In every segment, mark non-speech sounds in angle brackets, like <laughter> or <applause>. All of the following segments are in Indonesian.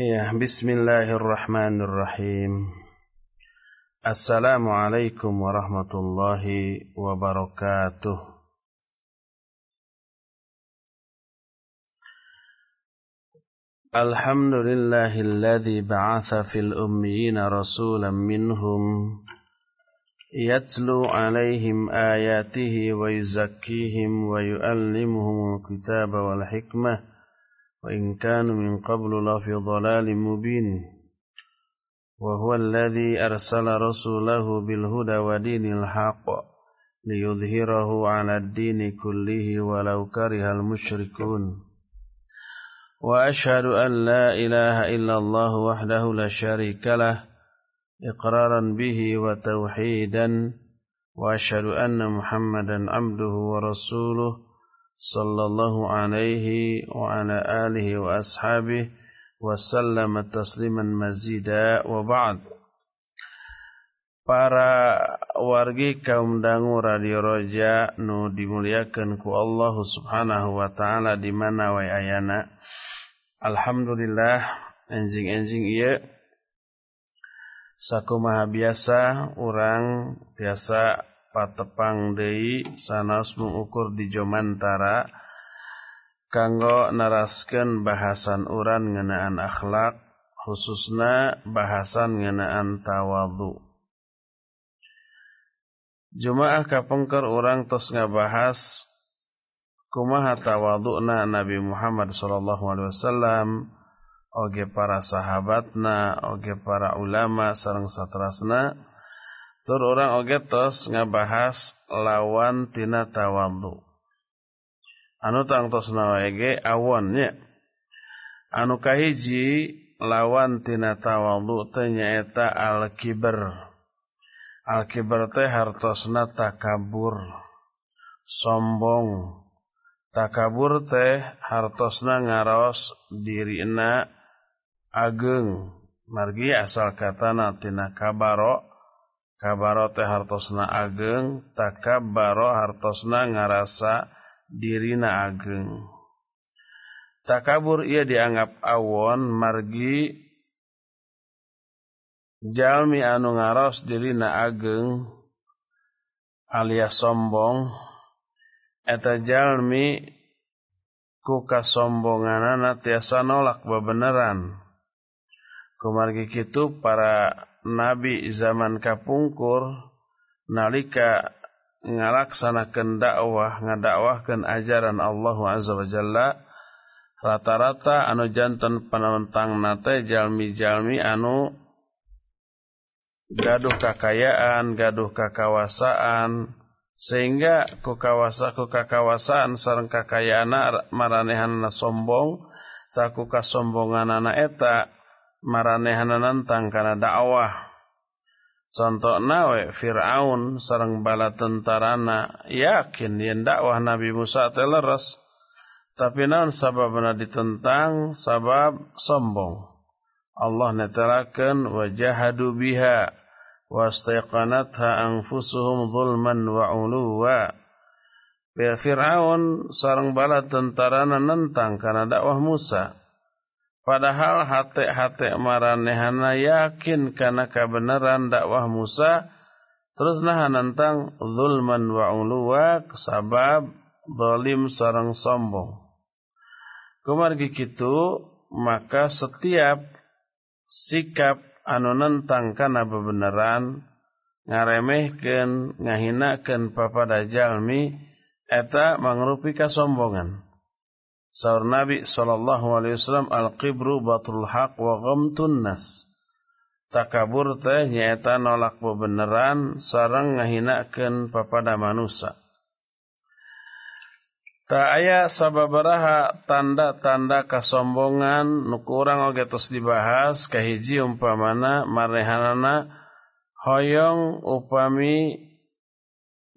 يا بسم الله الرحمن الرحيم. السلام عليكم ورحمة الله وبركاته. الحمد لله الذي بعث في الأميين رسولا منهم يتلو عليهم آياته ويزكيهم ويؤلمهم الكتاب والحكمة وإن كانوا من قبل لفي ضلال مبين وهو الذي أرسل رسوله بالهدى ودين الحق ليظهره على الدين كله ولو كره المشركون. وأشهد أن لا إله إلا الله وحده لا شريك له إقرارا به وتوحيدا وأشهد أن محمدا عبده ورسوله صلى الله عليه وعلى آله وأصحابه وسلم تسليما مزيدا وبعد Para wargi kaum dangu Radio Roja nu dimuliakan ku Allah Subhanahu wa taala di mana wae ayana. Alhamdulillah enjing-enjing ieu sakumaha biasa orang tiasa patepang deui sanas mengukur di jomantara kanggo naraskeun bahasan uran ngeunaan akhlak khususna bahasan ngeunaan tawadhu. Jumaah kapengker orang tos ngabahas kumaha tawadhu'na Nabi Muhammad sallallahu alaihi wasallam oge para sahabatna oge para ulama sareng satrasna Tur orang oge tos ngabahas lawan tina tawadhu. Anu tangtos nawaege awonnya. Anu kahiji lawan tina tawadhu teh nyaeta al-kibar. Al-kibar teh hartosna takabur, sombong. Takabur teh hartosna ngaros dirina ageng margi asal katana tina kabaro Kabaro teh hartosna ageng takabaro hartosna ngarasa dirina ageng. Takabur ia dianggap awon margi jalmi anu ngaros dirina ageng alias sombong eta jalmi ku kasombonganana tiasa nolak bebeneran. Kumargi kitu para nabi zaman kapungkur nalika ngalaksanakeun dakwah ngadakwahkeun ajaran Allah azza wa jalla rata-rata anu janten penentang nate jalmi-jalmi anu gaduh kakayaan, gaduh kakawasaan sehingga ku kawasa ku kakawasaan sareng kakayaan maranehanna sombong taku kasombonganana eta maranehan nantang kana dakwah. Contoh nawe Fir'aun sarang bala tentarana yakin yen dakwah Nabi Musa teh leres. Tapi naon sababna ditentang? Sabab sombong. Allah netelakeun wajahadu biha wastaqanatha anfusuhum zulman wa uluwa. Fir'aun sarang bala tentarana nentang kana dakwah Musa Padahal hati-hati maranehana yakin karena kebenaran dakwah Musa. Terus nah nentang zulman wa uluwa sabab zalim sarang sombong. Kumargi kitu maka setiap sikap anu nentang kana bebenaran ngaremehkeun ngahinakeun papada jalmi eta mangrupi kasombongan. Saur Nabi sallallahu alaihi wasallam al-qibru batul haq wa ghamtun nas. Takabur teh nyaeta nolak bebeneran sareng ngahinakeun papada manusia. Tak aya sababaraha tanda-tanda kasombongan nuku urang oge tos dibahas kahiji umpamana marehanana hoyong upami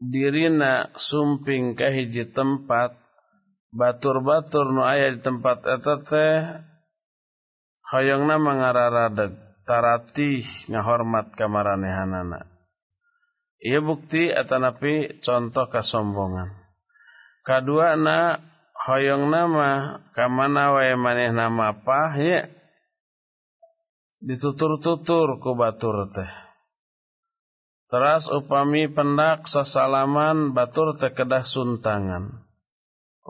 dirina sumping kahiji tempat batur-batur nu aya di tempat eta teh hoyongna mangararadeg taratih ngahormat kamaranehanana. Ieu bukti atanapi contoh kasombongan. Kadua na hoyongna mah kamana wae manehna mapah nya ditutur-tutur ku batur teh. Teras upami pendak sasalaman batur teh kedah suntangan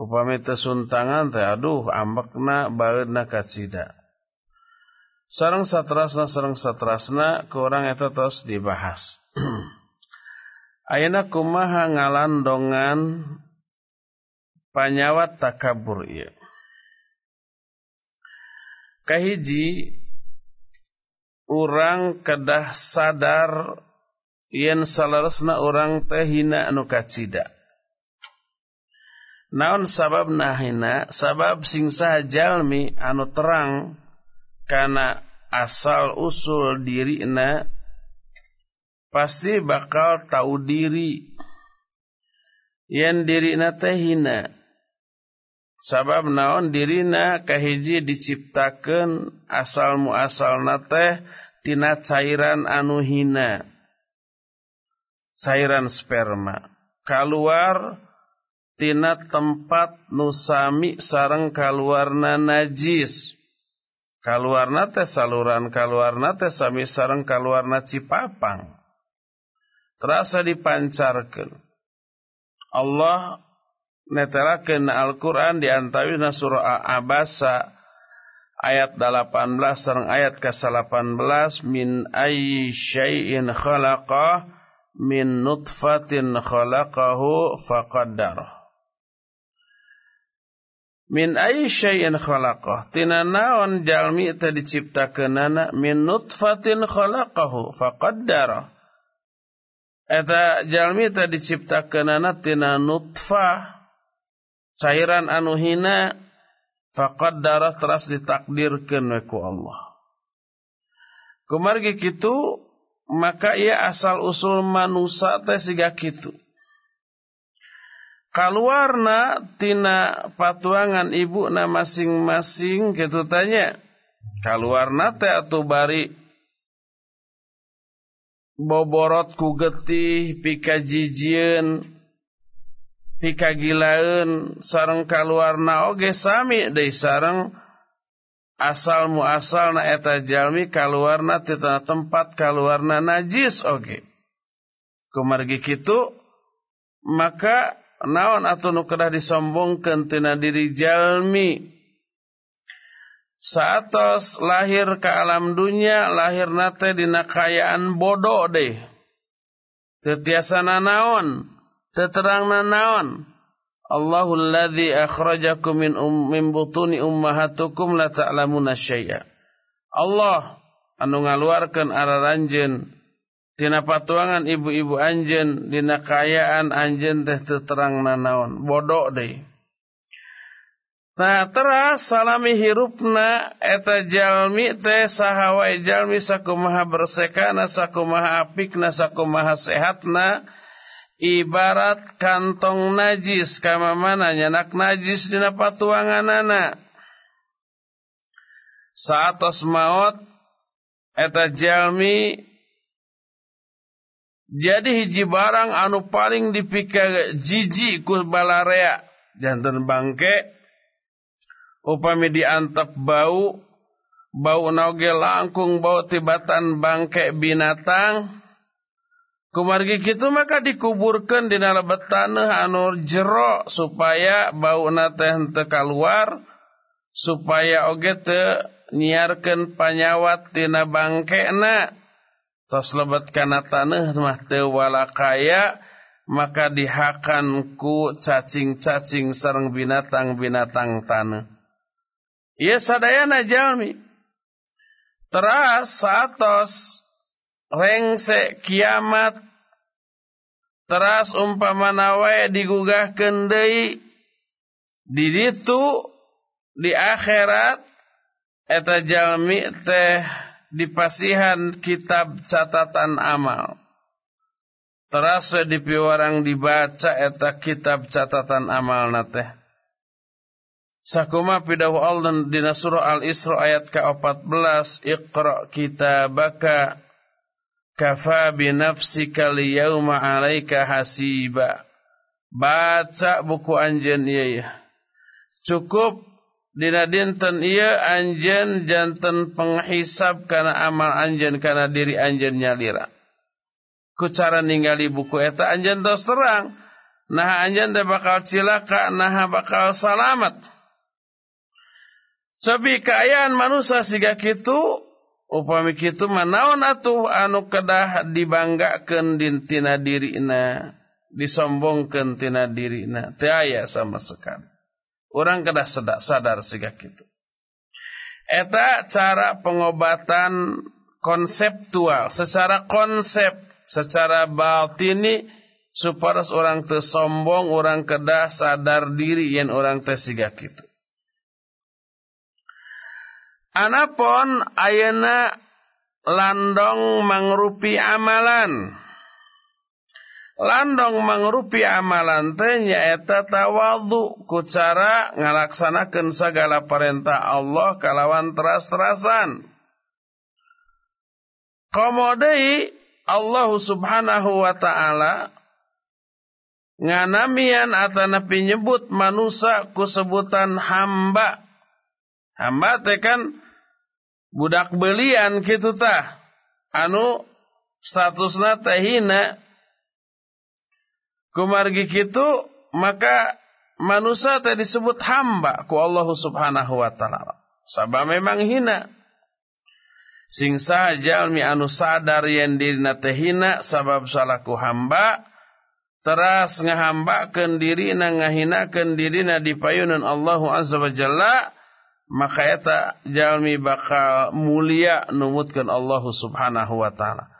upami tesuntangan teh aduh ambekna baeudna kasida sareng satrasna sareng satrasna kurang eta tos dibahas. <clears throat> Ayeuna kumaha ngalandongan panyawat takabur ieu. Kahiji orang kedah sadar yen salaresna orang teh hina anu kacida naon sabab nahina? Sabab singsa jalmi anu terang karena asal usul dirina pasti bakal tahu diri. Yang dirina teh hina. Sabab naon dirina kahiji diciptakan asal muasal teh tina cairan anu hina. Cairan sperma. Keluar tina tempat nusami sarang kaluarna najis. Kaluarna teh saluran kaluarna teh sami sarang kaluarna cipapang. Terasa dipancarkan Allah netelakeun Al-Qur'an di antarina surah Abasa ayat 18 sareng ayat ke-18 min ayyi syai'in khalaqah min nutfatin khalaqahu faqaddarah min ayyi syai'in khalaqah tina naon jalmi teh diciptakeunana min nutfatin khalaqahu faqaddarah eta jalmi teh diciptakeunana tina nutfah cairan anu hina faqad darah teras ditakdirkan ku Allah. Kumargi kitu maka ia asal usul manusia teh siga kitu. Kaluarna tina patuangan ibu na masing-masing kitu tanya. Kaluarna teh atuh bari boborot ku getih pikajijieun pikagilaeun sareng kaluarna oge sami deui sareng asal muasalna eta jalmi kaluarna ti tempat kaluarna najis oge kumargi kitu maka naon atuh nu kedah disombongkeun tina diri jalmi saatos lahir ke alam dunia lahir nate dina kayaan bodoh deh tetiasa naon Teterangna naon? Allahul ladzi akhrajakum min um, min butuni ummahatukum la ta'lamuna syai'a. Allah anu ngaluarkeun araranjeun tina patuangan ibu-ibu anjeun dina kayaan anjeun teh teu terangna naon, bodoh deui. Nah teras salami hirupna eta jalmi teh sahawai jalmi sakumaha bersekana sakumaha apikna sakumaha sehatna ibarat kantong najis kama mana nyanak najis dina patuanganana saatos maot eta jalmi jadi hiji barang anu paling dipikir jiji ku balarea. Jantan bangke upami diantep bau bau nauge langkung bau tibatan bangke binatang. Kumargi kitu maka dikuburkan di lebet tanah anu jero supaya bau teh henteu keluar supaya oge teu nyiarkeun panyawat tina bangkena tos lebat kana tanah mah teu walakaya maka dihakan ku cacing-cacing sareng binatang-binatang tanah. Ieu sadayana jalmi. Teras satos rengse kiamat teras umpamana wae digugahkeun deui di ditu di akhirat eta jalmi teh dipasihan kitab catatan amal. Teras dipiwarang dibaca eta kitab catatan amal teh Sakuma pidahu Allah dina surah Al-Isra ayat ke-14 Iqra kitabaka kafa binafsika liyawma alaika hasiba. Baca buku anjen iya ya cukup dina dinten ieu anjeun janten penghisab kana amal anjeun kana diri anjeun nyalira. Ku cara ningali buku eta anjeun tos terang nah anjeun teh bakal cilaka nah bakal salamat. Sabi kaayaan manusia siga kitu upami kitu manaon atuh anu kedah dibanggakeun dintina dirina disombongkeun tina dirina teu aya sama sekali Orang kedah sadar, sadar siga kitu. Eta cara pengobatan konseptual, secara konsep, secara batini supaya orang tersombong, orang kedah sadar diri yang orang tersiga kitu. Anapun ayana landong mangrupi amalan landong mangrupi amalan teh nyaeta tawadhu ku cara ngalaksanakeun sagala perintah Allah kalawan teras-terasan. Komodei Allah Subhanahu wa taala nganamian atana nyebut manusia ku sebutan hamba. Hamba teh kan budak belian kitu tah. Anu statusna teh hina Kumargi kitu maka manusia tadi disebut hamba ku Allah Subhanahu wa taala. Sabab memang hina. Sing jalmi anu sadar yen dirina teh hina sabab salaku hamba teras ngahambakeun dirina ngahinakeun dirina di payunan Allah Azza wa Jalla maka eta jalmi bakal mulia numutkeun Allah Subhanahu wa taala.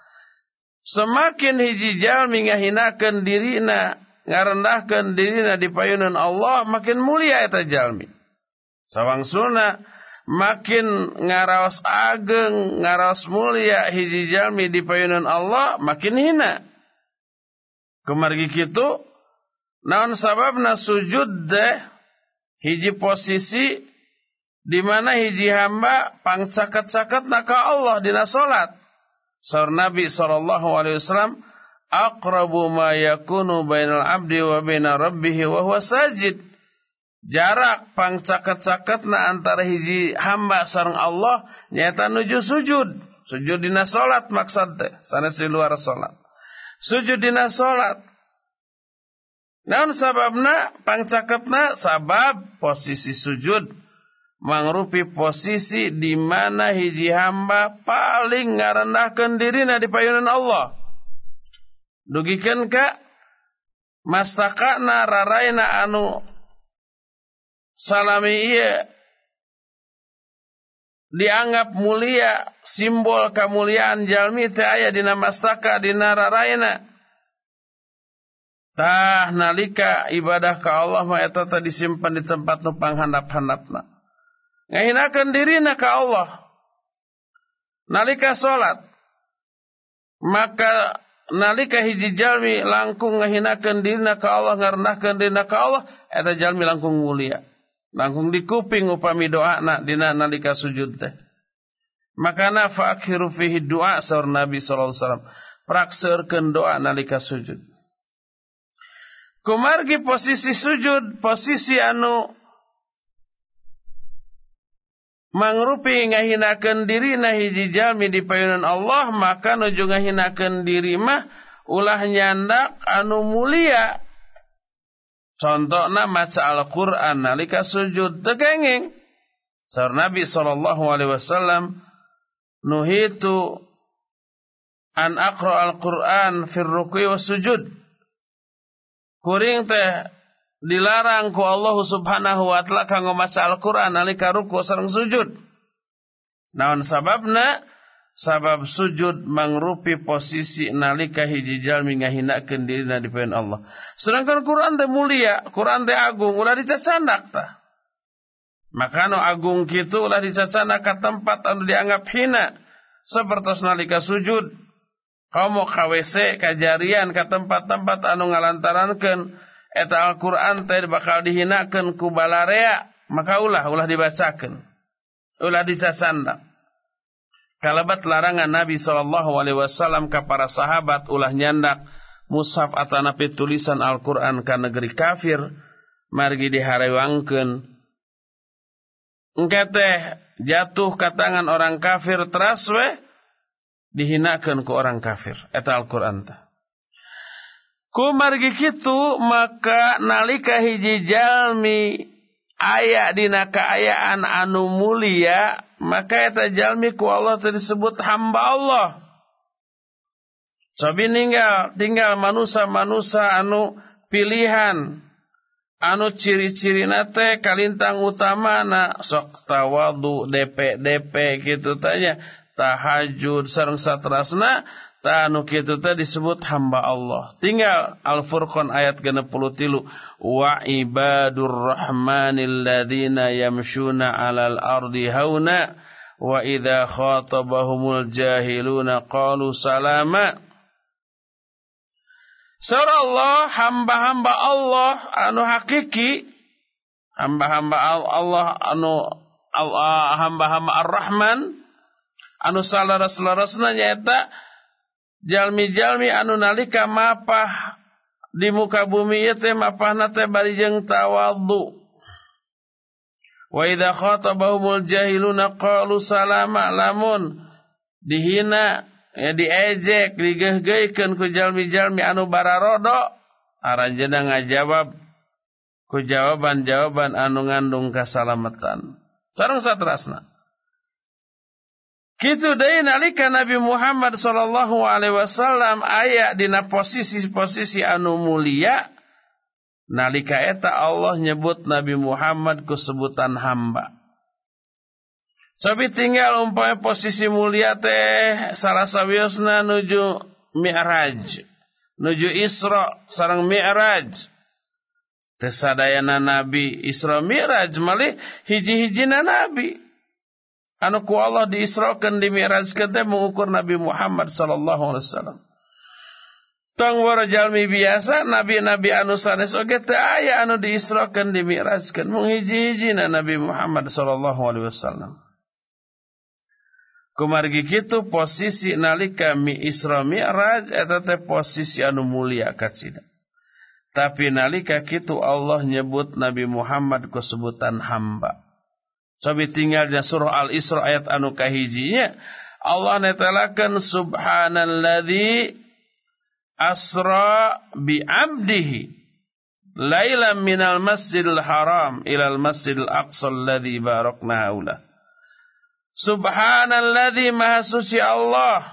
Semakin hiji jalmi ngahinakeun dirina, ngarendahkeun dirina di payunan Allah, makin mulia eta jalmi. Sawangsuna makin ngaraos ageng, ngaraos mulia hiji jalmi di payunan Allah, makin hina. Kemargi kitu, naon sababna sujud deh hiji posisi di mana hiji hamba pangcaket-caket naka Allah dina salat. Saur Nabi wasallam, "Aqrabu ma yakunu bainal abdi wa baina rabbih wa huwa sajid." Jarak pangcaket-caketna antara hiji hamba sareng Allah nyata nuju sujud. Sujud dina salat maksud teh, sanes di luar salat. Sujud dina salat. Naon sababna pangcaketna sabab posisi sujud mangrupi posisi di mana hiji hamba paling ngarendahkeun dirina di payunan Allah. Dugikeun ka mastakana raraina anu salami ieu dianggap mulia simbol kemuliaan jalmi teh aya dina mastaka dina raraina. Tah nalika ibadah ka Allah mah eta disimpan di tempat nu panghandap-handapna ngahinakeun dirina ka Allah. Nalika salat maka nalika hiji jalmi langkung ngahinakeun dirina ka Allah ngarendahkeun dirina ka Allah eta jalmi langkung mulia. Langkung dikuping upami doana dina nalika sujud teh. Makana fakhiru fihi doa saur Nabi wasallam. Prakseurkeun doa nalika sujud. Kumargi posisi sujud posisi anu mangrupi ngahinakeun diri na hiji jalmi di payunan Allah maka nuju ngahinakeun diri mah ulah nyandak anu mulia. Contohna maca Al-Qur'an nalika sujud tegenging saur Nabi sallallahu alaihi wasallam nuhitu an aqra al-Qur'an fir was sujud. Kuring teh dilarang ku Allah Subhanahu wa taala kanggo maca Al-Qur'an nalika ruku sareng sujud. Naon sababna? Sabab sujud mangrupi posisi nalika hiji jalmi ngahinakeun dirina di paeun Allah. Sedangkan Quran teh mulia, Quran teh agung, ulah dicacandak tah. Maka nu agung kitu ulah dicacandak ka tempat anu dianggap hina. Seperti nalika sujud. Kamu KWC kajarian ka tempat-tempat anu ngalantarankeun eta Al-Quran teh bakal dihinakan ku balarea maka ulah ulah dibacakan ulah dicasanda kalabat larangan Nabi sallallahu alaihi wasallam ka para sahabat ulah nyandak mushaf atanapi tulisan Al-Quran ka negeri kafir margi diharewangkeun. Engke jatuh ke tangan orang kafir teras we dihinakan ke orang kafir. Eta Al-Qur'an teh ku margi kitu maka nalika hiji jalmi aya dina kaayaan anu mulia maka eta jalmi ku Allah disebut hamba Allah. Sabi ninggal tinggal manusia-manusia anu pilihan anu ciri-ciri nate kalintang utama na sok tawadu DP DP gitu tanya tahajud sareng satrasna tanu kitu teh disebut hamba Allah. Tinggal Al-Furqan ayat 63 wa ibadur rahmanil ladzina yamshuna 'alal ardi hauna wa idza khatabahumul jahiluna qalu salama. Surah Allah, hamba-hamba Allah anu hakiki, hamba-hamba Allah anu hamba-hamba Ar-Rahman, anu salaras-larasna nyaeta jalmi-jalmi anu nalika mapah di muka bumi ieu teh mapahna teh bari jeung tawadhu. Wa idza khatabahumul jahiluna qalu salama lamun dihina ya diejek digehgeukeun ku jalmi-jalmi anu bararodo aranjeuna ngajawab ku jawaban-jawaban anu ngandung kasalamatan sareng satrasna Kitu deui nalika Nabi Muhammad sallallahu alaihi wasallam aya dina posisi-posisi anu mulia nalika eta Allah nyebut Nabi Muhammad ku sebutan hamba Tapi tinggal umpamanya posisi mulia teh salah sawiosna nuju Mi'raj. Nuju Isra sarang Mi'raj. Teh sadayana Nabi Isra Mi'raj malih hiji-hijina Nabi. Anu ku Allah diisrakeun di Mi'rajkeun teh mengukur Nabi Muhammad sallallahu alaihi wasallam. Tong wara jalmi biasa nabi-nabi anu sanes oge teu aya anu diisrakeun di Mi'rajkeun mung hiji-hijina Nabi Muhammad sallallahu alaihi wasallam. Kumargi kitu posisi nalika mi Isra Mi'raj eta teh posisi anu mulia kacida. Tapi nalika kitu Allah nyebut Nabi Muhammad ku sebutan hamba. Cobi tinggal di surah Al-Isra ayat anu kahijinya Allah netelakeun subhanalladzi asra bi 'abdihi lailan minal masjidil haram ilal masjidil aqsa alladzi barakna haulah. Subhanalladzi maha suci Allah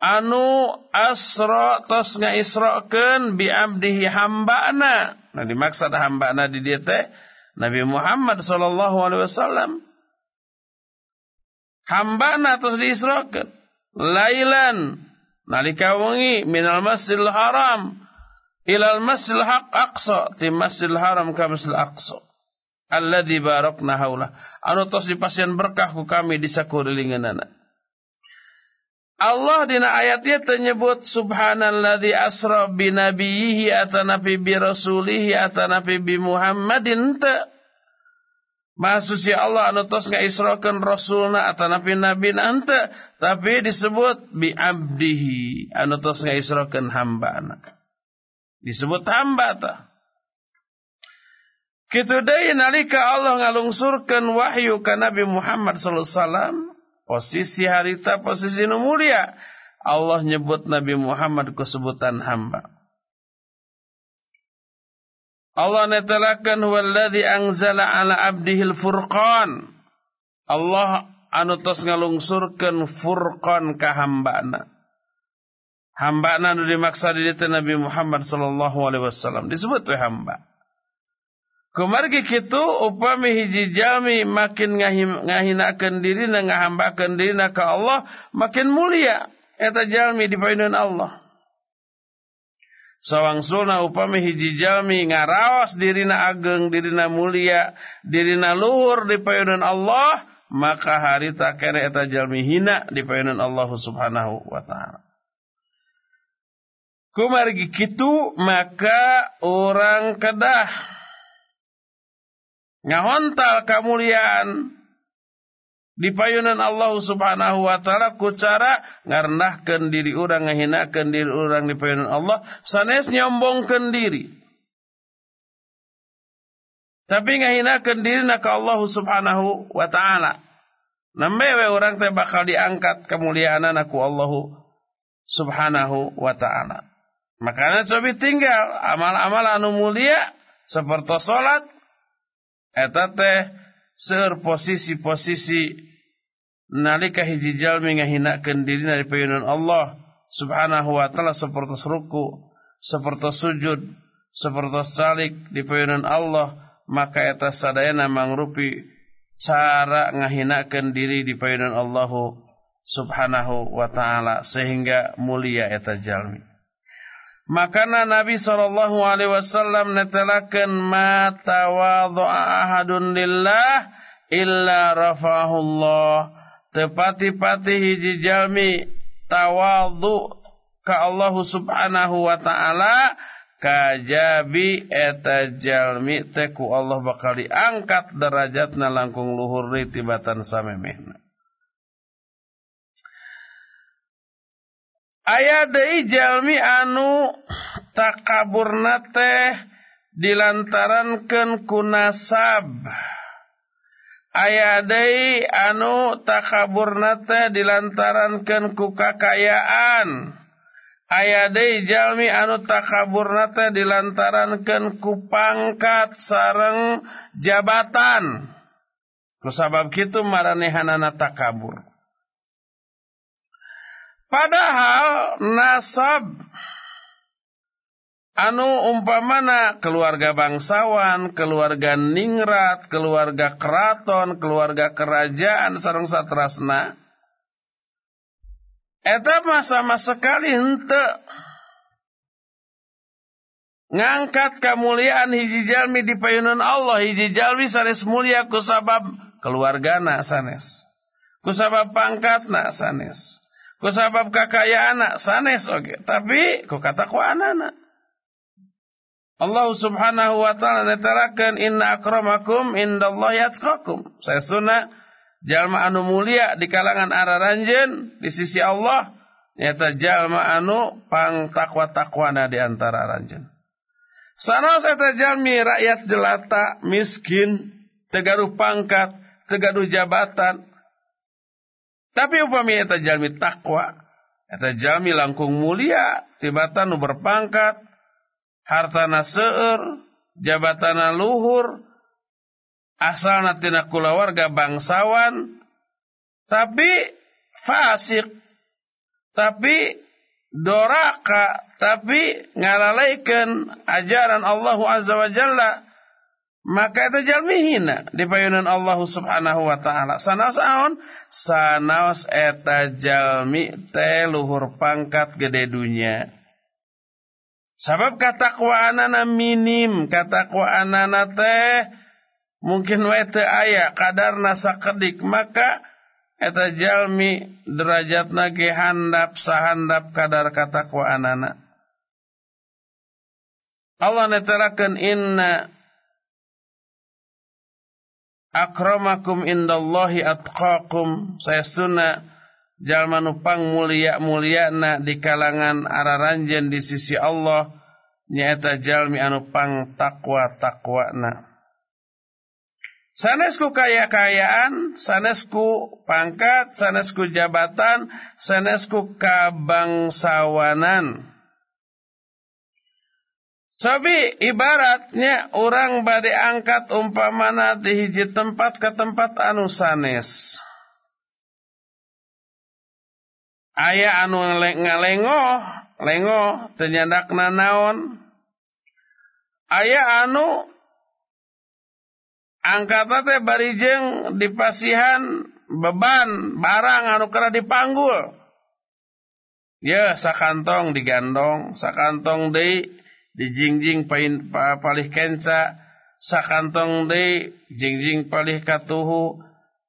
anu asra tos ngaisrakeun bi abdihi hambana. Nah dimaksud hambana di dieu teh Nabi Muhammad sallallahu alaihi wasallam. Hambana tos diisrakeun lailan nalika wengi minal masjidil haram ilal masjidil haq aqsa ti masjidil haram ka masjidil aqsa alladzi barakna haula anu tos dipasieun berkah ku kami di sakurilingeunana Allah dina ayat ieu menyebut subhanalladzi asra bi nabiyhi atanabi bi rasulihi atanabi bi Muhammadin. Ta Maksudsi Allah anu tos ngaisrakeun rasulna atanapi nabi anta tapi disebut bi abdihi anu tos ngaisrakeun hambana. Disebut hamba ta. Kitu deui nalika Allah ngalungsurkeun wahyu ka Nabi Muhammad sallallahu alaihi wasallam, posisi harita posisi nu mulia, Allah nyebut Nabi Muhammad ku sebutan hamba. Allah netelakeun huwallazi anzala ala abdihil furqan. Allah anu tos ngalungsurkeun furqan ka hambana. Hambana nu dimaksud di Nabi Muhammad sallallahu alaihi wasallam disebut hamba. Kumargi kitu upami hiji jami makin ngahinakeun diri na ngahambakeun diri na ka Allah makin mulia eta jalmi di paeundeun Allah. Sawangsulna upami hiji jalmi ngaraos dirina ageng, dirina mulia, dirina luhur di paeundeun Allah, maka harita kene eta jalmi hina di paeundeun Allah Subhanahu wa taala. Kumargi kitu maka orang kedah ngahontal kemuliaan di payunan Allah Subhanahu wa taala ku cara ngarendahkeun diri urang ngahinakeun diri urang di payunan Allah sanes nyombongkeun diri tapi ngahinakeun dirina ka Allah Subhanahu wa taala Nambe we orang teh bakal diangkat kemuliaanana ku Allah Subhanahu wa taala. Makanya coba tinggal amal-amal anu mulia seperti salat eta teh seur posisi-posisi nalika hiji jalmi ngahinakeun dirina di payunan Allah Subhanahu wa taala seperti ruku, seperti sujud, seperti salik di payunan Allah, maka eta sadayana mangrupi cara ngahinakan diri di payunan Allah subhanahu wa ta'ala sehingga mulia eta jalmi. Makana Nabi sallallahu alaihi wasallam netelakeun ma tawadhu'a ahadun lillah illa rafahullah. Tepati-pati hiji jalmi tawadhu ka Allah subhanahu wa ta'ala kajabi eta jalmi teku Allah bakal diangkat derajatna langkung luhur tibatan samemehna aya deui jalmi anu takaburna teh dilantarankeun ku nasab. Aya deui anu takaburna teh dilantarankeun ku kakayaan. Aya deui jalmi anu takaburna teh dilantarankeun ku pangkat sareng jabatan. Kusabab kitu maranehanana takabur. Padahal nasab anu umpamana keluarga bangsawan, keluarga ningrat, keluarga keraton, keluarga kerajaan sareng satrasna Eta mah sama sekali hente ngangkat kemuliaan hiji jalmi di payunan Allah hiji jalmi sanes mulia ku sabab keluargana sanes ku sabab pangkatna sanes ku sabab kakayaana sanes oge tapi ku kata ku anana Allah subhanahu wa ta'ala netarakan inna akramakum indallahi atqakum. Saya sunnah jalma anu mulia di kalangan araranjen di sisi Allah nyata jalma anu pang takwa takwana di antara ranjen. Sanos eta jalmi rakyat jelata miskin tegaduh pangkat tegaduh jabatan tapi upami eta jalmi takwa eta jalmi langkung mulia tibatan nu berpangkat hartana seueur jabatana luhur asal tina kulawarga bangsawan tapi fasik tapi doraka tapi ngalalaikan ajaran Allah azza wa jalla maka itu jalmi hina di payunan Allah subhanahu wa ta'ala. Sanaos aon? Sanaos eta jalmi teh luhur pangkat gede dunia. Sabab katakwaanana minim katakwaanana teh mungkin wete aya kadarna sakedik maka eta jalmi derajatna ge handap sahandap kadar anana Allah netelakeun inna akramakum indallahi atqakum. Sayastuna jalma nu mulia muliana di kalangan araranjen di sisi Allah. Nyaeta jalmi anu pang takwa takwana Sanesku kaya-kayaan, sanesku pangkat, sanesku jabatan, sanesku kabangsawanan. Tapi ibaratnya orang bade angkat umpamana di hiji tempat ke tempat anu sanes. Aya anu ngalengo, lengo tenyandakna naon. Aya anu angkata teh barijeng dipasihan beban barang anu kena dipanggul ya sakantong digandong sakantong deui dijingjing pain palih kenca sakantong deui jingjing palih katuhu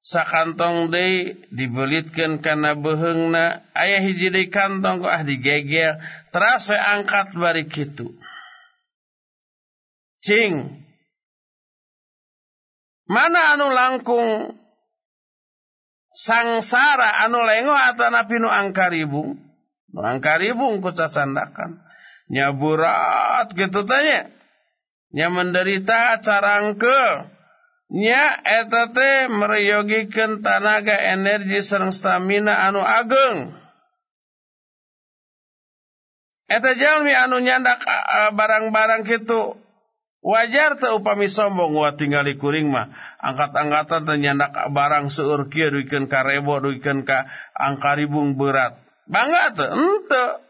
sakantong deui dibelitkeun kana beheungna aya hiji deui kantong kok ah digeger terasa angkat bari kitu cing Mana anu langkung sangsara anu lengo atana pinu angkaribung. Nu angkaribung ku sasandakan. Nyaburat gitu tanya. nya menderita carangke. Nya eta teh mereyogikeun tanaga energi sareng stamina anu ageng. Eta jalmi anu nyandak barang-barang kitu. Wajar teu upami sombong wa tinggali kuring mah. Angkat-angkatan teh nyandak barang seueur kieu duikeun ka rebo duikeun ka angka ribung berat. Bangga teu henteu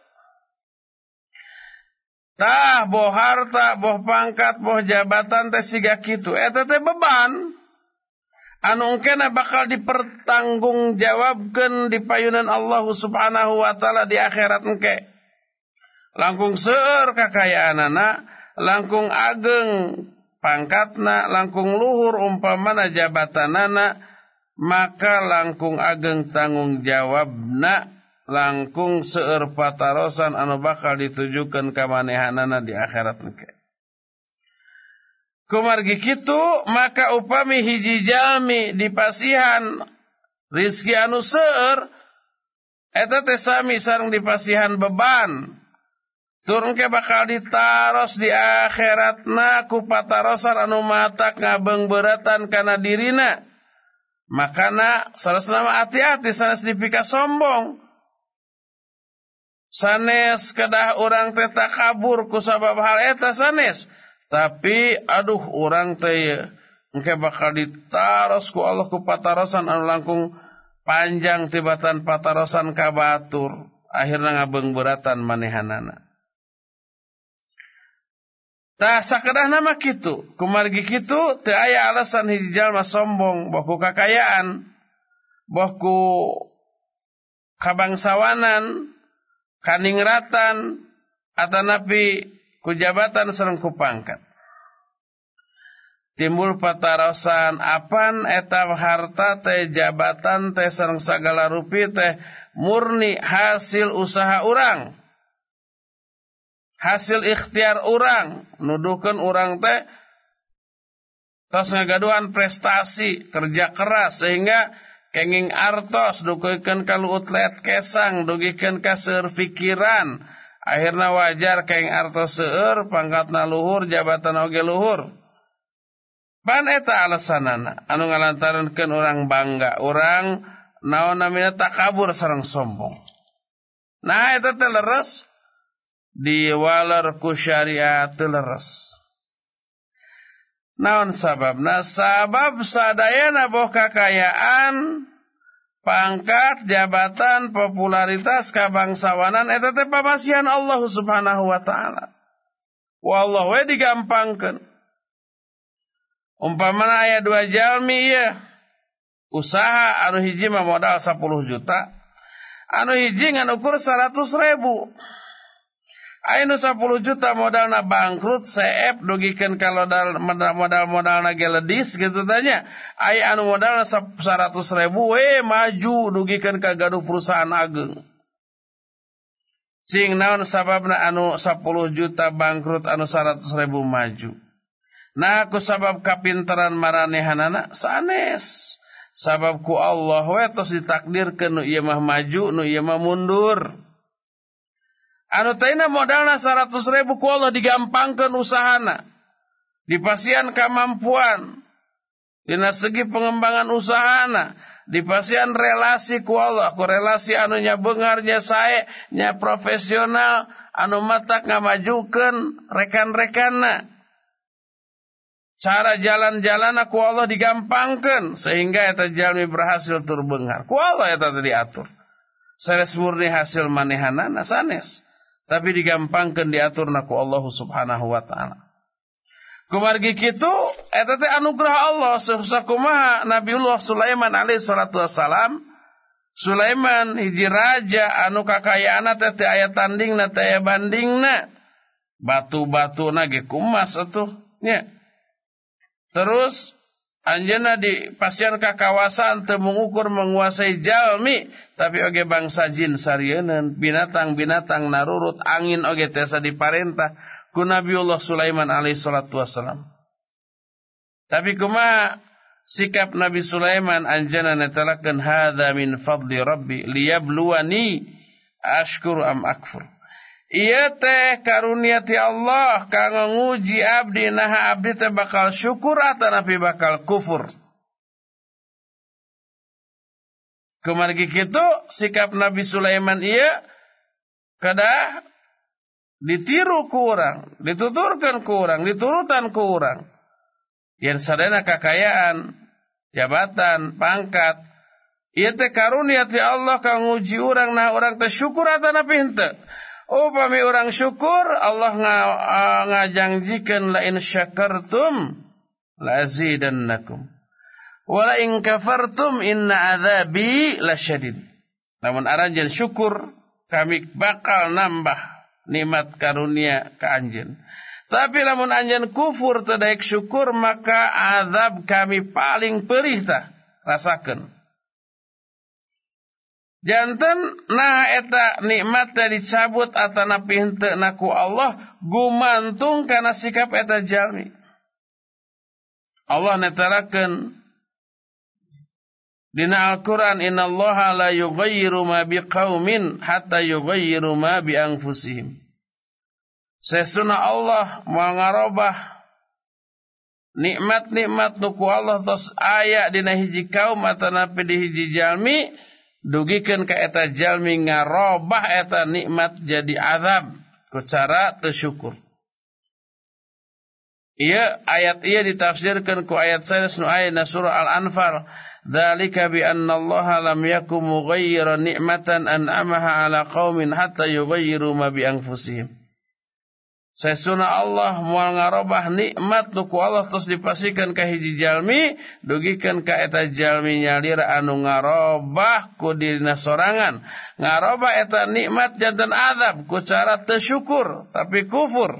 Tah boh harta, boh pangkat, boh jabatan teh siga kitu. Eta teh beban. Anu kena bakal dipertanggungjawabkeun di payunan Allah Subhanahu wa taala di akhirat engke. Langkung seueur kakayaanana, langkung ageng pangkatna, langkung luhur umpamana jabatanana, maka langkung ageng tanggung jawabna langkung seueur patarosan anu bakal ditujukan ka manehanana di akhirat engke. Kumargi kitu maka upami hiji jalmi dipasihan rizki anu seueur eta teh sami sareng dipasihan beban. Turun ke bakal ditaros di akhiratna ku patarosan anu matak ngabeng beratan kana dirina. Makana sanes nama hati-hati sanes dipika sombong sanes kedah orang teh kabur ku sabab hal eta sanes. Tapi aduh orang teh engke bakal ditaros ku Allah ku patarosan anu langkung panjang tibatan patarosan ka batur. Akhirna ngabeng beratan manehanana. Tah sakedah nama kitu? Kumargi kitu teu aya alasan hiji jalma sombong boh kakayaan boh ku kabangsawanan kaningratan atanapi kujabatan sereng kupangkat. Timbul patarosan apan eta harta teh jabatan teh sereng sagala rupi teh murni hasil usaha orang hasil ikhtiar orang nuduhkan orang teh tos ngagaduhan prestasi kerja keras sehingga kenging artos dukikeun ka utlet kesang dugikeun ka seueur pikiran akhirna wajar keng artos seueur pangkatna luhur jabatan oge luhur. Pan eta alasanana? Anu ngalantarankeun urang bangga urang naon namina takabur sareng sombong. Nah eta teh leres? Diwaler ku syariat Naon sabab? Nah sabab sadayana boh kakayaan, pangkat, jabatan, popularitas, kabangsawanan, eta teh pamasihan Allah subhanahu wa ta'ala. Wallah we digampangkan. Umpamana ayat dua jalmi ya. Usaha anu hiji mah modal 10 juta. Anu hiji ngan ukur 100 ribu. Ainu 10 juta modalna bangkrut seep dugikan kalau modal modal na geledis gitu tanya. Ai anu modalna 100 ribu we maju dugikan ka gaduh perusahaan ageng. Cing naon sababna anu 10 juta bangkrut anu 100 ribu maju. Nah aku sabab kapinteran maranehanana sanes. Sabab ku Allah we tos ditakdirkeun nu ieu mah maju nu ieu mah mundur. Anu taina modalna 100 ribu ku Allah digampangkan usahana. Dipasian kemampuan. Dina segi pengembangan usahana. Dipasian relasi ku Allah. Ku relasi anu nya bengar, nya sae, nya profesional. Anu matak ngamajukan rekan-rekanna. Cara jalan-jalan ku Allah digampangkan. Sehingga eta jalmi berhasil turbengar. Ku Allah eta tadi atur. Sanes murni hasil manehana sanes tapi digampangkan diatur naku Allah subhanahu wa ta'ala. Kumargi kitu eta teh anugerah Allah. Sakumaha Nabiullah Sulaiman alaihi salatu Sulaiman hiji raja anu kakayaana teh teh aya tandingna teh aya bandingna. Batu-batuna ge kumas atuh nya. Terus Anjana di pasian ka kawasan teu mengukur menguasai jalmi tapi oge bangsa jin sarieun binatang-binatang narurut angin oge tiasa diparentah ku Nabiullah Sulaiman alaihi salatu wassalam. Tapi kumaha sikap Nabi Sulaiman anjana netelakeun hadza min fadli rabbi liyabluwani ashkur am akfur. Iya teh karunia ti Allah kang nguji abdi nah abdi teh bakal syukur atau nabi bakal kufur. Kemargi kitu sikap Nabi Sulaiman iya kada ditiru kurang, dituturkan kurang, diturutan kurang. Yang sadana kekayaan, jabatan, pangkat, Iya teh karunia ti Allah kang nguji orang nah orang teh syukur atau nabi henteu. Upami orang syukur Allah ngajangjikan la in syakartum la azidannakum. Wala in kafartum inna azabi lasyadid. Namun aranjen syukur kami bakal nambah nikmat karunia ke anjen. Tapi lamun anjen kufur tadaik syukur maka azab kami paling perih ta rasakan. Jantan nah eta nikmat dicabut atana pinte naku Allah gumantung karena sikap eta jalmi. Allah netarakeun Dina Al-Quran Innallaha la yughayyiru ma biqaumin hatta yughayyiru ma bi anfusihim. Sesuna Allah mengarobah nikmat-nikmat nuku Allah tos aya dina hiji kaum atau napi di hiji jalmi dugikan ke eta jalmi ngarobah eta nikmat jadi azab ku cara tersyukur. Ia ayat ia ditafsirkan ku ayat saya ayat surah Al-Anfal. Dzalika bi anna Allah lam yakum mughayyiran ni'matan an'amaha ala qaumin hatta yughayyiru ma bi anfusihim. Sesuna Allah moal ngarobah nikmat ku Allah terus dipasikan ka hiji jalmi dugikeun ka eta jalmi nyalira anu ngarobah ku dina sorangan. Ngarobah eta nikmat jantan azab ku cara tersyukur tapi kufur.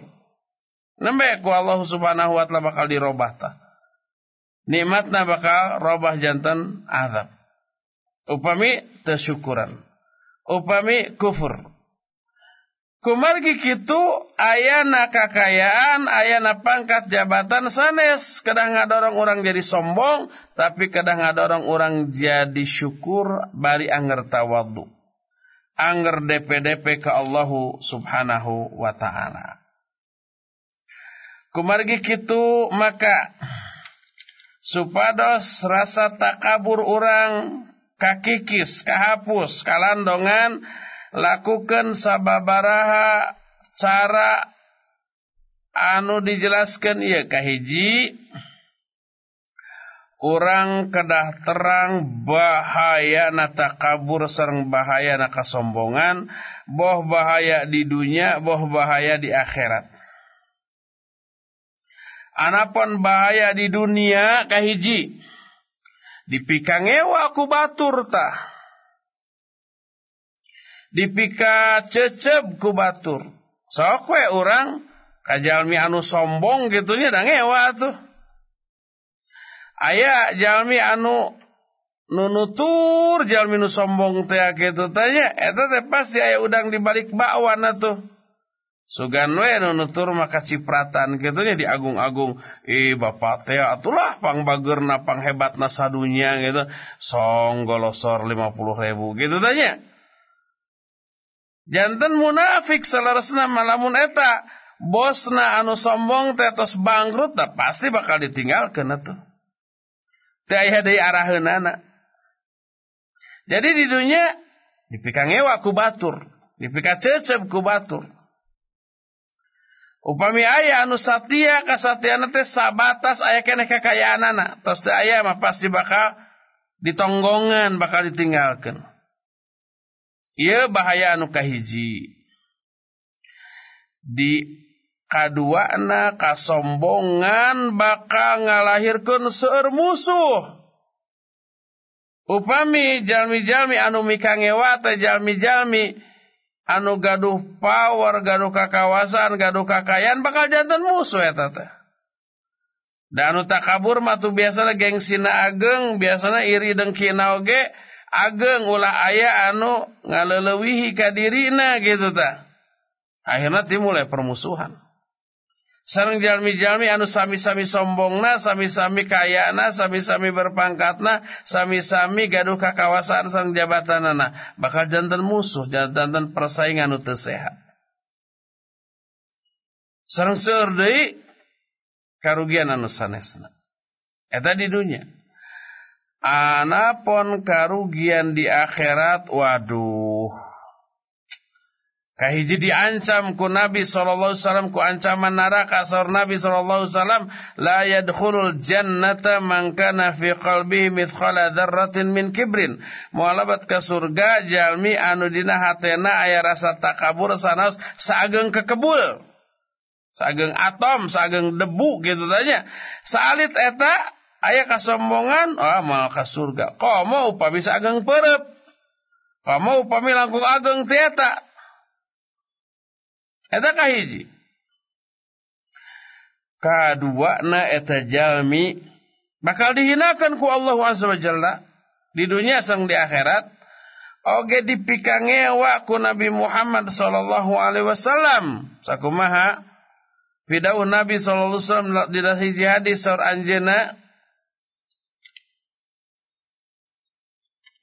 Nembe ku Allah Subhanahu wa taala bakal dirobah ta. Nikmatna bakal robah jantan azab upami tersyukuran. Upami kufur Kumargi kitu ayana kakayaan, ayana pangkat jabatan sanes. Kadang ngadorong orang jadi sombong, tapi kadang ngadorong orang jadi syukur bari anger tawadu. Anger DP-DP ke Allahu subhanahu wa ta'ala. Kumargi kitu maka supados rasa takabur orang kakikis, kahapus, kalandongan, lakukan sababaraha cara anu dijelaskan iya kahiji orang kedah terang bahaya na takabur sareng bahaya na kasombongan boh bahaya di dunia boh bahaya di akhirat. Anapun bahaya di dunia kahiji dipikangewa ku batur tah dipika cecep ku batur. Sok we orang kajalmi anu sombong gitunya da ngewa tuh. Aya jalmi anu nunutur jalmi nu sombong teh gitu tanya eta teh pasti aya udang di balik bakwan atuh. Sugan we nunutur maka cipratan gitunya di agung-agung ih bapak teh atulah pang bagerna pang hebatna sadunya gitu song golosor 50 ribu gitu tanya jantan munafik selaresna malamun eta. Bosna anu sombong teh tos bangkrut teh pasti bakal teh aya deui araheunana. Jadi di dunia dipika ngewa ku batur. Dipika cecep ku batur. Upami aya anu satia kasatiana teh sabatas aya keneh kekayaanana. Tos teh aya mah pasti bakal ditonggongan bakal ditinggalkeun Iya bahaya anu kahiji. Di kaduana kasombongan bakal ngalahirkan seueur musuh. Upami jalmi-jalmi anu mikangewa teh jalmi-jalmi anu gaduh power gaduh kakawasan gaduh kakayan bakal jantan musuh eta teh. Dan anu takabur matu biasana gengsina ageng biasana iri dengkina oge ageng ulah ayah anu ngalelewihi kadirina gitu ta. Akhirnya dimulai permusuhan. Sarang jalmi-jalmi anu sami-sami sombongna, sami-sami kayana, sami-sami berpangkatna, sami-sami gaduh kakawasan sang jabatanana. Bakal jantan musuh, jantan persaingan anu sehat. sareng seueur karugian anu sanesna eta di dunia anapun karugian di akhirat waduh Kahiji diancam ku Nabi sallallahu alaihi ku ancaman neraka sor Nabi sallallahu alaihi wasallam la yadkhulul jannata man kana fi qalbihi mithqala dzarratin min kibrin. Mualabat ka surga jalmi anu dina hatena aya rasa takabur sanos sageung kekebul. Sageung atom, sageung debu gitu tanya. Salit eta aya kasombongan, ah mau ka surga. Komo upami sageung peureup. Komo upami langkung ageng tiata. Eta kahiji. Kadua na eta jalmi bakal dihinakan ku Allah Jalla di dunia sang di akhirat oge dipikangewa ku Nabi Muhammad wasallam sakumaha Fidau Nabi sallallahu alaihi wasallam di hiji hadis saur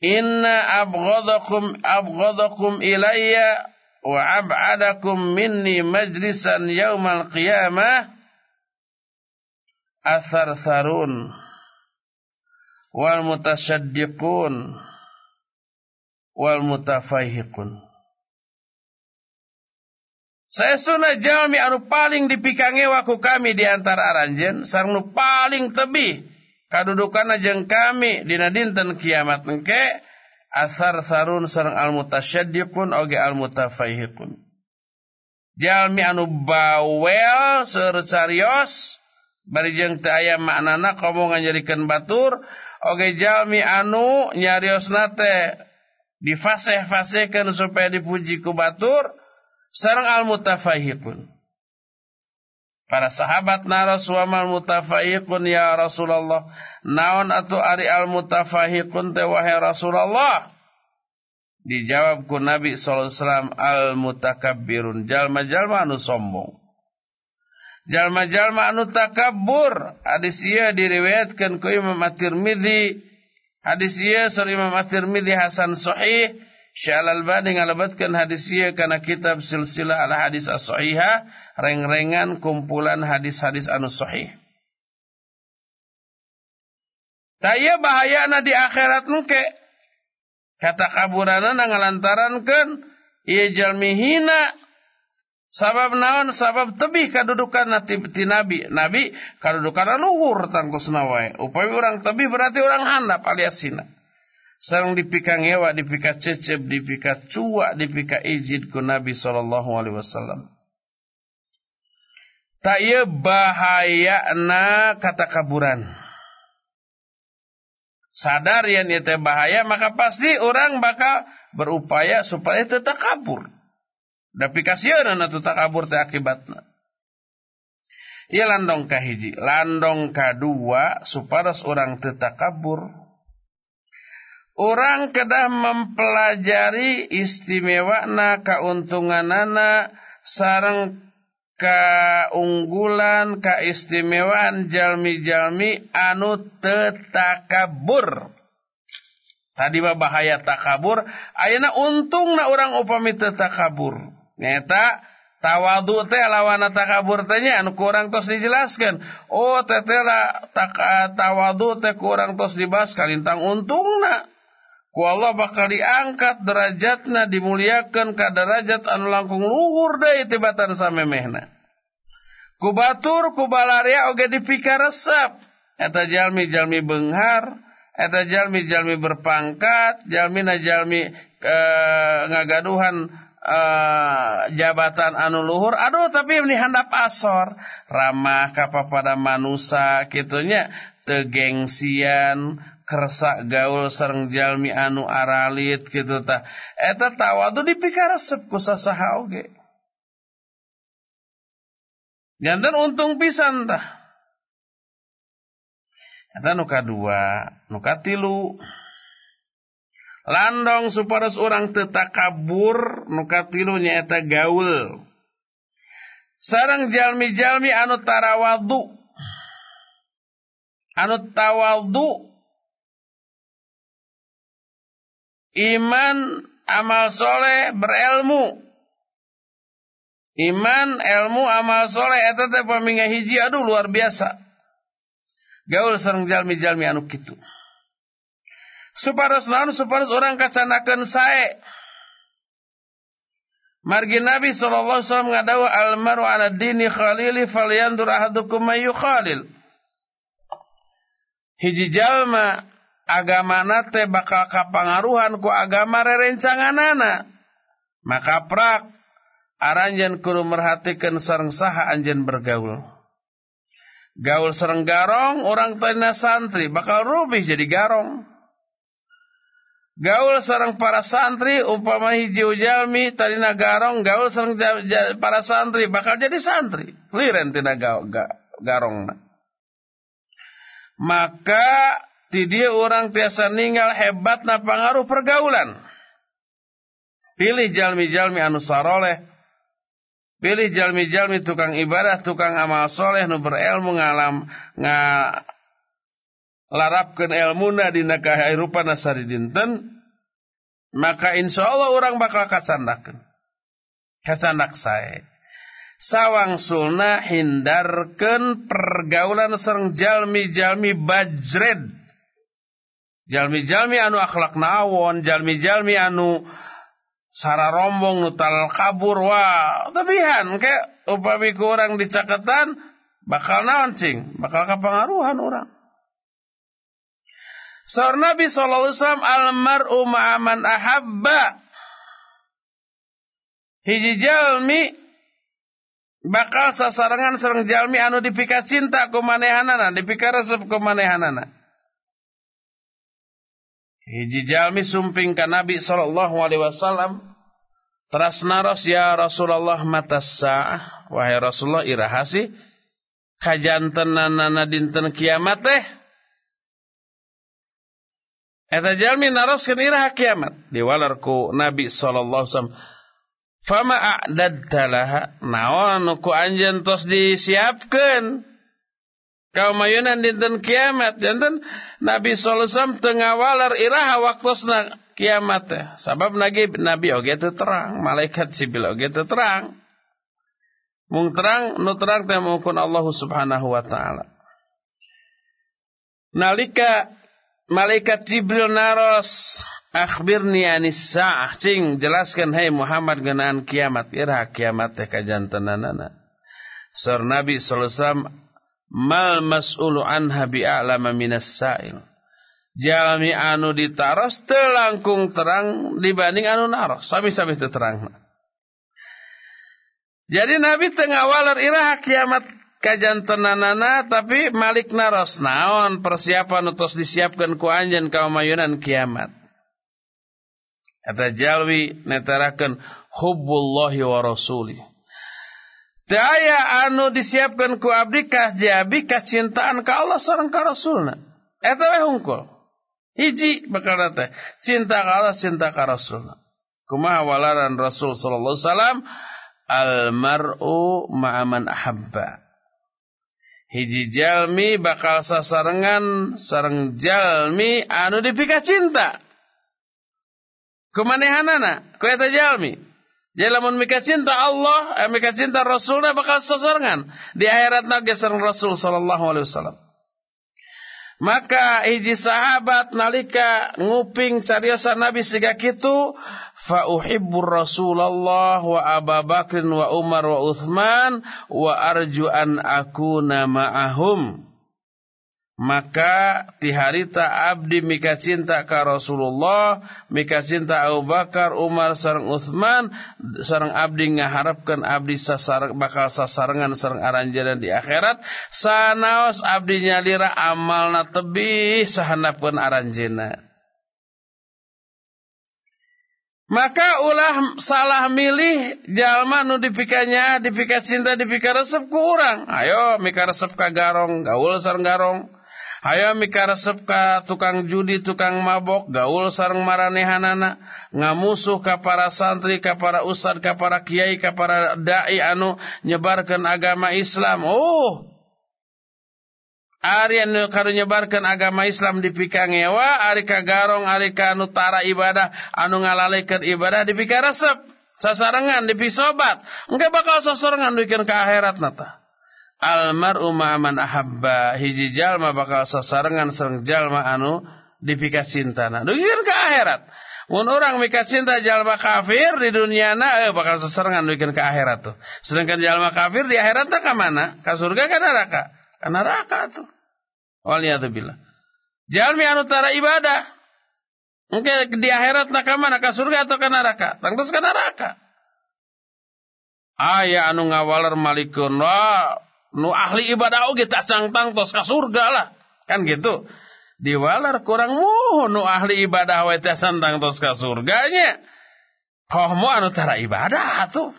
Inna abghadakum abghadakum ilayya wa ab'adakum minni majlisan yaumal qiyamah athar tharun wal mutasyaddiqun wal mutafaihiqun saya sunah jalmi anu paling dipikange waku kami di antara aranjen sareng nu paling tebih kadudukan jeung kami dina dinten kiamat engke asar sarun sarang al mutasyaddiqun oge al mutafaihiqun jalmi anu bawel seur carios bari jeung teu aya maknana komo ngajadikeun batur oge jalmi anu nyariosna teh difaseh-fasehkeun supaya dipuji ku batur sareng al mutafaihiqun Para sahabat naras wa mal mutafahiqun ya Rasulullah. Naon atu ari al mutafahiqun te wahai Rasulullah. Dijawab ku Nabi SAW al mutakabbirun. Jalma-jalma anu sombong. Jalma-jalma anu takabbur. Hadis ieu diriwayatkeun ku Imam At-Tirmidzi. Hadis sur Imam At-Tirmidzi hasan sahih. Syekh Al-Albani ngalabatkan hadis ieu kana kitab silsilah al hadis as-sahihah reng-rengan kumpulan hadis-hadis anu sahih. Taya bahayana di akhirat nuke. Kata kaburana ngalantarankeun ieu jalmi hina Sabab naon sabab tebih kadudukan nati ti nabi. Nabi kadudukan luhur tangtosna wae. Upami urang tebih berarti urang handap alias hina. Sarang dipika ngewa, dipika cecep, dipika cua, dipika ijid ku Nabi sallallahu alaihi wasallam. Tak iya bahaya na kata kaburan. Sadar yang itu bahaya, maka pasti orang bakal berupaya supaya itu tak kabur. Tapi kasihan na tak kabur teh akibatna. Ia landong kahiji, landong kedua supaya orang tetap kabur Orang kedah mempelajari istimewana keuntunganana sarang keunggulan keistimewaan jalmi-jalmi anu tetakabur. Tadi mah bahaya takabur, ayeuna untungna orang upami tetakabur. Nyata tawadu teh lawan takabur teh nya anu kurang tos dijelaskan. Oh teh teh tawadu teh kurang tos dibahas kalintang untungna. Ku Allah bakal diangkat derajatna dimuliakan ka derajat anu langkung luhur deui tibatan samemehna. Ku batur ku balaria oge dipikar resep. Eta jalmi-jalmi beunghar, eta jalmi-jalmi berpangkat, jalmina jalmi e, ngagaduhan e, jabatan anu luhur. Aduh tapi ini handap asor, ramah kapapada manusia kitunya tegengsian kersak gaul sareng jalmi anu aralit gitu ta. Eta tawadu dipikar resep ku sasaha oge. Janten untung pisan tah eta nu kadua nu katilu landong supados orang tetakabur nu katilu nyaeta gaul. Sareng jalmi-jalmi anu tarawadu. Anu tawadu iman, amal soleh, berilmu. Iman, ilmu, amal soleh eta teh paminga hiji aduh luar biasa. Gaul sareng jalmi-jalmi anu kitu. Supados naon supados orang kacanakeun sae. Margi Nabi sallallahu alaihi wasallam ngadawa almaru ala dini khalili falyandur ahadukum mayu khalil. Hiji jalma agama nate bakal kapangaruhan ku agama rerencanganana. Maka prak aranjen kudu merhatikan sareng saha anjen bergaul. Gaul sareng garong, orang tanya santri bakal rubih jadi garong. Gaul sareng para santri umpama hiji ujalmi tadina garong gaul sareng para santri bakal jadi santri. Liren tina ga, ga, garong. Maka ti dia orang tiasa ninggal hebat na pengaruh pergaulan. Pilih jalmi-jalmi anu saroleh Pilih jalmi-jalmi tukang ibadah, tukang amal soleh, nu berilmu ngalam, nga larapkan ilmuna di kahirupan nasari dinten, maka insya Allah orang bakal kacandakan. Kacandak saya. Sawang sulna hindarkan pergaulan serang jalmi-jalmi bajred. Jalmi-jalmi anu akhlak nawon, jalmi-jalmi anu sara rombong nutal kabur wah tabihan ke upami ku orang di cakatan bakal naon cing? Bakal kapangaruhan orang. Saur Nabi sallallahu alaihi wasallam almar'u ma'aman ahabba. Hiji jalmi bakal sasarangan sareng jalmi anu dipika cinta ku manehanana dipika resep ku manehanana Hiji jalmi sumping ka Nabi sallallahu alaihi wasallam. Terasnaros ya Rasulullah mata sa'ah wahai Rasulullah irahasi. Kajantenanana dinten kiamat teh. Eta jalmi naroskeun irah kiamat. Diwalar ku Nabi sallallahu alaihi wasallam Fama a'dadta laha naon ku anjeun tos disiapkeun Kau mayunan dinten kiamat jantan Nabi wasallam teu ngawalar iraha waktosna kiamat. Sabab nabi nabi oge teu terang, malaikat sibil oge teu terang. Mung terang nu terang teh mungkun Allah Subhanahu wa taala. Nalika malaikat Jibril naros akhbirni anis sa'ah cing jelaskan hai Muhammad genaan kiamat iraha kiamat teh kajantenanana. Sur Nabi sallallahu mal mas'ulu anha bi'a'lama minas sa'il. Jalmi anu ditaros telangkung terang dibanding anu naros. Sami-sami terang. Jadi Nabi tengah walar iraha kiamat kajan tenanana tapi malik naros naon persiapan utos disiapkan ku anjen kaum mayunan kiamat. Kata jalwi netarakan hubbullahi wa rasulih Daya anu disiapkan ku abdi kas jabi cintaan ka Allah sareng ka Rasulna. Eta we hungkul. Hiji bakal nate cinta ka Allah, cinta ka Rasulna. Kumaha walaran Rasul sallallahu alaihi al mar'u ma'aman ahabba. Hiji jalmi bakal sasarengan sareng jalmi anu dipika cinta. Kumanehanana, ku eta jalmi. Jadi lamun mika cinta Allah, eh, mika cinta Rasulnya bakal sesarengan di akhirat nage sareng Rasul sallallahu alaihi wasallam. Maka hiji sahabat nalika nguping cariosa Nabi siga kitu fa uhibbur Rasulullah wa Abu Bakr wa Umar wa Uthman wa arju an akuna ma'ahum maka tiharita abdi mika cinta ka Rasulullah mika cinta Abu Bakar Umar sareng Uthman sareng abdi ngaharapkan abdi sasar bakal sasarengan sareng aranjeun di akhirat sanaos abdi nyalira amalna tebih sahandapkeun aranjeunna. Maka ulah salah milih jalma nu dipikanya dipika cinta dipika resep ku urang. Ayo mika resep ka garong gaul sareng garong Hayo mikaresep ka tukang judi, tukang mabok, gaul sarang maranehanana, ngamusuh ka para santri, ka para ustad, ka para kiai, ka para dai anu nyebarkan agama Islam. Oh, Ari anu kanu nyebarkan agama Islam di pikangewa, ari ka garong, ari ka anu tara ibadah, anu ngalalaikan ibadah di resep. sasarengan di pisobat engke bakal sasarengan duikeun ka akhirat nata almar'u ma'aman ahabba hiji jalma bakal sasarengan sareng jalma anu dipika cintana duikeun ka akhirat Mun orang mika cinta jalma kafir di dunia na eh, bakal sasarengan duikeun ka akhirat tuh. Sedangkan jalma kafir di akhirat ka mana? Ka surga ka neraka? Ka neraka tuh. Waliyadzubillah. Jalmi anu tara ibadah. Engke di akhirat nak mana? Ka surga atau ka neraka? Tangtus ka neraka. Aya anu ngawaler malikun wah nu ahli ibadah oge tak cangtang tos ka surga lah. Kan gitu. Diwalar kurang muh nu ahli ibadah we teh santang tos ka surganya. Kohmo anu tara ibadah tuh.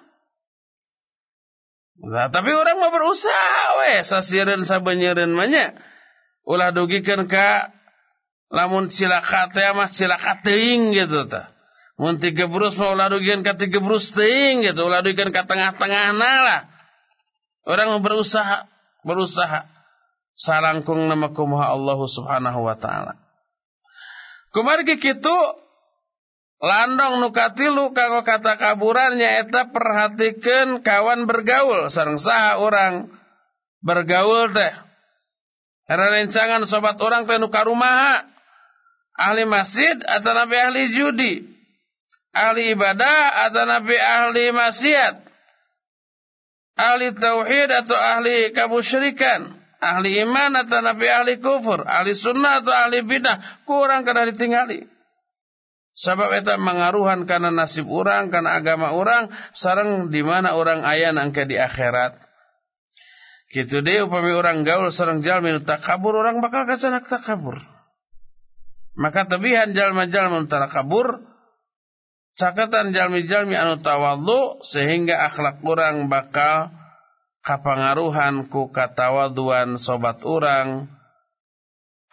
Nah, tapi orang mau berusaha we sasireun sabenyeureun mah nya. Ulah dugikeun ka lamun cilaka teh mah cilaka teuing gitu tah. Mun tigebrus mah ulah dugikeun ka tigebrus teuing gitu, ulah dugikeun ka tengah-tengahna. Orang berusaha, berusaha. Salangkung nama kumaha Allah Subhanahu wa taala. Kumargi kitu landong nukatilu kanggo kata kaburan nyaeta perhatikan kawan bergaul. Sareng saha orang bergaul teh. Rencangan sobat orang teh nuka rumaha ahli masjid atau nabi ahli judi. Ahli ibadah atau nabi ahli maksiat ahli tauhid atau ahli kamusyrikan ahli iman atau nabi ahli kufur ahli sunnah atau ahli bidah kurang kada ditinggali. Sebab itu mengaruhan karena nasib orang karena agama orang sarang di mana orang ayah nangke di akhirat. Gitu deh upami orang gaul sarang jalmi takabur orang bakal kacanak takabur. Maka tebihan jalma-jalma antara kabur cakatan jalmi-jalmi anu tawadhu sehingga akhlak orang bakal kapangaruhan ku katawaduan sobat orang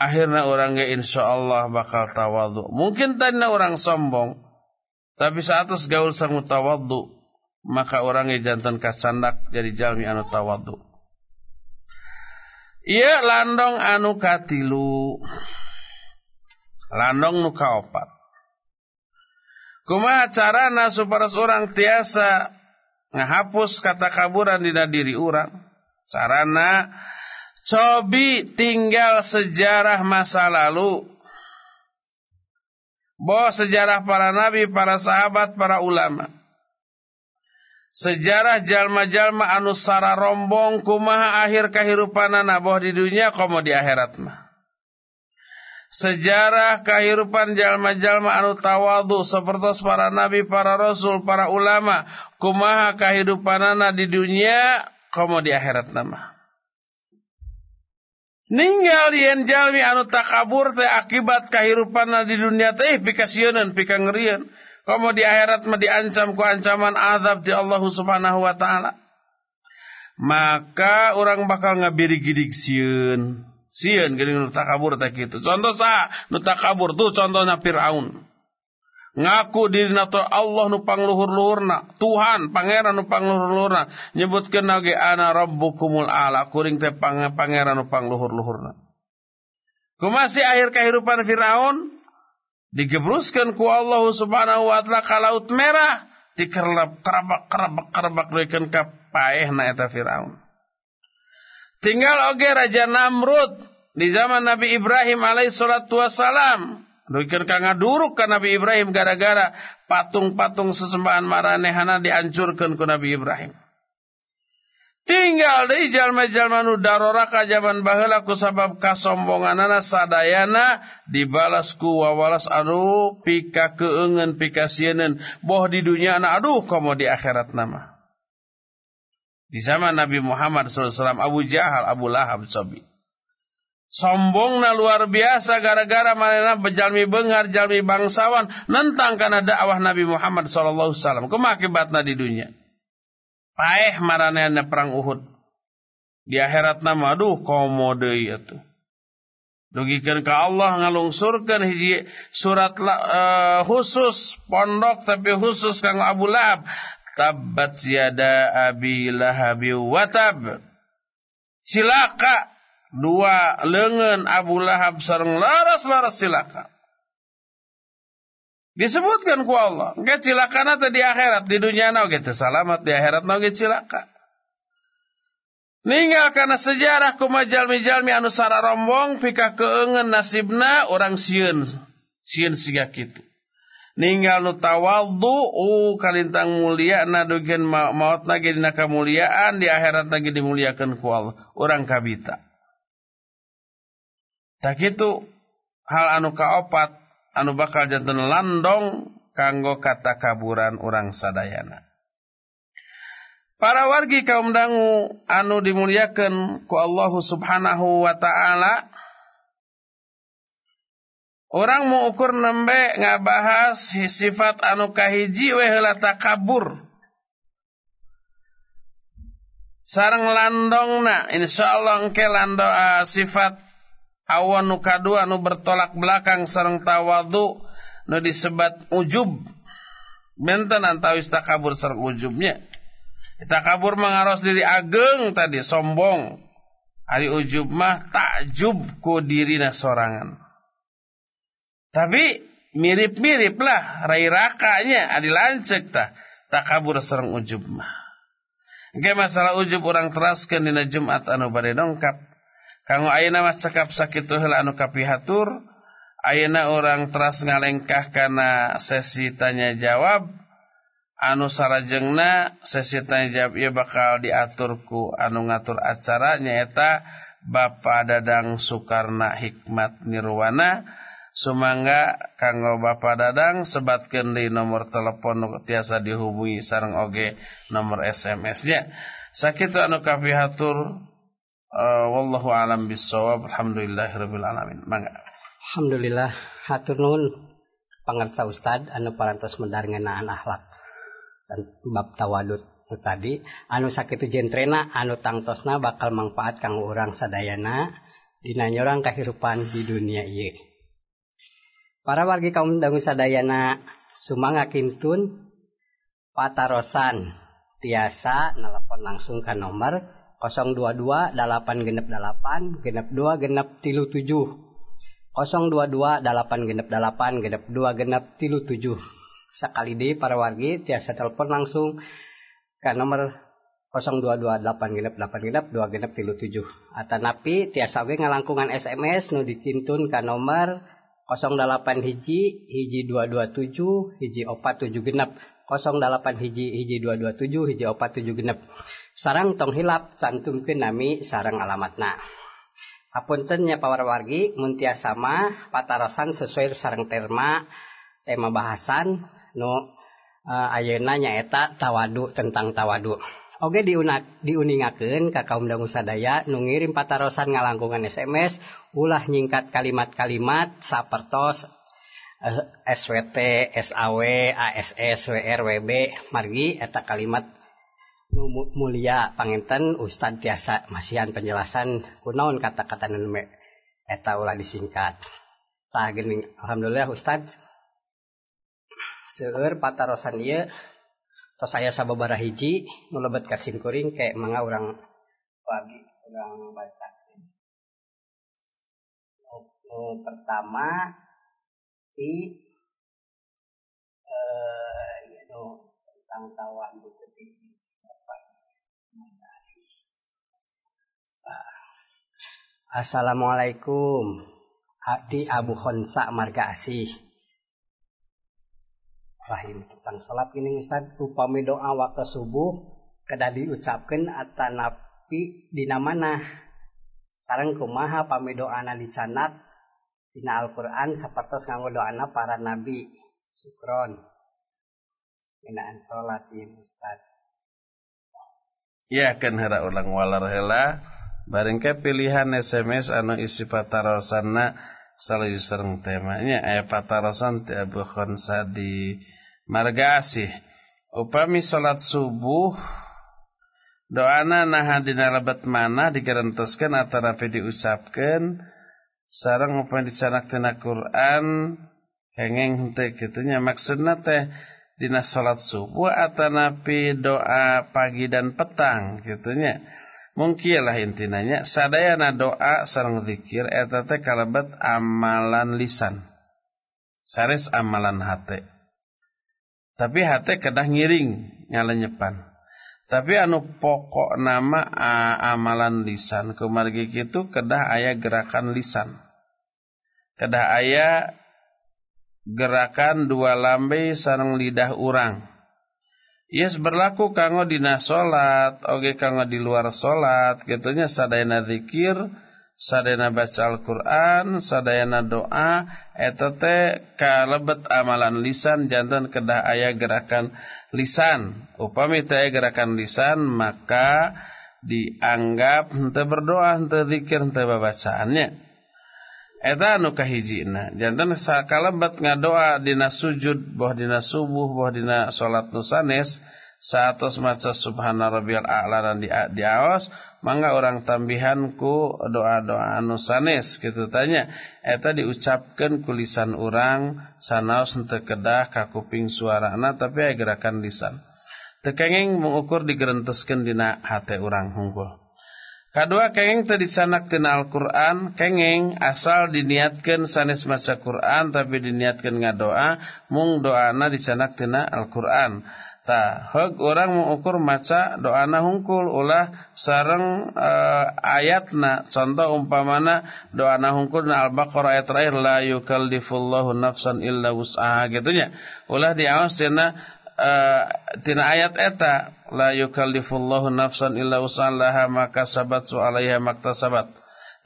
akhirnya orang ge insyaallah bakal tawadhu. Mungkin tadinya orang sombong tapi saat gaul sang tawadhu maka orang ge jantan kacandak jadi jalmi anu tawadhu. Iya landong anu katilu. Landong nu kaopat. Kumaha carana supaya orang tiasa ngahapus kata kaburan di diri orang? Carana cobi tinggal sejarah masa lalu. Bawa sejarah para nabi, para sahabat, para ulama. Sejarah jalma-jalma anu sara rombong kumaha akhir kahirupanana boh di dunia komo di akhirat mah sejarah kehidupan jalma-jalma anu tawadu seperti para nabi, para rasul, para ulama, kumaha kehidupanana di dunia, komo di akhirat nama. Ninggal yen jalmi anu takabur teh akibat kehidupanna di dunia teh pikasieun pika. Komo di akhirat mah diancam ku ancaman azab di Allah Subhanahu wa taala. Maka orang bakal ngabiri gidig sieun. Sieun geuning nu takabur teh kitu. Contoh sa nu takabur tuh contohnya Firaun. Ngaku diri to Allah nu pangluhur-luhurna, Tuhan pangeran nu pangluhur-luhurna, nyebutkeun ge ana rabbukumul ala, kuring teh pangeran nu pangluhur-luhurna. Kumasi akhir kehidupan Firaun digebruskeun ku Allah Subhanahu wa taala ka laut merah, dikerlap kerabak kerabak kerabak duikeun ka paehna eta Firaun. Tinggal oge Raja Namrud di zaman Nabi Ibrahim alaihi salatu wassalam. Duikeun ka ngaduruk ka Nabi Ibrahim gara-gara patung-patung sesembahan maranehana dihancurkan ku Nabi Ibrahim. Tinggal di jalma-jalma nu daroraka zaman baheula ku sabab kasombonganana sadayana dibalas ku wawalas anu pika keungeun pika sieun boh di dunia aduh komo di akhirat nama. Di zaman Nabi Muhammad SAW, Abu Jahal, Abu Lahab, Sobi. Sombongna luar biasa gara-gara manena bejalmi bengar, jalmi bangsawan, nentang karena dakwah Nabi Muhammad SAW. Kemakibatna di dunia. Paeh maranehna perang Uhud. Di akhirat nama, aduh komode itu. Dugikeun ka Allah ngalungsurkeun hiji surat uh, khusus pondok tapi khusus kang Abu Lahab tabbat yada abi lahabi watab silaka dua lengan Abu Lahab sareng laras-laras silaka disebutkan ku Allah ge cilakana teh di akhirat di dunia na teu salamat di akhirat na oge cilaka Ninggal karena sejarah kumajalmi-jalmi anu rombong fika keengen nasibna orang sieun. Sieun siga kitu. Ninggal nu tawaddu u kalintang mulia na dugen maut lagi dina kamuliaan di akhirat lagi dimuliakeun ku Allah. Urang kabita. Tak itu hal anu kaopat anu bakal janten landong kanggo kata kaburan orang sadayana. Para wargi kaum dangu anu dimuliakan ku Allah Subhanahu wa taala Orang mau ukur nembe ngabahas sifat anu kahiji we takabur. Sareng landongna insyaallah engke lando uh, sifat awan nu kadua anu bertolak belakang sareng tawadu nu disebat ujub. Benten antawis takabur sareng ujubnya. Kita kabur mengaros diri ageng tadi sombong. Hari ujub mah takjub ku dirina sorangan. Tapi mirip-mirip lah rai rakanya adi lancek ta takabur serang ujub mah. Masalah ujub orang teraskan dina Jumat anu bade dongkap. Kanggo ayeuna mah cekap sakitu heula anu kapihatur. Ayeuna orang teras ngalengkah kana sesi tanya jawab anu sarajengna sesi tanya jawab ieu bakal diaturku anu ngatur acara nyaeta Bapak Dadang Soekarna Hikmat Nirwana sumangga kanggo Bapak Dadang sebatkeun di nomor telepon tiasa dihubungi sareng oge nomor SMS-nya sakitu anu kapihatur uh, wallahu alam bisawab alhamdulillahirabbil alamin. Mangga. Alhamdulillah hatur nuhun pangarsa Ustad anu parantos mendarengeunaan akhlak bab tawadud tadi. Anu sakit jentrena anu tangtosna bakal manfaat kang orang sadayana. Dina nyorang kehidupan di dunia iya para wargi kaum dangu sadayana sumanga kintun patarosan. Tiasa nelpon langsung ke nomor 022 8 genep 8 genep 2 genep tilu 7 022 8 genep 8 genep 2 genep tilu 7 sekali deh para wargi tiasa telepon langsung ke nomor 0228 genep 8 genep 2 genep tilu 7 atau napi tiasa oge ngalangkungan SMS nu ditintun ke nomor 08 hiji hiji 227 hiji opat 7 genep. 08 hiji hiji 227 hiji opat 7 genep. Sarang tong hilap cantumkeun nami sarang alamatna. Apuntennya pawarwargi muntia sama patarasan sesuai sarang terma tema bahasan nu no, uh, ayeuna nyaeta tawadu tentang tawadu. Oke diunak diuningakeun ka kaum dangu sadaya nu ngirim patarosan ngalangkungan SMS ulah nyingkat kalimat-kalimat sapertos eh, SWT, SAW, ASS, WR, WB margi eta kalimat nu mulia pangenten Ustad tiasa masihan penjelasan kunaon kata-kata nu eta ulah disingkat. Tah geuning alhamdulillah Ustad seueur patarosan ieu tos aya sababaraha hiji nu lebet kasim kuring kayak mangga urang bagi urang baca. Nu pertama di eh ya nu tentang tawan bukti Bapak Assalamualaikum. Adi Abu Khonsa Marga Asih rahim tentang salat ini Ustaz. Upami doa waktu subuh kada diucapkan atanapi dina mana sareng kumaha pami doana dicanat dina Al-Qur'an sapertos nganggo doana para nabi. Sukron minaan salat ini Ustaz. Ya kan hera ulang walar hela. Bareng pilihan SMS anu isi patarosanna salah sareng temanya. Aya patarosan ti Abu Khansa di marga asih upami salat subuh. Doana naha dina lebat mana digarentoskeun atanapi diusapkeun sareng upami dicanak tina Quran. Kengeng henteu kitu nya maksudna teh dina salat subuh atanapi doa pagi dan petang kitu nya mungkin lah intinanya sadayana doa sareng zikir eta teh amalan lisan. Sanes amalan hate tapi hate kedah ngiring ngalenyepan tapi anu pokok nama amalan lisan kumargi gitu kedah ayah gerakan lisan. Kedah ayah gerakan dua lambe sarang lidah urang. Yes berlaku kanggo dina salat oge kanggo di luar salat gitunya sadayana zikir sadayana baca Al-Qur'an sadayana doa eta teh kalebet amalan lisan jantan kedah ayah gerakan lisan. Upami teh gerakan lisan maka dianggap henteu berdoa, henteu zikir, henteu babacaannya. Eta anu kahijina. Jantan sakalebat ngadoa dina sujud, boh dina subuh, boh dina salat nu sanes, saatos maca subhana rabbiyal a'la dan di, di awas mangga orang tambihanku doa-doa anu sanes kitu tanya. Eta diucapkan kulisan orang sanaos henteu kedah ka kuping suarana tapi aya gerakan lisan. Teu kenging mengukur digerenteskeun dina hate urang hungkul Kadua kenging tadi dicanak tina Al-Quran Kenging asal diniatkan sanes maca Quran Tapi diniatkan ngadoa Mung doana dicanak tina Al-Quran Ta, heg orang mengukur maca doana hungkul. Ulah sareng uh, ayatna. Contoh umpamana doana hungkul na Al-Baqarah ayat terakhir la yukallifullahu nafsan illa wus'aha gitunya. Ulah diawas tina uh, tina ayat eta la yukallifullahu nafsan illa wus'aha laha maka sabat su alaiha maktasabat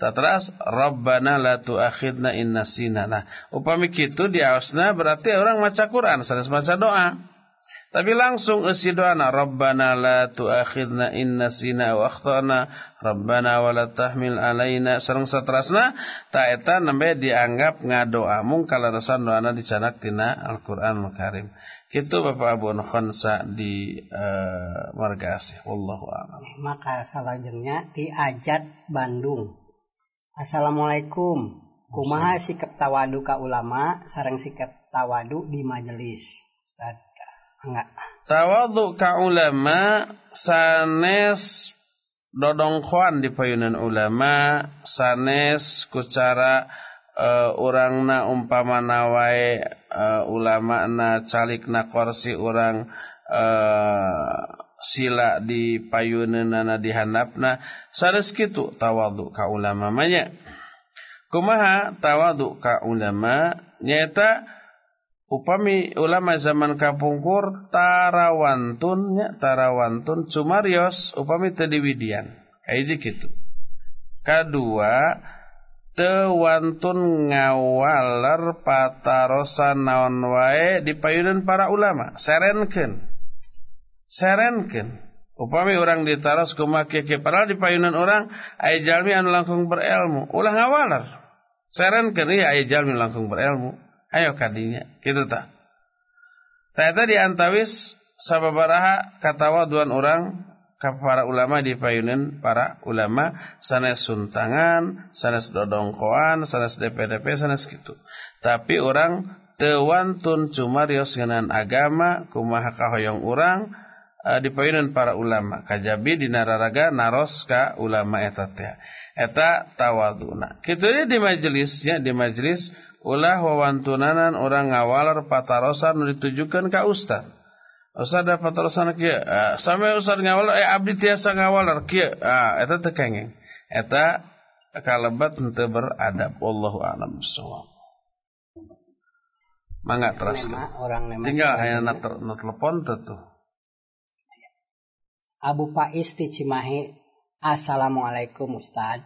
Tatras Rabbana la tuakhidna in nasina. Nah, upami kitu diawasna berarti orang maca Quran, sanes maca doa. Tapi langsung isi doana Rabbana la tuakhidna in nasina wa akhtana Rabbana wa la tahmil alaina sareng satrasna ta eta nembe dianggap ngadoa mung kalarasan doana dicanak tina Al-Qur'an Karim. Kitu Bapak Abu Khansa di uh, Marga Asih wallahu a'lam. Maka salajengnya di Ajat Bandung. Assalamualaikum. Kumaha sikap tawadu ka ulama sareng sikap tawadu di majelis. Ustaz. Tawadu ka ulama sanes dodongkoan di payunan ulama sanes kucara e, uh, orang na umpama nawai uh, e, ulama na calik na korsi orang uh, e, sila di payunan na dihanapna sanes kitu tawadhu ka ulama manya kumaha tawadhu ka ulama nyata upami ulama zaman kapungkur tarawantun nya tarawantun cumarios upami teu diwidian kaiji kitu kadua tewantun ngawaler patarosan naon wae di payunan para ulama. Serenkeun. Serenkeun. Upami orang ditaros kumaha kieu padahal di payunan orang aya jalmi anu langkung berilmu. Ulah ngawaler. Serenkeun ieu aya jalmi langkung berilmu Ayo kadinya, gitu tak. Ternyata diantawis sababaraha katawaduan orang para ulama di payunan para ulama sanes suntangan, sanes dodongkoan, sanes DPDP, sanes gitu. Tapi orang tewantun cuma rios ngenan agama kumaha kahoyong orang uh, di payunan para ulama kajabi di nararaga naros ka ulama eta teh eta tawaduna kitu di majelisnya di majelis ulah wawantunanan orang ngawalar patarosan ditujukan ke ustad. Ustad ada patarosan kia uh, sampai ustad ngawalar eh abdi tiasa ngawalar. Kia ah eta teu kengeng eta kalebat henteu beradab. Wallahu a'lam bissawab. Mangga teraskeun tinggal aya na telepon tuh. Abu Faiz di Cimahi. Assalamualaikum Ustaz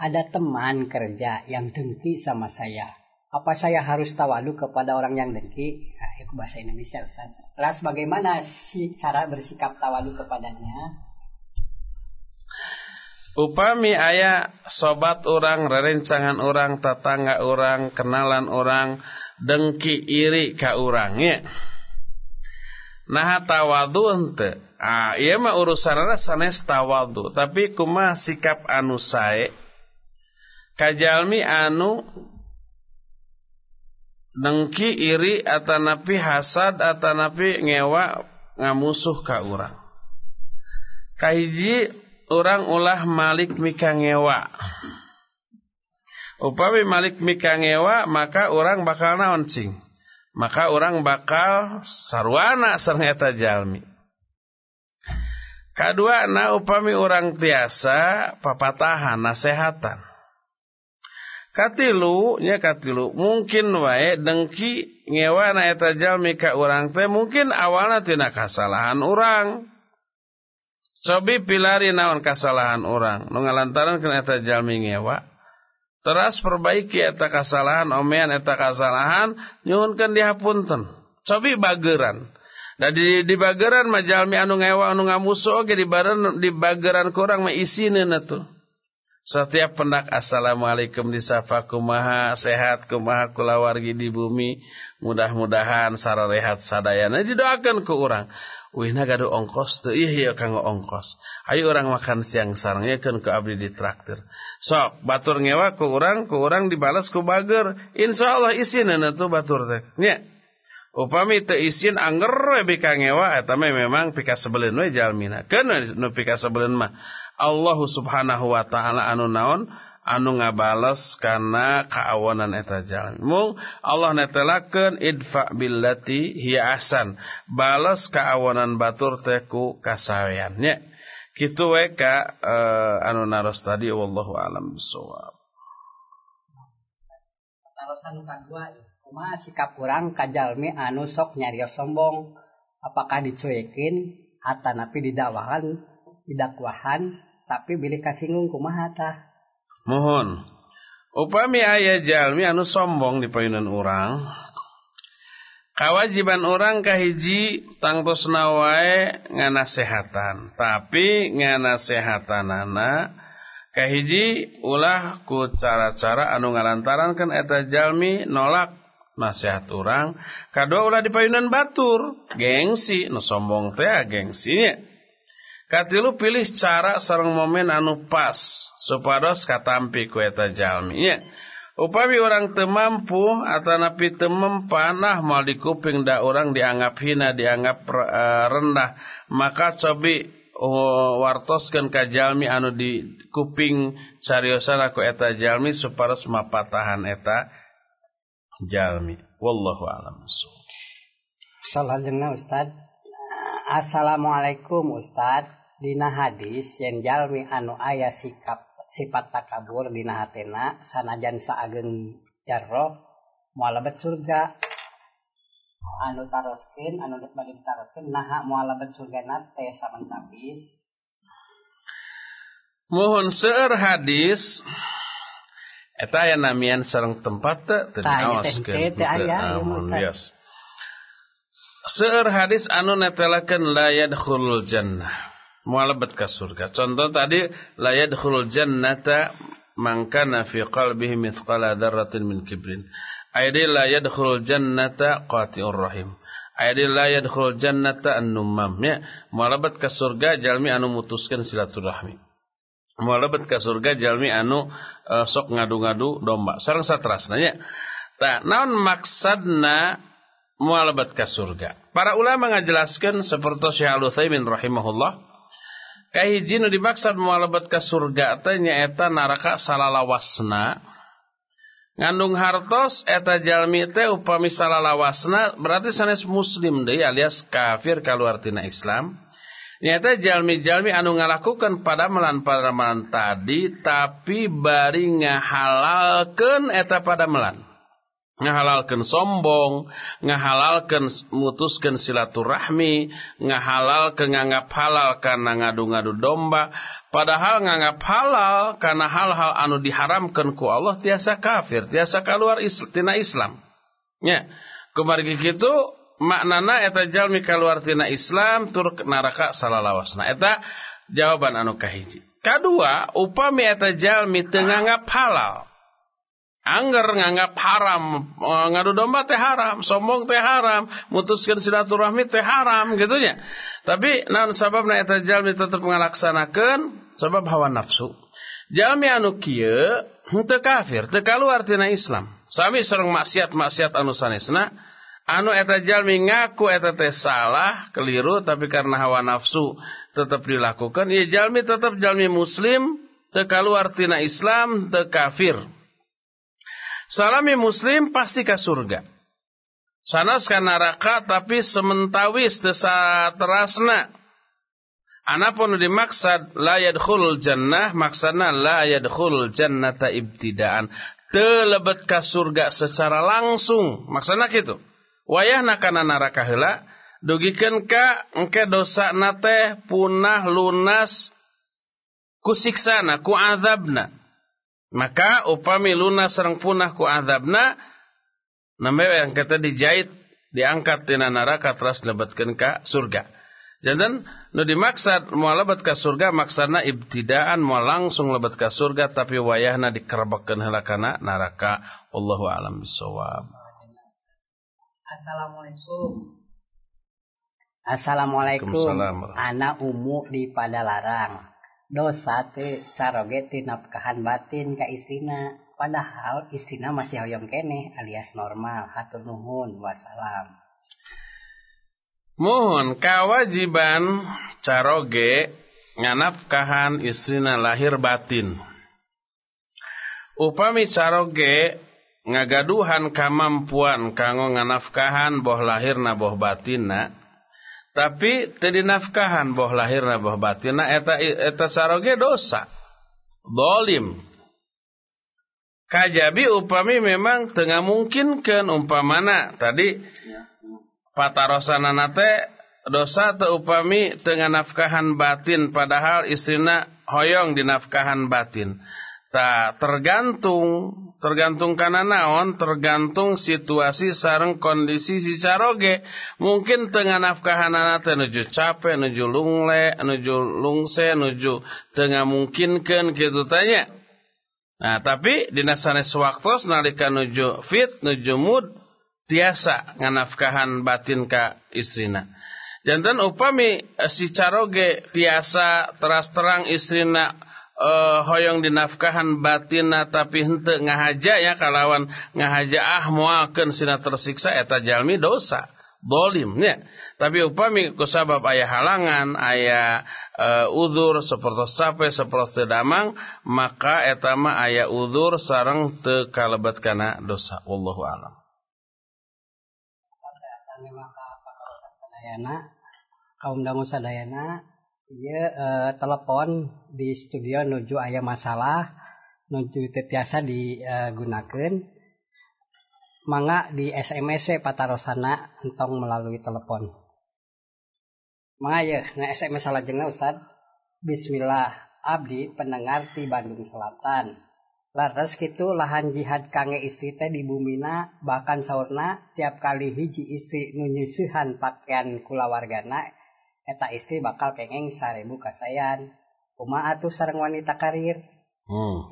ada teman kerja yang dengki sama saya. Apa saya harus tawadu kepada orang yang dengki? Nah, itu bahasa Indonesia Ustaz. Terus bagaimana sih cara bersikap tawadu kepadanya? Upami ayah sobat orang, rerencangan orang, tetangga orang, kenalan orang, dengki iri ka orang ya. Nah tawadu ente. Ah, iya mah urusanana sanes tawadu, tapi kuma sikap anu sae kajalmi anu dengki iri atanapi hasad atanapi ngewa ngamusuh ka urang. Kahiji urang ulah malik mika ngewa. Upami Malik mika ngewa maka orang bakal naon cing. Maka orang bakal sarwana sareng eta jalmi. Kedua na upami orang tiasa papatahan nasehatan. Katilu nya katilu mungkin wae dengki ngewa na eta jalmi ka urang teh mungkin awalna tina kasalahan urang. Cobi pilari naon kasalahan orang nu ngalantaran kana eta jalmi ngewa. Teras perbaiki eta kasalahan omean eta kasalahan nyuhunkeun dihapunten. Cobi bageran. Da di, di bageran mah jalmi anu ngewa anu ngamusuh oge di bageran kurang mah isineun atuh. Setiap pendak Assalamualaikum disapa kumaha sehat kumaha kula wargi di bumi. Mudah-mudahan sararehat sadayana didoakan ku urang. Wihna gado ongkos tuh. Iya iya kanggo ongkos. Ayo orang makan siang sarang ya kan ku abdi ditraktir sok batur ngewa ku urang ku urang dibalas ku bager. Insyaallah isina tuh batur teh. Nya. Upami teu isin anger we bika ngewa eta memang pika sebeleun we jalmina keun nu pika sebeleun mah Allah subhanahu wa ta'ala anu naon anu ngabales karena kaawanan eta jalan. Mung Allah netelakeun idfa billati hiya ahsan. Balas kaawanan batur teh ku kasawean nya. Kitu we ka uh, anu naros tadi wallahu alam bisawab. Taros anu kadua kumaha sikap urang ka jalmi anu sok nyarios sombong apakah dicuekin atanapi didakwahan didakwahan tapi bilih kasinggung kumaha tah mohon. Upami aya jalmi anu sombong di payunan orang kawajiban orang kahiji tangtosna wae nganasehatan. Tapi nganasehatanana kahiji ulah ku cara-cara anu ngalantaran kan eta jalmi nolak nasihat orang kadua ulah di payunan batur. Gengsi nu sombong teh gengsinya Katilu pilih cara sarang momen anu pas. Supados katampi ku eta jalmi. Nya. Upami orang temampu atau napi temempanah mal di kuping da orang dianggap hina dianggap uh, rendah maka cobi uh, wartoskeun ka jalmi anu di kuping cariosan aku eta jalmi supados mapatahan eta jalmi. Wallahu alam Salanjengna Ustaz Assalamualaikum Ustaz Dina hadis yang jalmi anu ayah sikap sifat takabur dina hatena sanajan saageng jarro mualabet surga. Anu taroskin anu bagi taroskin naha mualabet surga nate samantabis mohon seur hadis. Eta aya namian sareng tempat teh teu aya Seur hadis anu netelakeun la yadkhulul jannah mualabat ke surga. Contoh tadi la yadkhulul jannata man kana fi qalbihi mithqala dzarratin min kibrin. Aydi la yadkhulul jannata qati'ur rahim. Aydi la yadkhulul jannata an-nummam. Ya, mualabat ke surga jalmi anu mutuskeun silaturahmi. Mualabat ke surga jalmi anu uh, sok ngadu-ngadu domba. Sareng satrasna nya. Tah, naon maksadna mualabat ke surga? Para ulama ngajelaskeun seperti Syekh Al-Utsaimin rahimahullah kahiji nu dimaksud mualabat ka surga teh nyaeta neraka salalawasna ngandung hartos eta jalmi teh upami salalawasna berarti sanes muslim deui alias kafir kaluar tina Islam nyaeta jalmi-jalmi anu ngalakukan pada melan pada melan tadi tapi bari ngahalalkeun eta pada melan ngahalalkan sombong, ngahalalkan mutuskan silaturahmi, ngahalalkan nganggap halal karena ngadu-ngadu domba, padahal nganggap halal karena hal-hal anu diharamkan ku Allah tiasa kafir, tiasa keluar tina Islam. Ya, kemarin gitu maknana eta jalmi keluar tina Islam tur neraka salalawasna. Eta jawaban anu kahiji. Kedua, upami eta jalmi teu nganggap halal Angger nganggap haram, eh, ngadu domba teh haram, sombong teh haram, mutuskan silaturahmi teh haram gitunya. Tapi naon sababna eta jalmi tetep ngalaksanakeun sebab hawa nafsu. Jalmi anu kieu henteu kafir, teu kaluar tina Islam. Sami sareng maksiat-maksiat anu sanesna, anu eta jalmi ngaku eta teh salah, keliru tapi karena hawa nafsu tetap dilakukan, ieu jalmi tetap jalmi muslim, teu kaluar tina Islam, teu kafir. Salami muslim pasti ke surga sanas ka neraka tapi sementawis desa terasna Anapun dimaksud la yadkhul jannah maksudna la yadkhul jannata ibtidaan. Telebet ka surga secara langsung. Maksudna gitu. Wayahna kana neraka heula dugikeun ka engke dosa nate punah lunas ku siksana ku azabna. Maka upami lunas sareng punah ku azabna nambe yang kata dijahit diangkat tina neraka terus lebetkeun ka surga. Jangan nu dimaksud mau lebat ke surga maksana ibtidaan mau langsung lebat ke surga tapi wayahna dikerbakeun heula kana neraka. Wallahu a'lam bishawab. Assalamualaikum. Assalamualaikum. Anak umu di Padalarang. dosa carogetti nafkahan batin ka istrina padahal istrina masih hoyong keneh alias normal. Hatur nuhun wasalam mohon kewajiban caroge nganafkahan istrina lahir batin. Upami caroge ngagaduhan kamampuan kanggo nganafkahan boh lahir na boh batinna Tapi tadi nafkahan boh lahir na boh batinna eta eta caroge dosa. Dolim. Kajabi upami memang tengah mungkinkan umpamana tadi ya patarosana nate dosa teupami dengan nafkahan batin padahal istrina hoyong di nafkahan batin tak tergantung tergantung karena naon tergantung situasi sarang kondisi si caroge mungkin tengah nafkahan nate nuju capek nuju lungle nuju lungse nuju tengah mungkinkan gitu tanya nah tapi di nasanes waktu nalika nuju fit nuju mood tiasa nganafkahan batin ka istrina. Jantan upami eh, si caroge tiasa teras terang istrina uh, hoyong dinafkahan batina tapi hente ngahaja ya kalawan ngahaja ah muakeun sina tersiksa eta jalmi dosa dolim ya. Tapi upami kusabab ayah halangan, ayah uh, udur seperti sape, seperti damang, maka etama ayah udur sarang te kalebat kana dosa. Wallahu alam. kaum dangu sadayana iya e, telepon di studio nuju ayah masalah nuju tetiasa digunakan mangga di SMS patarosana entong melalui telepon. Mangga ya nah SMS salajengna Ustad Bismillah abdi pendengar di Bandung Selatan. Laras gitu lahan jihad kange istri teh di bumina bahkan saurna tiap kali hiji istri nunyusuhan pakaian kula wargana eta istri bakal kengeng sarebu kasayan kuma atuh sareng wanita karir? Hmm.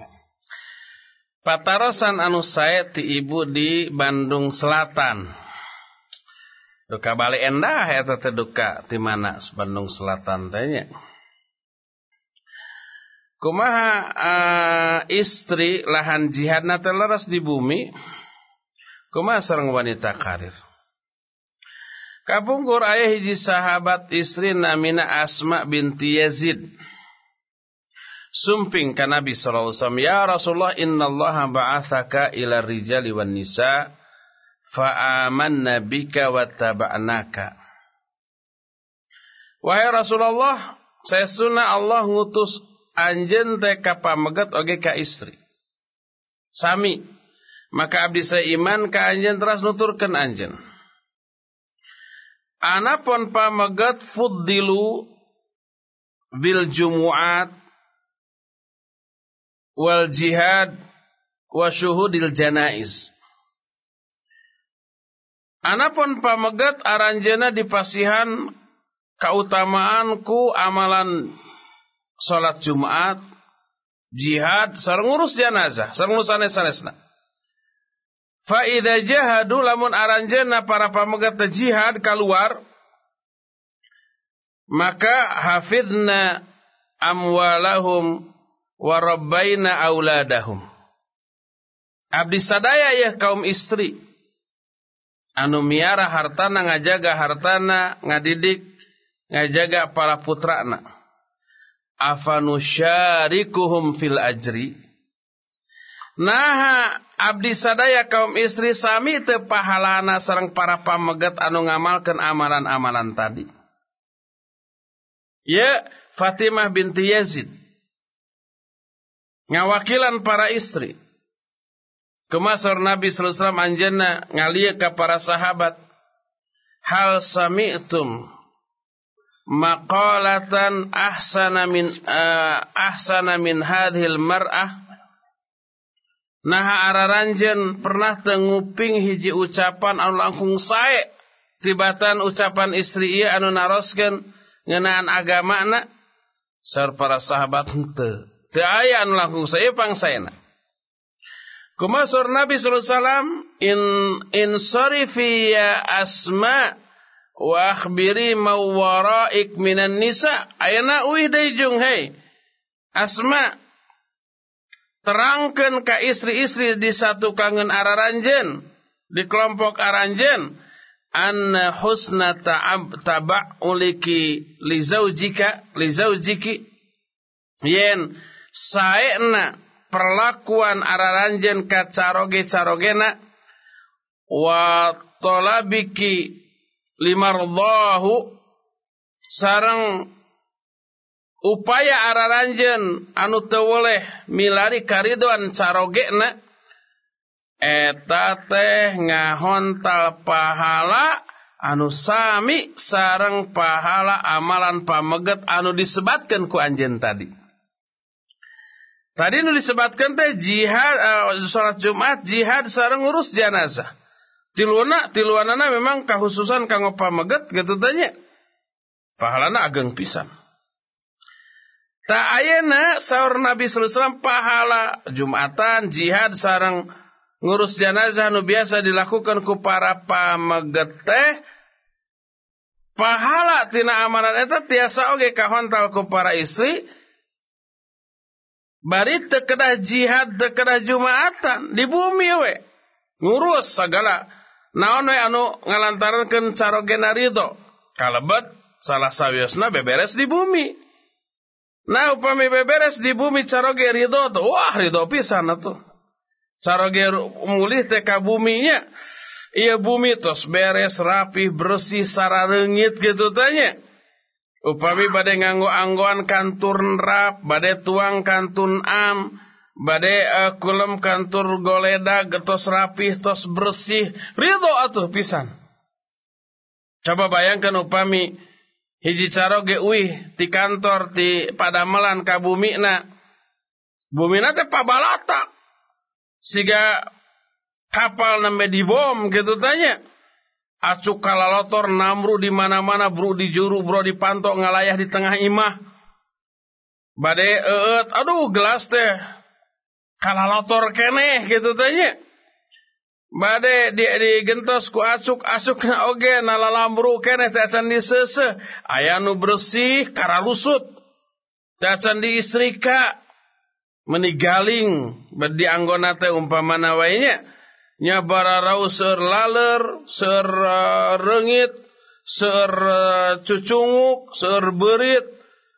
Patarosan anu sae ti ibu di Bandung Selatan. Duka balik endah eta teh duka ti mana Bandung Selatan tanya kumaha uh, istri lahan jihadna teleras di bumi kumaha sareng wanita karir kapungkur ayah hiji sahabat istri namina Asma binti Yazid sumping ka Nabi sallallahu alaihi wasallam ya Rasulullah innallaha ba'athaka ila rijali wan nisa fa amanna bika wattaba'naka Wahai Rasulullah saya sunnah Allah ngutus anjen teh kapamegat oge ka istri. Sami. Maka abdi iman ka anjen teras nuturkan anjen. Anapun pamegat fuddilu bil jumu'at wal jihad wa syuhudil janaiz. Anapun pamegat aranjena dipasihan kautamaanku amalan salat Jumat, jihad, sareng ngurus jenazah, sareng ngurus sanes-sanesna. Fa idza jahadu lamun aranjeuna para pamegat jihad keluar maka hafidna amwalahum wa rabbaina auladahum. Abdi sadaya ya kaum istri. Anu miara hartana ngajaga hartana ngadidik ngajaga para putrana. Afanusyarikuhum fil ajri Nah abdi sadaya kaum istri sami teu pahalana sareng para pamegat anu ngamalkeun amalan-amalan tadi. Ya Fatimah binti Yazid ngawakilan para istri. Kemasar Nabi wasallam anjeunna ngalieu ka para sahabat hal sami'tum maqalatan ahsana min uh, ahsana min hadhil mar'ah Nah araranjen pernah tenguping hiji ucapan anu langkung sae. Tibatan ucapan istri ia anu naroskeun ngeunaan agama na sar para sahabat henteu. Teu aya anu langkung sae pangsaena. Kumasur Nabi sallallahu in in sarifi ya asma wa akhbiri mawaraik minan nisa. Ayana uih deui jung hei asma terangkan ke istri-istri di satu kangen araranjen di kelompok aranjen an husna ta'ab uliki li zaujika li yen saena perlakuan araranjen ka caroge carogena wa talabiki limardahu sarang upaya araranjen anu teu woleh milari karidoan carogena eta teh ngahontal pahala anu sami sareng pahala amalan pameget anu disebatkan ku anjen tadi Tadi nu disebatkan teh jihad uh, salat Jumat jihad sareng ngurus jenazah. Tiluna tiluanana memang kahususan kanggo pameget gitu tanya. Pahalana ageng pisan. Tak ayana sahur Nabi wasallam pahala Jumatan, jihad sarang ngurus jenazah nu biasa dilakukan ku para pamegeteh pahala tina amalan eta tiasa oge kahontal ku para istri. Bari teu jihad teu Jumatan di bumi we. Ngurus segala naon we anu ngalantarankeun carogena ridho? Kalebet salah sawiosna beberes di bumi Nah upami beberes di bumi caroge ridho tuh. Wah ridho pisan tuh. Caroge mulih teka buminya. Iya bumi tos beres rapi bersih sararengit gitu tanya. Upami badai nganggo anggoan kantur rap, badai tuang kantun am, badai uh, kulem kantur goleda getos rapi tos bersih. Ridho atuh pisan. Coba bayangkan upami hiji caroge uih ti kantor ti padamelan ka bumina bumina teh pabalata. Siga kapal nembe dibom gitu tanya acuk kalalotor namru di mana-mana bro di juru bro di pantok ngalayah di tengah imah. Bade eet aduh gelas teh kalalotor keneh gitu tanya Bade di di gentos ku asuk asuk na oge nalalambru kene teh acan disese. Aya nu bersih karalusut teh acan diistrika menigaling bedi anggona teh umpamana wae nya bararau seur laler seur uh, reungit seur uh, cucunguk seur beurit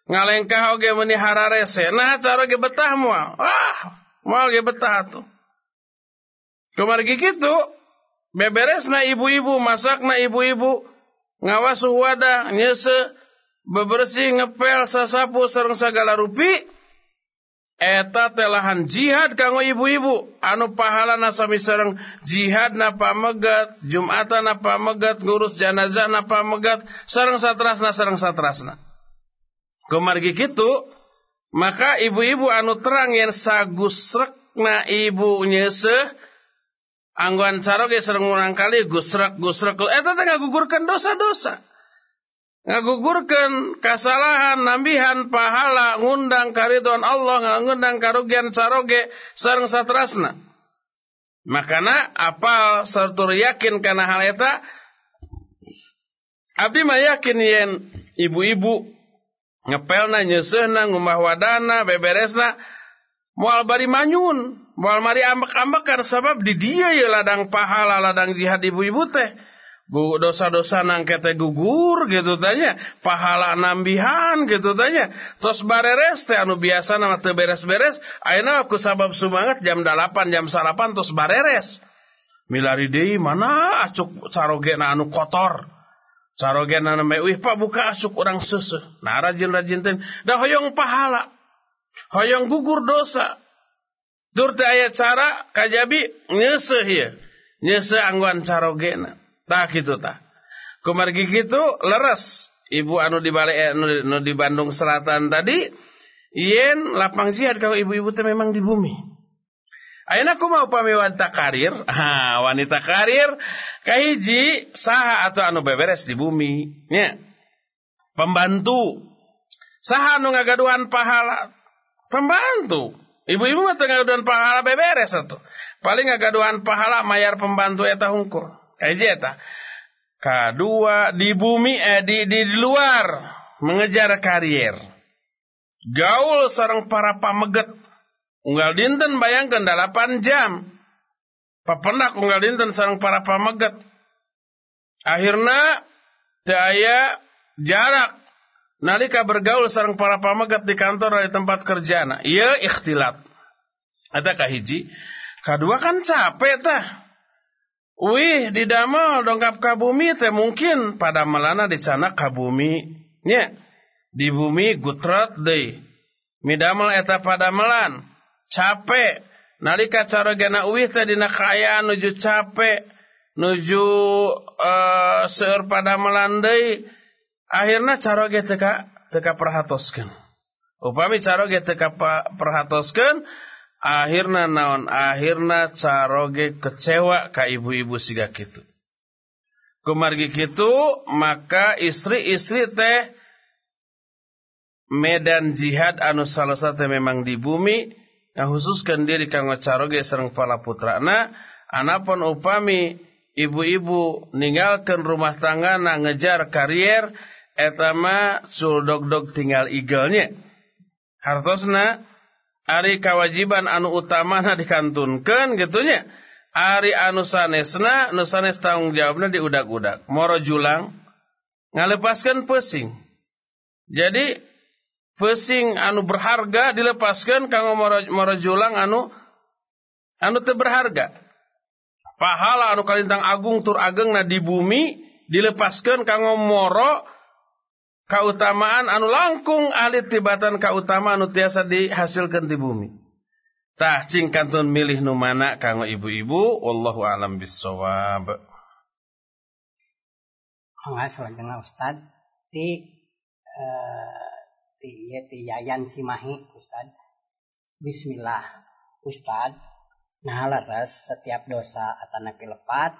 ngalengkah oge meuni hararese nah cara ge betah moal ah moal ge betah tuh Kemargi gitu, beberes na ibu-ibu, masak na ibu-ibu, ngawas wadah, nyese, bebersih, ngepel, sasapu, serang segala rupi, eta telahan jihad kanggo ibu-ibu. Anu pahala nasami serang jihad na pamegat jumatan na pamegat ngurus janazah na pamegat sareng satrasna sareng satrasna. Kemargi kitu maka ibu-ibu anu terang yang sagusrek na ibu nyese angguan caroge serang urang kali gusrak gusrak eta teh ngagugurkeun dosa-dosa. Ngagugurkeun kasalahan nambihan pahala ngundang karidon Allah ngundang karugian caroge sareng satrasna. Makana apal sartur yakin kana hal eta? Abdi mah yakin yen ibu-ibu ngepelna nyeuseuhna ngumah wadana beberesna moal bari manyun. Moal mari ambek-ambekan sabab di dia ya ladang pahala ladang jihad ibu-ibu teh. Dosa-dosa nangkete gugur gitu tanya. Pahala nambihan gitu tanya. Terus bareres teh anu biasa nama teu beres-beres. Ayeuna aku sabab semangat jam 8 jam salapan terus bareres. Milari deui mana acuk carogena anu kotor? Carogena anu meuih pak buka acuk orang seuseuh nah rajin-rajin teh. Da hoyong pahala hoyong gugur dosa tur teh aya cara kajabi nyeseuh ieu nyeseuh angguan carogena Tah gitu tah. Kumargi gitu leres. Ibu anu di balik eh, anu, di Bandung Selatan tadi yen lapang jihad kalau ibu-ibu teh memang di bumi. Ayeuna mau upami wanita karir, <laughs> ha wanita karir kahiji saha atau anu beberes di bumi nya. Pembantu. Saha anu ngagaduhan pahala? Pembantu. Ibu-ibu mah teu ngagaduhan pahala beberes atuh. Paling ngagaduhan pahala mayar pembantu eta hungkur. Ejeta. Kedua di bumi eh di, di luar mengejar karier. Gaul seorang para pameget. Unggal dinten bayangkan 8 jam. Papendak unggal dinten seorang para pameget. Akhirnya daya jarak nalika bergaul sareng para pamegat di kantor di tempat kerjana. Iya ikhtilat. Ada kahiji. Kedua kan capek tah. Wih, di damel dongkap ka bumi teh mungkin pada melana di sana ka bumi nya. Di bumi gutrat deui. Midamel eta pada melan. Capek. Nalika carogena uih teh dina kaayaan nuju capek. Nuju uh, seur pada melan deui. Akhirna caroge teka teka perhatoskeun. Upami caroge teka perhatoskeun akhirna naon akhirna caroge kecewa ka ibu-ibu siga kitu kumargi kitu maka istri-istri teh medan jihad anu salasa teh memang di bumi khususkan diri kanggo caroge pala putrana anapun upami ibu-ibu ninggalkan rumah tangga na ngejar karier etama suldog-dog tinggal igelnya hartosna Ari kewajiban anu utama na dikantunkan gitunya. Ari anu sanesna, nu sanes tanggung jawabna diudak-udak. Moro julang, ngalepaskan pesing. Jadi, pesing anu berharga dilepaskan kanggo moro, moro julang anu anu teu berharga. Pahala anu kalintang agung tur ageng na di bumi dilepaskan kanggo moro kautamaan anu langkung ahli tibatan kautamaan anu tiasa dihasilkan di bumi. Tah cing kantun milih nu mana kanggo ibu-ibu wallahu alam bisawab. Mangga salajengna Ustad ti uh, ti ya, ti Yayan Cimahi Ustad. Bismillah Ustad. Nah laras setiap dosa atanapi lepat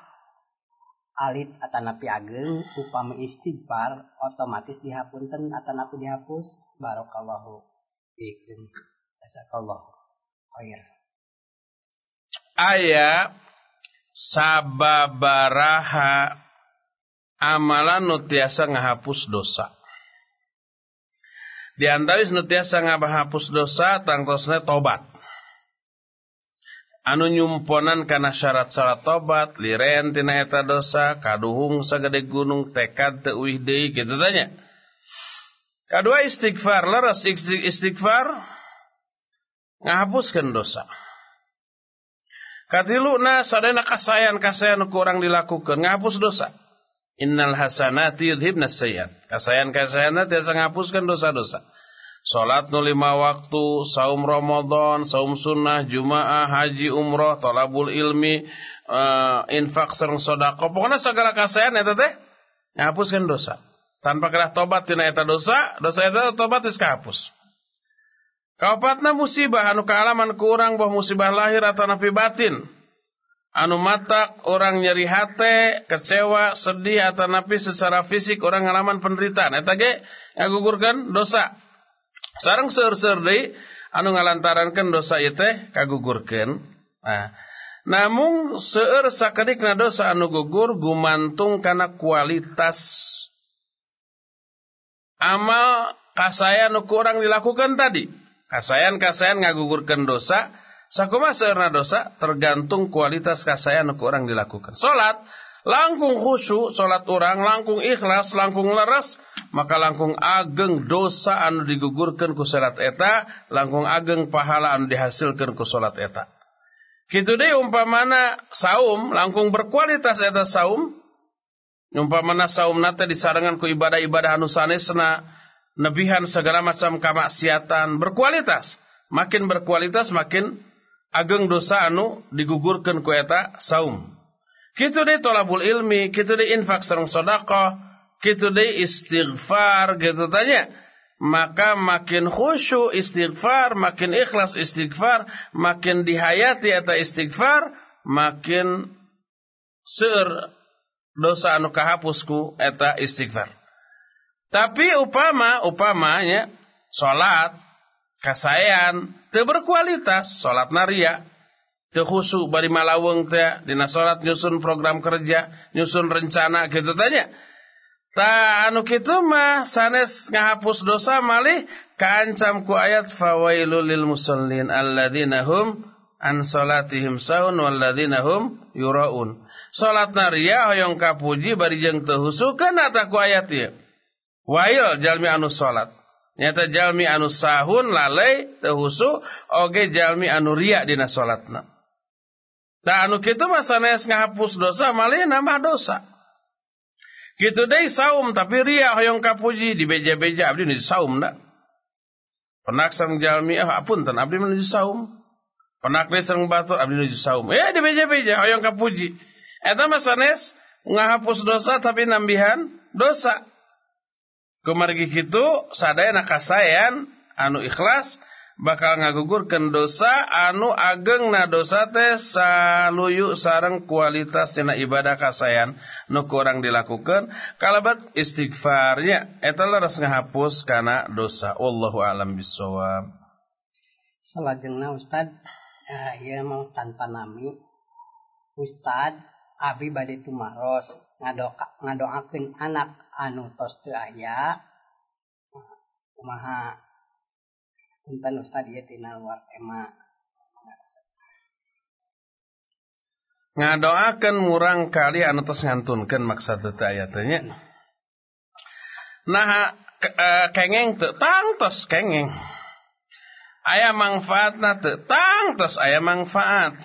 alit atanapi ageng upami istighfar otomatis dihapunten atanapi dihapus. Barokallahu fikum. Jazakallahu khair. Aya sababaraha amalan nu tiasa ngahapus dosa. Di antara nu ngahapus dosa tangtosna tobat anu nyumponan karena syarat-syarat tobat liren tina eta dosa kaduhung sagede gunung tekad deui kitu tanya kadua istighfar leres istighfar ngahapuskeun dosa. Katiluna sadena kasayan-kasayan ku urang dilakukeun ngahapus dosa. Innal hasanati yudhibna sayyiat kasayan-kasayan tiasa ngahapuskeun dosa-dosa Salat nu lima waktu, saum Ramadan, saum sunnah, jumaah, haji, umroh, tolabul ilmi, uh, infak serang sodako. Pokoknya segala kasayan eta teh ngapuskeun dosa. Tanpa kena tobat tina eta dosa, dosa eta tobat geus kahapus. Kaopatna musibah anu kaalaman ku urang bahwa musibah lahir atau nafi batin. Anu matak orang nyeri hate, kecewa, sedih atau napi secara fisik orang ngalaman penderitaan. Eta ge ngagugurkeun dosa. Sarang seur-seur deui anu ngalantarankeun dosa ieu teh kagugurkeun. Nah, namun seueur sakedikna dosa anu gugur gumantung kana kualitas amal kasayan nu kurang dilakukan tadi. Kasayan-kasayan ngagugurkeun dosa, sakumaha seueurna dosa tergantung kualitas kasayan nu kurang dilakukan. Salat langkung khusyuk salat orang langkung ikhlas langkung leres maka langkung ageng dosa anu digugurkan ku salat eta langkung ageng pahala anu dihasilkan ku salat eta. Kitu deui umpamana saum langkung berkualitas eta saum umpamana saum nate disarengan ku ibadah-ibadah anu sanesna nebihan segala macam kamaksiatan berkualitas. Makin berkualitas makin ageng dosa anu digugurkan ku eta saum Kitu deh tolabul ilmi, kitu deh infak sareng sedekah, kitu deh istighfar gitu tanya. Maka makin khusyuk istighfar, makin ikhlas istighfar, makin dihayati eta istighfar, makin seur dosa anu kahapusku eta istighfar. Tapi upama upamanya salat kasayan teu berkualitas, salat naria teu khusyuk bari malaweng teh dina salat nyusun program kerja, nyusun rencana gitu tanya. Ta anu kitu mah sanes ngahapus dosa malih kaancam ku ayat fawailul lil musallin alladzina hum an salatihim saun walladzina hum yuraun. Salat naria hoyong kapuji bari jeung teu husukeun eta ku ayat ieu. Wail jalmi anu salat. Nyata jalmi anu sahun lalai teu husu oge jalmi anu ria dina salatna. Nah anu kitu mah sanes ngahapus dosa malih nambah dosa. Kitu deui saum tapi ria hoyong kapuji di beja-beja abdi nuju saum da. Penak sareng jalmi ah apunten abdi menuju saum. Penak deui sareng batur abdi nuju saum. Eh di beja-beja hoyong kapuji. Eta mah sanes ngahapus dosa tapi nambihan dosa. Kumargi kitu sadaya kasayan anu ikhlas bakal ngagugurkeun dosa anu ageng na dosa teh saluyu sareng kualitas tina ibadah kasayan nu kurang dilakukan kalabat istighfarnya eta leres ngahapus kana dosa. Wallahu alam bisawab salajengna ustad. Uh, ieu mau tanpa nami. Ustad abi bade tumaros ngadoa ngadoakeun anak anu tos teu aya. Kumaha Punten Ustaz ieu tina luar tema. Ngadoakeun murang kali anu tos ngantunkeun maksud teh aya teh nya. Nah kengeng teu tang tos kengeng. Aya manfaatna teu tang tos aya manfaat.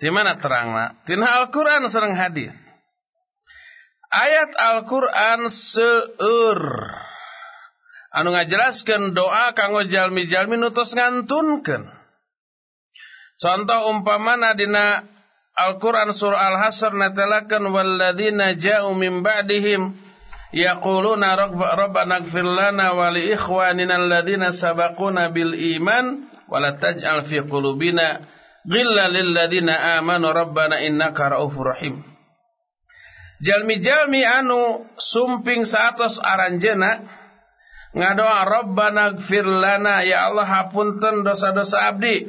Di mana terangna? Tina Al-Qur'an sareng hadis. Ayat Al-Qur'an seueur anu ngajelaskan doa kanggo jalmi-jalmi nutus ngantunkan. Contoh umpamana dina Al-Quran surah Al-Hasr natalakan walladzina ja'u min ba'dihim yaquluna rabbana ighfir lana wa li ikhwanina alladhina sabaquna bil iman wa fi qulubina ghillan lil ladzina amanu rabbana innaka raufur rahim. Jalmi-jalmi anu sumping saatos aranjena ngadoa Rabbana gfir lana. Ya Allah hapunten dosa-dosa abdi.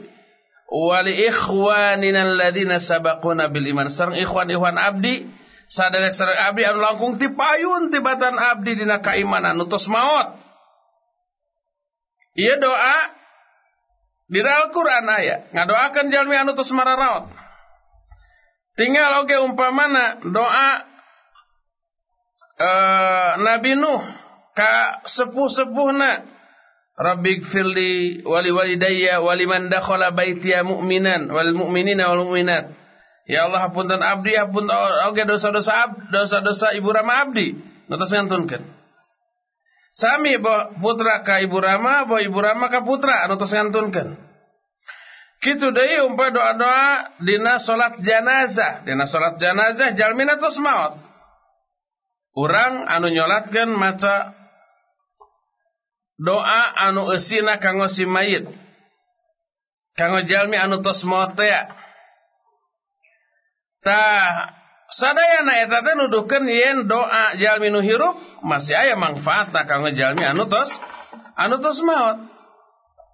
Wali ikhwanina alladina sabaquna bil iman. Sareng ikhwan-ikhwan abdi saderek sareng abdi anu langkung ti payun tibatan abdi dina kaimanan utus maut. Ieu doa di Al-Qur'an aya. Ngadoakeun jalmi anu tos mararaot. Tinggal oge umpamana doa uh, Nabi Nuh ka sepuh-sepuhna. Rabbi gfirli wali walidayya wali man dakhala baitiya mu'minan wal mu'minina wal mu'minat. Ya Allah hapunten abdi hapunten oge dosa-dosa dosa-dosa ibu Rama abdi. Nutus ngantunkeun Sami bo putra ka ibu Rama bo ibu Rama ka putra nutus ngantunkeun Kitu deui umpah doa-doa dina salat janazah. Dina salat janazah jalmina tos maot Urang anu nyolatkeun maca doa anu esina kanggo si mayit. Kanggo jalmi anu tos maot ya tah sadayana eta teh nuduhkeun yen doa jalmi nu hirup masih aya manfaatna kanggo jalmi anu tos anu tos maot.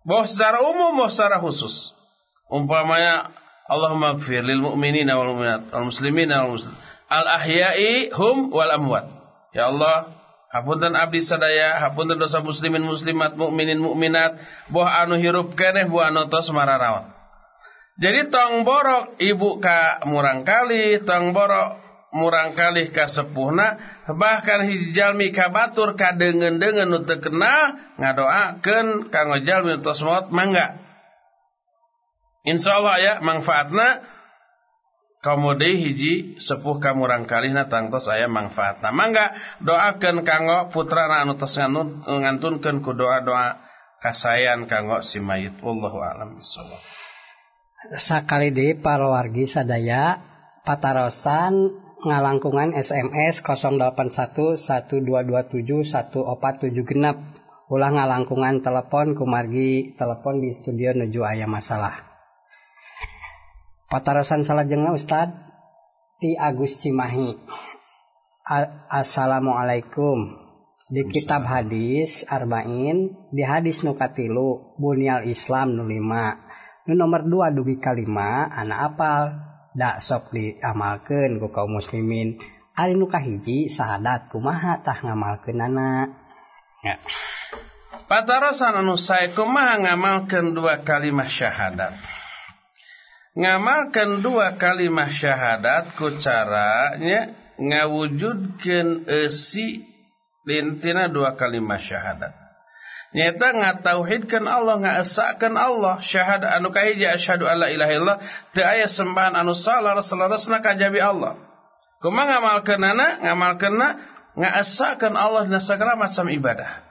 Boh secara umum boh secara khusus. Umpamanya Allahumma gfir lil mu'minina wal mu'minat wal muslimina wal muslim al ahya'i hum wal amwat. Ya Allah Hapunten abdi sadaya, hapunten dosa muslimin muslimat, mukminin mukminat, boh anu hirup keneh boh anu tos mararawat. jadi tong borok ibu ka murang kali tong borok murang kali ka sepuhna bahkan hiji jalmi ka batur ka dengen-dengen nu teu kenal ngadoakeun kanggo jalmi tos maut mangga insyaallah ya manfaatna Kemudian hiji sepuh kamu rangkalihna tangtos aya manfaatna. Mangga doakeun kanggo putrana anu tos ngantunkeun ku doa-doa kasayan kanggo si mayit. Wallahu a'lam bishawab. Sakali di paluargi sadaya patarosan ngalangkungan SMS 0811227147 genep. Ulah ngalangkungan telepon kumargi telepon di studio nuju aya masalah. Patarosan salajengna Ustad ti Agus Cimahi. Assalamualaikum. Di kitab hadis Arba'in, di hadis Nukatilu, Bunyal Islam nulima. Nu nomor dua dugi kalima, anak apal, dak sok diamalkan ku kaum muslimin. Ari nuka hiji sahadat kumaha tah ngamalkeunana. Ya. Patarosan anu sae kumaha ngamalkeun dua kalimah syahadat. Ngamalkan dua kalimat syahadat ku caranya ngawujudkan esi dintina dua kalimat syahadat. Nyata ngatauhidkan Allah ngaesakan Allah syahad anu kahiji asyhadu alla ilaha illallah teu aya sembahan anu salah salarasna kajabi Allah. Kumaha ngamalkeunana ngamalkeunna ngaesakan Allah dina sagala macam ibadah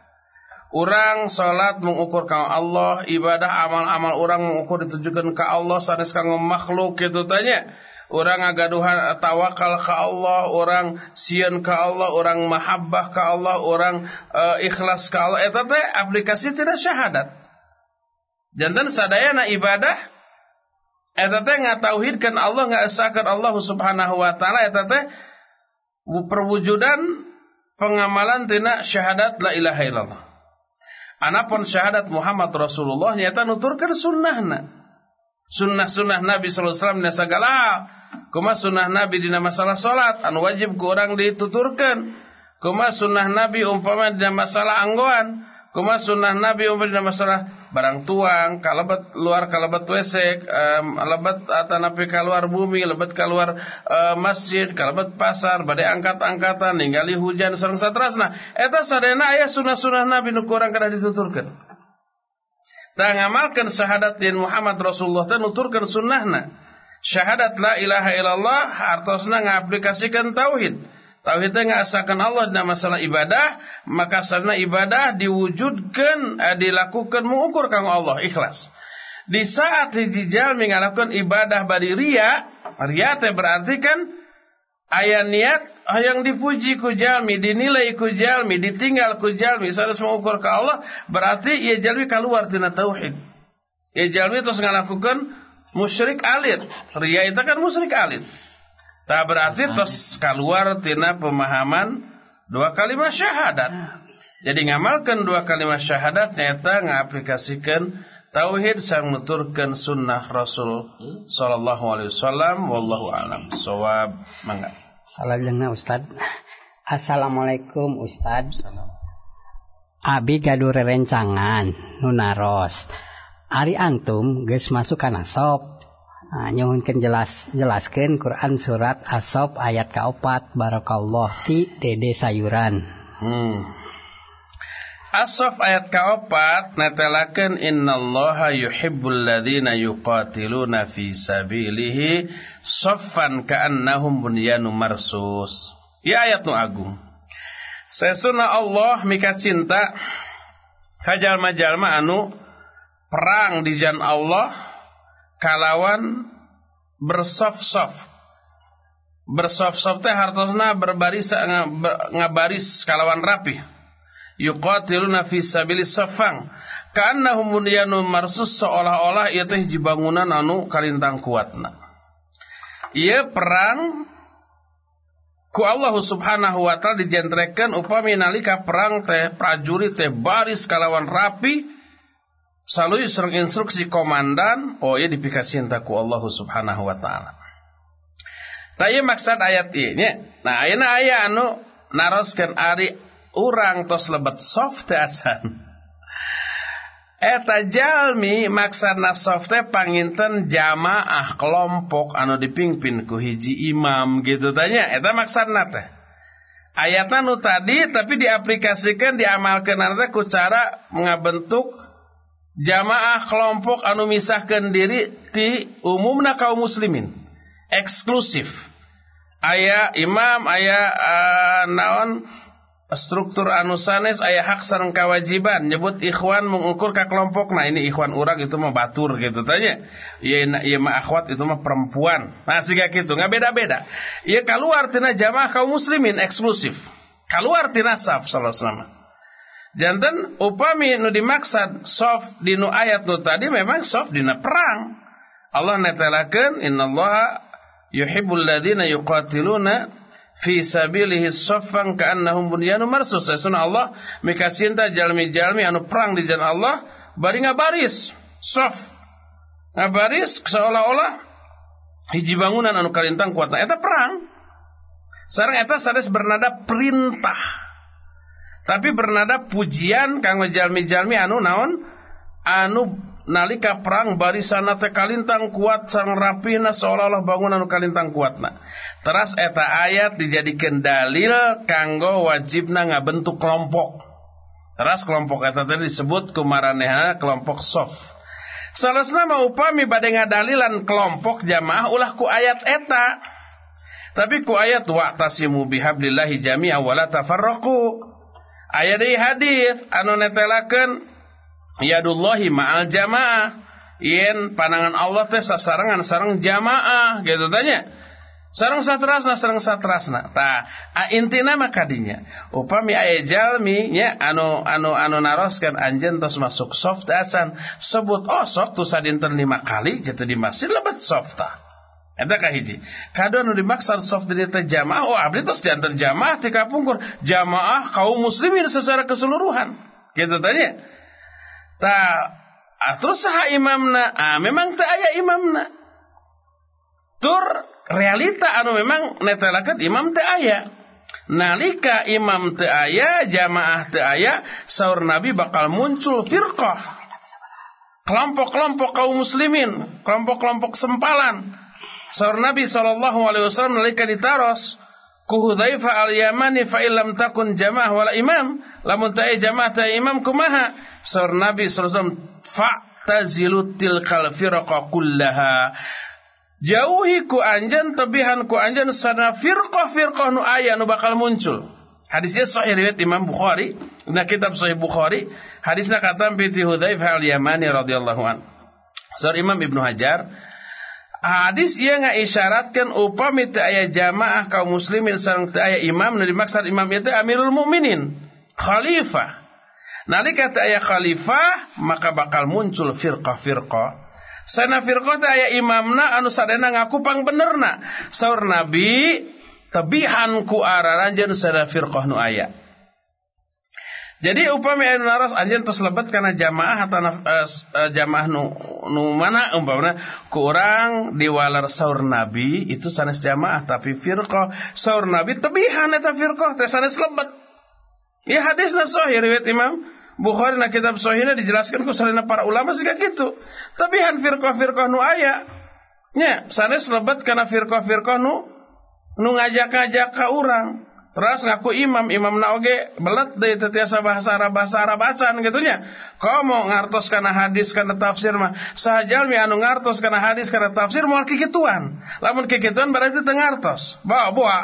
Orang salat mengukur kau Allah, ibadah amal-amal orang mengukur ditujukan ke Allah sanes kanggo makhluk gitu tanya. Orang agaduhan tawakal ke Allah, orang sieun ke Allah, orang mahabbah ke Allah, orang uh, ikhlas ke Allah. Eta teh aplikasi tidak syahadat. Jantan sadayana ibadah eta teh ngatauhidkeun Allah, ngaesakeun Allah Subhanahu wa taala eta teh perwujudan pengamalan tina syahadat la ilaha illallah. Anapun syahadat Muhammad Rasulullah nyata nuturkan sunnahna. Sunnah-sunnah Nabi sallallahu alaihi wasallam segala. Kuma sunnah Nabi dina masalah salat anu wajib ku orang dituturkan. Kuma sunnah Nabi umpama dina masalah anggoan. Kuma sunnah Nabi umur masalah barang tuang, kalebet luar kalebet WC, um, lebet atanapi keluar bumi, lebet keluar uh, masjid, kalebet pasar, badai angkat-angkatan, ninggali hujan sareng satrasna. Eta sadena aya sunnah-sunnah Nabi nu kurang kada dituturkeun. Tah ngamalkeun syahadat din Muhammad Rasulullah teh nuturkeun sunnahna. Syahadat la ilaha illallah hartosna ngaplikasikeun tauhid. Tauhidnya ngasakan Allah dalam masalah ibadah, maka sarana ibadah diwujudkan, eh, dilakukan mengukur kang Allah ikhlas. Di saat hiji jalmi ngalakukan ibadah bari ria, ria teh berarti kan ayat niat yang dipuji ku jalmi, dinilai ku jalmi, ditinggal ku jalmi, sareng mengukur ke Allah, berarti ia jalmi keluar tina tauhid. Ia jalmi terus ngalakukan musyrik alit. Ria itu kan musyrik alit. Tak berarti tos keluar tina pemahaman dua kalimat syahadat. Jadi ngamalkan dua kalimat syahadat nyata ngaplikasikan tauhid sang nuturkan sunnah Rasul sallallahu alaihi wasallam wallahu alam. Sawab mangga. Salajengna Ustad. Assalamualaikum Ustad. Abi gaduh rerencangan nunaros. Ari antum geus masuk kana sop Nah, nyuhunkan jelas jelaskan Quran surat Asob ayat keempat Barakallah ti dede sayuran. Hmm. Asof ayat keempat netelakan innallaha yuhibbul ladzina yuqatiluna fi sabilihi saffan ka'annahum bunyanun marsus. Ya ayat nu agung. Sesuna Allah mika cinta kajalma-jalma anu perang di jalan Allah kalawan bersaf-saf bersaf-saf teh hartosna berbaris ngabaris kalawan rapi. Yuqatiluna fi sabilis safang ka'annahum bunyanun marsus seolah-olah ieu teh bangunan anu kalintang kuatna. Ieu perang ku Allah Subhanahu wa taala dijentrekeun upami nalika perang teh prajurit teh baris kalawan rapi Selalu instruksi komandan, oh ya dipikir cinta ku Allah subhanahu wa ta'ala. Tapi maksud ayat ini, nah ayat ayat anu naroskan ari urang tos lebet soft asan. eta jalmi maksana soft teh panginten jamaah kelompok anu dipimpin ku hiji imam gitu tanya eta maksana teh ayatna nu tadi tapi diaplikasikan diamalkan nanti ku cara mengabentuk jamaah kelompok anu misahkan diri ti umumna kaum muslimin. Eksklusif. Ayah imam ayah uh, naon? Struktur anu sanes aya hak sareng kewajiban nyebut ikhwan mengukur ke kelompok nah ini ikhwan urang itu mah batur gitu tanya. Iya iya mah akhwat itu mah perempuan. Nah siga gitu nggak beda-beda. Iya keluar tina jamaah kaum muslimin eksklusif. Keluar tina saf salah selama jantan upami nu dimaksad soft di nu ayat nu tadi memang soft dina perang Allah netelakeun innallaha yuhibbul ladina yuqatiluna fi sabilihi saffan ka'annahum bunyanun marsus. Sesuna Allah mika cinta jalmi-jalmi anu perang di jalan Allah bari ngabaris saf. Ngabaris seolah-olah hiji bangunan anu kalintang kuatna eta perang. Sareng eta sanes bernada perintah. Tapi bernada pujian kanggo jalmi-jalmi anu naon? Anu nalika perang barisana teh kalintang kuat sang rapina seolah-olah bangunan kalintang kuatna. Teras eta ayat dijadikan dalil kanggo wajibna ngabentuk kelompok. Teras kelompok eta tadi disebut kumaranehana kelompok soft. Salasna mah upami bade ngadalilan kelompok jamaah ulah ku ayat eta. Tapi ku ayat wa'tasimu bihablillahi jami'a wa la tafarraqu. Ayat di hadis anu netelakeun yadullahi ma'al jamaah. Yen panangan Allah teh sasarangan sareng jamaah gitu tanya sareng satrasna sareng satrasna. Ta intina makadinya upami aya jalmi nya anu anu anu naroskeun anjeun tos masuk soft asan. Sebut oh sok tu sadinten lima kali gitu di masjid lebet soft ta Eta kahiji. Kadua nu dimaksud soft teh jamaah, oh abdi tos janten jamaah ti kapungkur, jamaah kaum muslimin secara keseluruhan. Gitu tanya. Ta terus saha imamna? Ah memang teu aya imamna. Tur realita anu memang netelakeun imam teu aya. Nalika imam teu aya, jamaah teu aya, saur Nabi bakal muncul firqah. Kelompok-kelompok kaum muslimin, kelompok-kelompok sempalan. Saur Nabi sallallahu alaihi wasallam nalika ditaros ku Hudzaifah al-Yamani fa illam takun jamaah wala imam. Lamun ta jamaah ta imam kumaha? Sar Nabi sallallahu wasallam fa'tazilu tilkal firqa kullaha. Jauhi ku anjeun tebihan ku anjeun sana firqah-firqah nu aya nu bakal muncul. Hadisnya sahih riwayat Imam Bukhari na kitab sahih Bukhari. Hadisnya kata bi Hudzaifah al-Yamani radhiyallahu an. Sar Imam Ibnu Hajar Hadis ia nggak isyaratkan upami teu aya jamaah kaum muslimin sareng teu aya imam nu dimaksud imam itu Amirul Mukminin, khalifah. Nalika teu aya khalifah maka bakal muncul firqah-firqah. Sana firqah teu aya imamna anu sadena ngaku pang benerna. Saur Nabi tabihan ku araranjeun sana firqah nu aya. Jadi upami anu naros anjeun tos lebet kana jamaah atau uh, jamaah nu nu mana umpamana ku urang diwalar saur nabi itu sanes jamaah tapi firqah saur nabi tebihan eta firqah teh sanes lebet. Ya hadisna sahih riwayat Imam Bukhari na kitab sahihna dijelaskan ku salina para ulama siga gitu. Tebihan firqah-firqah nu aya. Nya sanes lebet kana firqah-firqah nu nu ngajak-ngajak ka urang. Terus ngaku imam, imam na oge belet deh tetiasa bahasa Arab bahasa Arab acan gitunya. Kau mau ngartos karena hadis karena tafsir mah sahajal mi anu ngartos karena hadis karena tafsir mau kikituan. Lamun kikituan berarti tengartos. Bawa bawa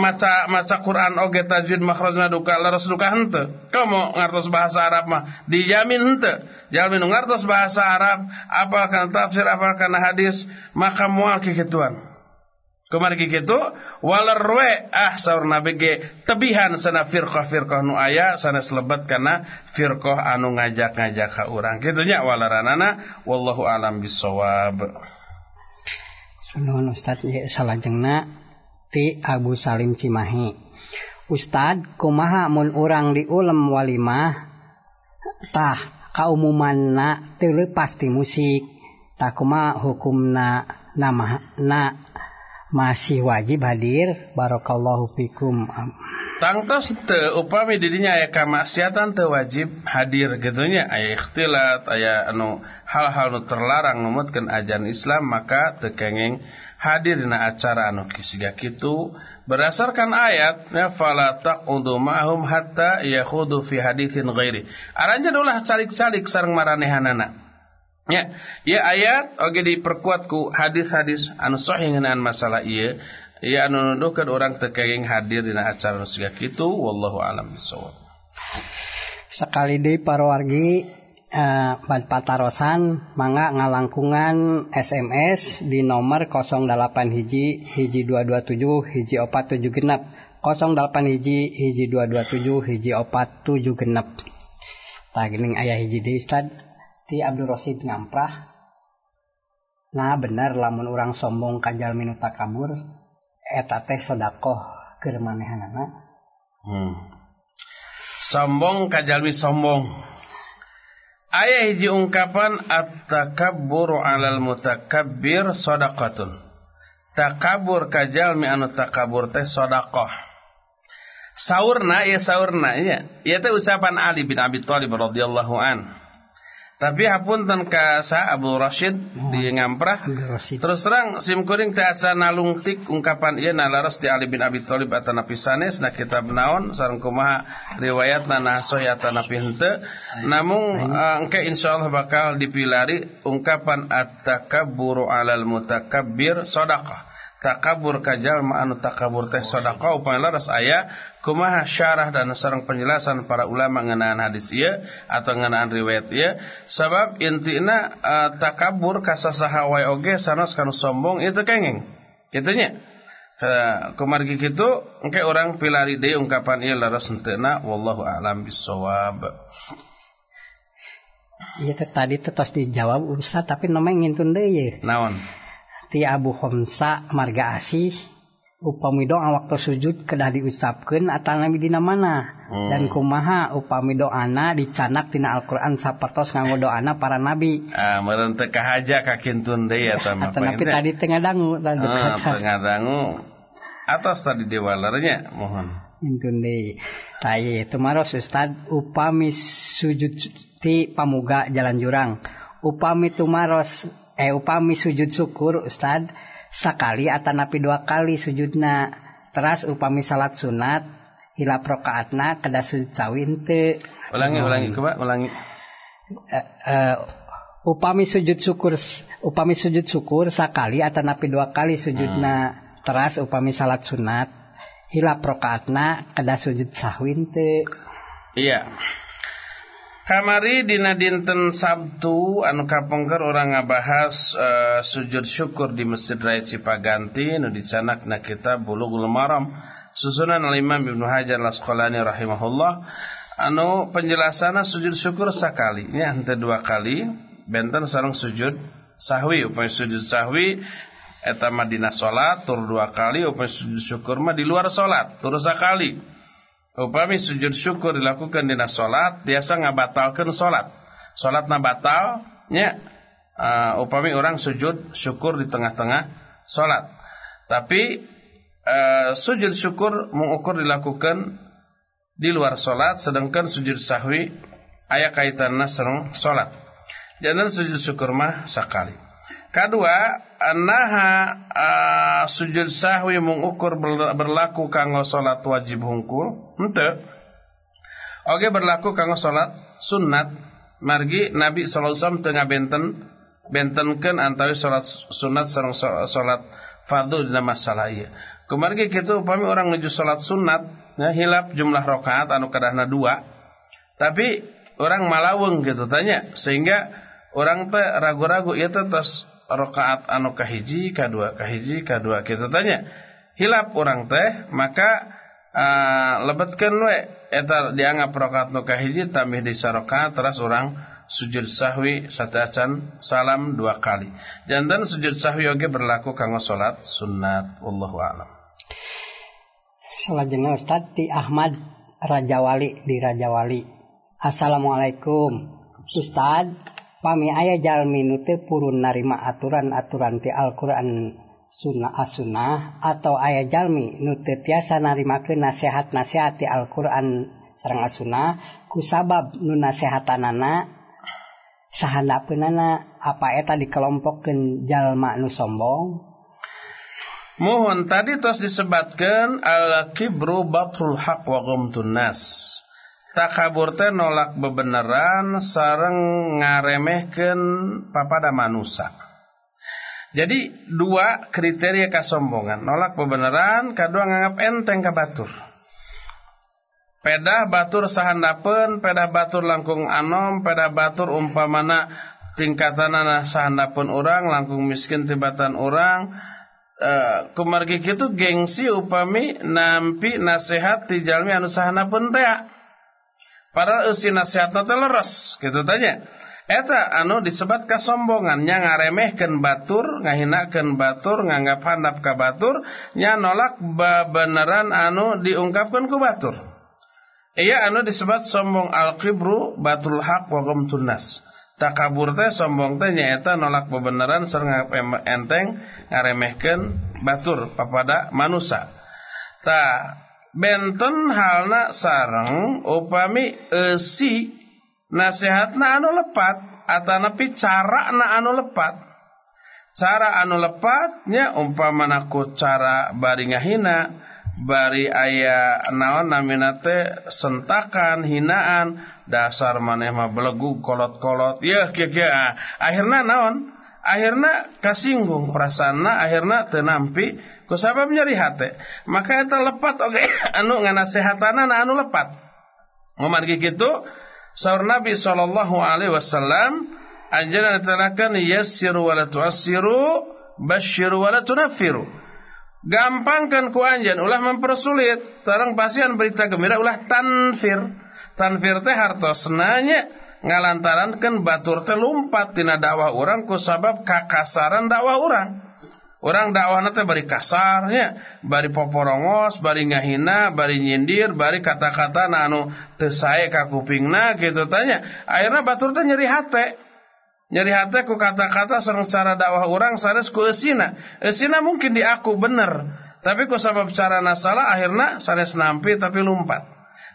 maca maca Quran oge tajwid makhrajna duka laras duka hente. Kau mau ngartos bahasa Arab mah dijamin hente. Jalmi nu ngartos bahasa Arab apal kana tafsir apal kana hadis maka moal kikituan. Kemargi gitu? Walarwe ah saur nabi ge tebihan sana firqah firqah nu aya sana selebat karena firqah anu ngajak-ngajak ka urang. Kitu nya walaranana wallahu alam bisawab Sunuhun Ustaz ye salajengna ti Abu Salim Cimahi. Ustad kumaha mun urang diulem walimah? Tah kaumumanna teu leupas ti musik. Kumaha hukumna nama na masih wajib hadir. Barakallahu fikum. Tangtos te upami didinya aya kamaksiatan teu wajib hadir gitunya aya ikhtilat aya anu hal-hal nu terlarang numutkeun ajaran Islam maka teu kenging hadir dina acara anu kisiga kitu. Berdasarkan ayat ya fala taqudu ma'hum hatta yakhudu fi haditsin ghairi. Aranja ulah calik-calik sareng maranehanana ya ya ayat diperkuat ku hadis-hadis anu sahih ngeunaan masalah ieu Ya anu nuduhkeun orang tekenging hadir dina acara siga kitu wallahu alam bisawab. Sekali deui para wargi eh, bad patarosan mangga ngalangkungan SMS di nomor 08 hiji hiji 227 hiji 47 genep 08 hiji hiji 227 hiji 47 genep. Tah geuning aya hiji deui Ustaz ti Abdul Rosid ngamprah Nah bener lamun orang sombong kajal minuta kabur eta teh sodakoh keur manehanana hmm. sombong kajalmi sombong. Aya hiji ungkapan at-takabbur 'alal mutakabbir sadaqatun. Takabur kajalmi anu takabur teh sedekah saurna ya saurna ya ieu teh ucapan Ali bin Abi Thalib radhiyallahu an tapi hapunten ka sa Abu Rashid di ngamprah. Terus terang sim kuring teh acan nalungtik ungkapan ieu nalaras di Ali bin Abi Thalib atana pisanes na kitab naon sareng kumaha riwayatna nah sahih atana henteu. Namun uh, engke insyaallah bakal dipilari ungkapan at-takabburu 'alal mutakabbir shadaqah takabur kajal anu takabur teh sedekah upami laras aya kumaha syarah dan sareng penjelasan para ulama ngeunaan hadis ieu atau ngeunaan riwayat ieu. Sabab intina uh, takabur kasasaha wae oge sanes kanu sombong itu kenging. Kitunya uh, kumargi kitu engke orang pilari deui ungkapan ieu laras henteu wallahu a'lam bissawab. Iya tadi tetos dijawab Ustaz tapi namanya ngintun deui. Naon? Ti Abu Homsa marga asih upami doa waktu sujud kedah diucapkan atau nabi dina mana. Hmm. dan kumaha upami doana dicanak tina Al-Qur'an sapertos nganggo doana para nabi. Ah meureun teu kahaja ka kintun deui <laughs> eta mah tapi tadi tengah dangu ah, tengah dangu. atas tadi dewalernya mohon. Kintun deui. Tah itu maros Ustad upami sujud ti pamuga jalan jurang. Upami tumaros eh upami sujud syukur Ustad. Sakali atanapi dua kali sujudna. Teras upami salat sunat. Hilap rokaatna kedah sujud sawin te. Ulangi hmm. ulangi coba ulangi. Uh, uh, upami sujud syukur upami sujud syukur sakali atanapi dua kali sujudna. Hmm. teras upami salat sunat. Hilap rokaatna kedah sujud sahwin te. Iya. yeah. Kamari dina dinten Sabtu anu kapengker orang ngabahas uh, sujud syukur di Masjid Raya Cipaganti nu dicanakna kita Bulughul Maram. Susunan Al-Imam Ibnu Hajar Al-Asqalani rahimahullah. Anu penjelasanna sujud syukur sakali nya henteu dua kali. Benten sareng sujud sahwi upaya sujud sahwi eta mah dina salat tur dua kali upaya sujud syukur mah di luar salat tur sakali upami sujud syukur dilakukan di salat biasa ngabatalkan salat. Salat na batal nya uh, upami orang sujud syukur di tengah-tengah salat. Tapi uh, sujud syukur mengukur dilakukan di luar salat sedangkan sujud sahwi aya kaitanna sareng salat. Jangan sujud syukur mah sakali Kedua, naha uh, sujud sahwi mengukur berlaku kanggo salat wajib hungkul. Henteu. Oke berlaku kanggo salat sunat. Margi Nabi sallallahu alaihi wasallam teu ngabenten bentenkeun antara salat sunat sareng salat fardu dina masalah ieu. Kumargi kitu upami orang nuju salat sunat ya, hilap jumlah rakaat anu kadahna dua. Tapi orang malaweng gitu tanya sehingga orang teh ragu-ragu ieu teh tos rakaat anu kahiji kadua kahiji kadua kita tanya hilap orang teh maka uh, lebetkeun we eta dianggap rakaat nu kahiji tambah di sarakaat terus orang sujud sahwi satacan salam dua kali. Dan sujud sahwi oge berlaku kanggo salat sunat wallahu a'lam. Salajengna Ustaz ti Ahmad Rajawali di Rajawali. Assalamualaikum. Ustaz pami aya jalmi nu teu purun narima aturan-aturan ti Al-Qur'an sunnah asunah atau ayat jalmi nu tiasa narimakeun nasihat-nasihat di Al-Qur'an sareng asunah ku sabab nu nasihatanana sahandapeunana apa eta dikelompokkeun jalma nu sombong Mohon tadi tos disebutkan al-kibru batrul haq wa ghamtun nas. Takabur teh nolak bebeneran sareng ngaremehkeun papada manusia. Jadi dua kriteria kesombongan, nolak kebenaran, kedua nganggap enteng ke batur. Pedah batur sahandapeun, pedah batur langkung anom, pedah batur umpamana tingkatanana sahandapeun orang, langkung miskin tibatan orang. Uh, kumargi kitu gengsi upami nampi nasihat ti jalmi anu sahandapeun teh. Padahal eusi nasihatna teh leres, gitu tanya. Eta anu disebut kesombongannya ngaremehkan batur, ngahinakan batur, nganggap handap ke batur, nya nolak beneran anu diungkapkan ke batur. Iya anu disebut sombong al-kibru batul haq wa tunas. Takabur teh sombong teh nyaeta nolak bebeneran sareng enteng ngaremehkan batur papada manusia. Ta benten halna sareng upami esi nasihatna anu lepat atanapi cara na anu lepat. Cara anu lepatnya umpamana ku cara bari ngahina bari aya naon namina teh sentakan hinaan dasar maneh mah belegu kolot-kolot. Ya kieu kieu akhirna naon? Akhirna kasinggung perasaanna akhirna teu nampi ku sabab nyeri hate maka eta lepat oge okay. <laughs> anu nganasehatanna anu lepat ngomargi kitu Saur Nabi wasallam anjana natalakan yassiru wa la tu'assiru basyiru wa la tunaffiru. Gampangkan ku anjan ulah mempersulit, sareng pasian berita gembira ulah tanfir. Tanfir teh hartosna nya ngalantarankeun batur teh lumpat tina dakwah urang ku sabab kakasaran dakwah urang. Orang dakwah teh bari kasarnya, bari poporongos, bari ngahina, bari nyindir, bari kata-kata na anu teu sae kupingna gitu tanya. Akhirna batur teh nyeri hate. Nyeri hate ku kata-kata sareng cara dakwah orang sanes ku eusina. Eusina mungkin di aku bener, tapi ku sabab cara salah akhirna sanes nampi tapi lumpat.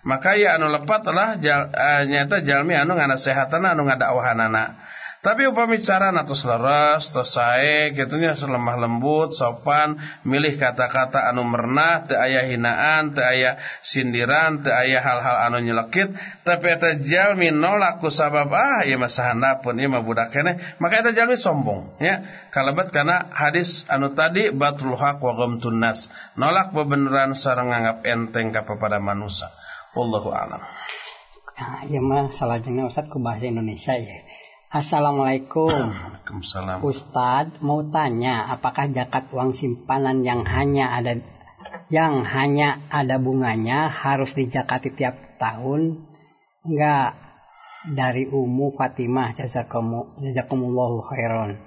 Maka ya anu lepat adalah jal, uh, nyata jalmi anu nganasehatana anu ngadakwahanana. Tapi upami cara natus leres, tos sae, gitunya selemah lembut, sopan, milih kata-kata anu mernah, teu aya hinaan, teu aya sindiran, teu aya hal-hal anu nyelekit, tapi eta jalmi nolak ku sabab ah ieu mah sahandapun, ieu mah budak maka eta jalmi sombong, ya. Kalebet kana hadis anu tadi batul haq wa ghamtun nas. Nolak bebeneran sareng nganggap enteng ka pada manusia. Wallahu a'lam. Ieu mah salajengna Ustaz ku bahasa Indonesia ya. Assalamualaikum. Waalaikumsalam. Ustadz mau tanya, apakah zakat uang simpanan yang hanya ada yang hanya ada bunganya harus dijakati tiap tahun? Enggak. Dari Umu Fatimah jazakumullahu khairan.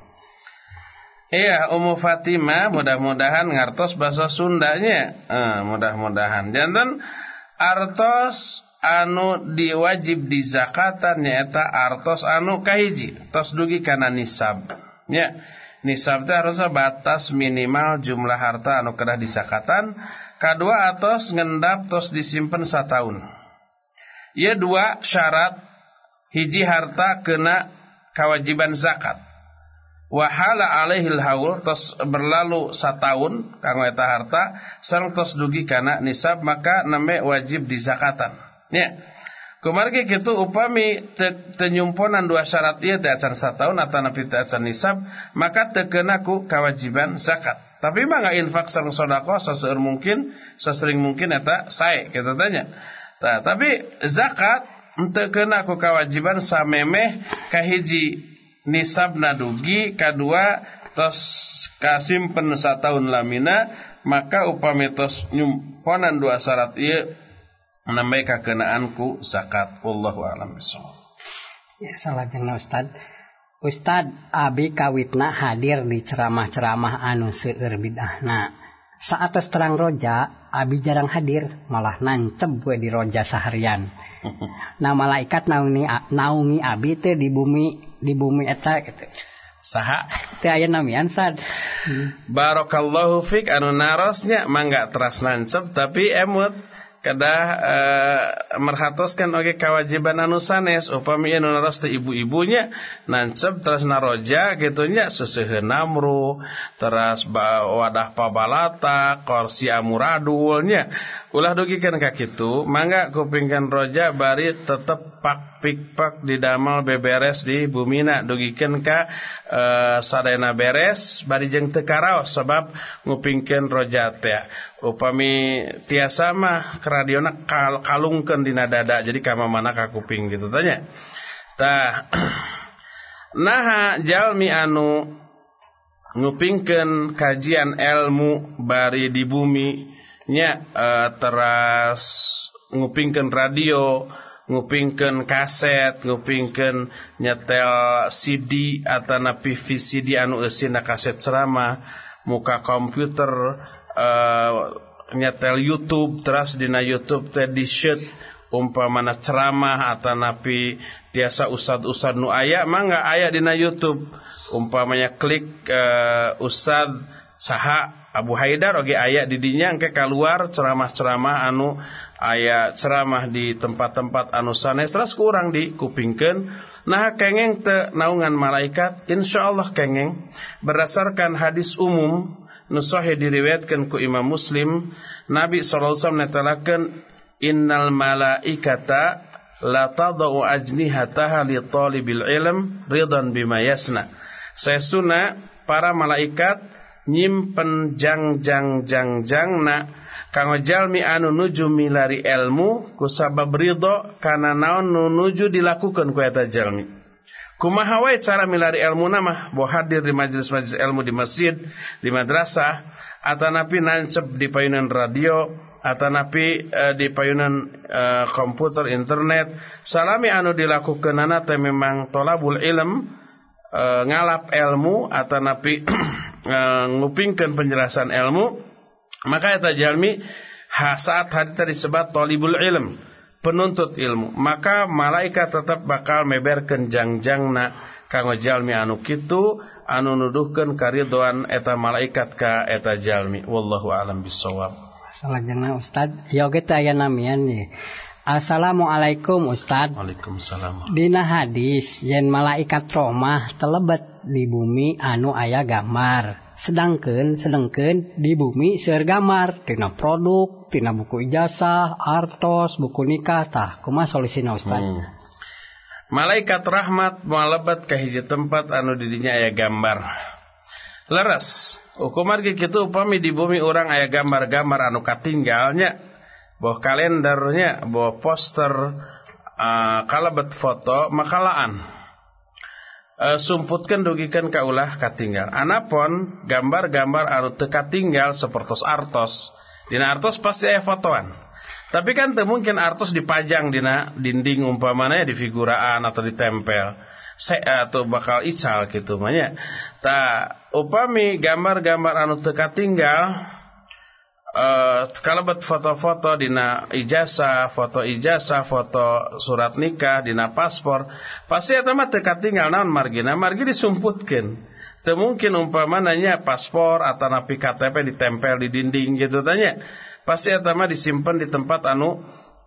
Iya, Umu Fatimah mudah-mudahan ngartos bahasa Sundanya. Eh, mudah-mudahan. Jantan artos anu diwajib di zakatan nyaeta artos anu kahiji. Tos dugi kana nisab. Ya nisab teh harusnya batas minimal jumlah harta anu kedah zakatan. Kadua atos ngendap tos disimpan satahun ya dua syarat hiji harta kena kewajiban zakat. Wahala alaihil haul tos berlalu satahun kanggo eta harta sareng tos dugi kana nisab maka neme wajib di zakatan Ya. Kumargi kitu upami tenyumponan dua syarat ieu teh acan satahun atau acan nisab, maka tekena ku kewajiban zakat. Tapi mah enggak infak sareng saseueur mungkin, sasering mungkin eta sae kitu tanya. Nah, tapi zakat teu kena ku kewajiban samemeh kahiji nisab nadugi, kadua tos kasimpen satahun lamina, maka upami tos nyumponan dua syarat ieu menambah kekenaanku zakat. Wallahu alam bisawab ya salah jengna Ustad abi kawitna hadir di ceramah-ceramah anu seueur bidahna saat terang roja abi jarang hadir malah nancep gue di roja seharian. <laughs> Nah malaikat naungi naungi abi teh di bumi di bumi eta gitu. Saha? Teh aya namian sad Barakallahu fik anu narosnya mangga teras nancep tapi emut kedah uh, merhatoskan oge kewajiban anu sanes. Upami anu naros teh ibu-ibunya nancep terus naroja gitunya seseuheun namru terus wadah pabalata korsi amuradulnya ulah dugikeun ka kitu mangga kupingkan roja bari tetep pak pikpak di damal beberes di bumina dugikeun ka uh, sadayana beres bari jeung teu karaos sebab ngupingkeun roja teh upami tiasa mah radiona kal kalungkeun dina dada jadi ka mana ka kuping gitu tanya tah <clears throat> naha jalmi anu ngupingkeun kajian ilmu bari di bumi nya uh, teras ngupingkeun radio ngupingkeun kaset ngupingkeun nyetel CD atau napi VCD anu eusina kaset ceramah muka komputer uh, nyetel YouTube terus dina YouTube teh di shoot umpamana ceramah atau napi tiasa ustad-ustad nu aya mangga aya dina YouTube. Umpamanya klik uh, ustad saha Abu Haidar oge aya didinya engke keluar ceramah-ceramah anu aya ceramah di tempat-tempat anu sanes terus kurang dikupingkeun nah kengeng te naungan malaikat insyaallah kengeng. Berdasarkan hadis umum nu sahih diriwayatkeun ku Imam Muslim Nabi sallallahu alaihi wasallam netelakeun innal malaikata la tadau ajnihataha li talibil ilm ridan bima yasna. Sesuna para malaikat nyimpen jang jang jang jang na kanggo jalmi anu nuju milari ilmu kusabab ridho kana naon nu nuju dilakukan ku eta jalmi. Kumaha wae cara milari ilmu nama Bo hadir di majelis-majelis ilmu di masjid Di madrasah Atanapi nancep di payunan radio Atanapi uh, di payunan uh, komputer internet. Salami anu dilakukan nana Teh memang tolabul ilm uh, Ngalap ilmu Atanapi <clears throat> ngupingkan penjelasan ilmu Maka eta jalmi Saat hadir disebut tolibul ilm penuntut ilmu maka malaikat tetap bakal meberkan jangjangna. Kanggo jalmi anu kitu anu nuduhkeun karidoan eta malaikat ka eta jalmi. Wallahu alam bisawab salajengna ustad ya teh aya namian nih Assalamualaikum Ustad Waalaikumsalam. Dina hadis yen malaikat romah telebet di bumi anu aya gambar. Sedangkan sedangkan di bumi seueur gambar. Tina produk tina buku ijazah artos buku nikah tah. Kumaha solusina Ustaz hmm. Malaikat rahmat malebat ke hiji tempat anu didinya aya gambar. Leres, hukumar kitu upami di bumi orang aya gambar-gambar anu katinggalnya, boh kalendernya, boh poster, uh, kalebet foto, makalaan e, sumputkan dugikan kaulah katinggal. Anapun gambar-gambar teu katinggal seperti artos. Dina artos pasti aya fotoan. Tapi kan teu mungkin artos dipajang dina dinding umpamanya di figuraan atau ditempel. Saya atau bakal ical gitu manya. Tak upami gambar-gambar anu teu katinggal Uh, buat foto-foto dina ijazah, foto ijazah, foto surat nikah, dina paspor, pasti eta mah teu katinggal naon margina, margi disumputkeun. Teu mungkin umpamananya paspor atau napi KTP ditempel di dinding gitu tanya. Pasti eta mah disimpan di tempat anu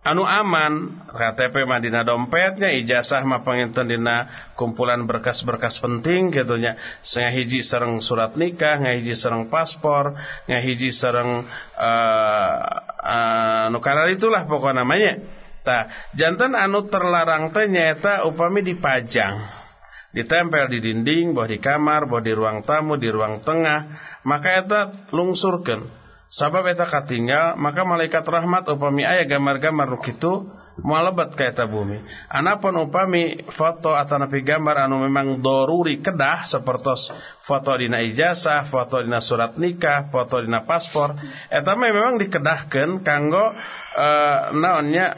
anu aman KTP mah dina dompetnya ijazah mah panginten dina kumpulan berkas-berkas penting gitu nya. Hiji sareng surat nikah ngahiji sareng paspor ngahiji sareng uh, uh, nu itulah pokok namanya. Tah jantan anu terlarang teh nyaeta upami dipajang. Ditempel di dinding boh di kamar boh di ruang tamu di ruang tengah. Maka eta lungsurkeun Sabab eta katinggal maka malaikat rahmat upami aya gambar-gambar nu kitu mualebat ka eta bumi. Anapun upami foto atau napi gambar anu memang doruri kedah seperti foto dina ijazah, foto dina surat nikah, foto dina paspor, eta memang dikedahkeun kanggo uh, naonnya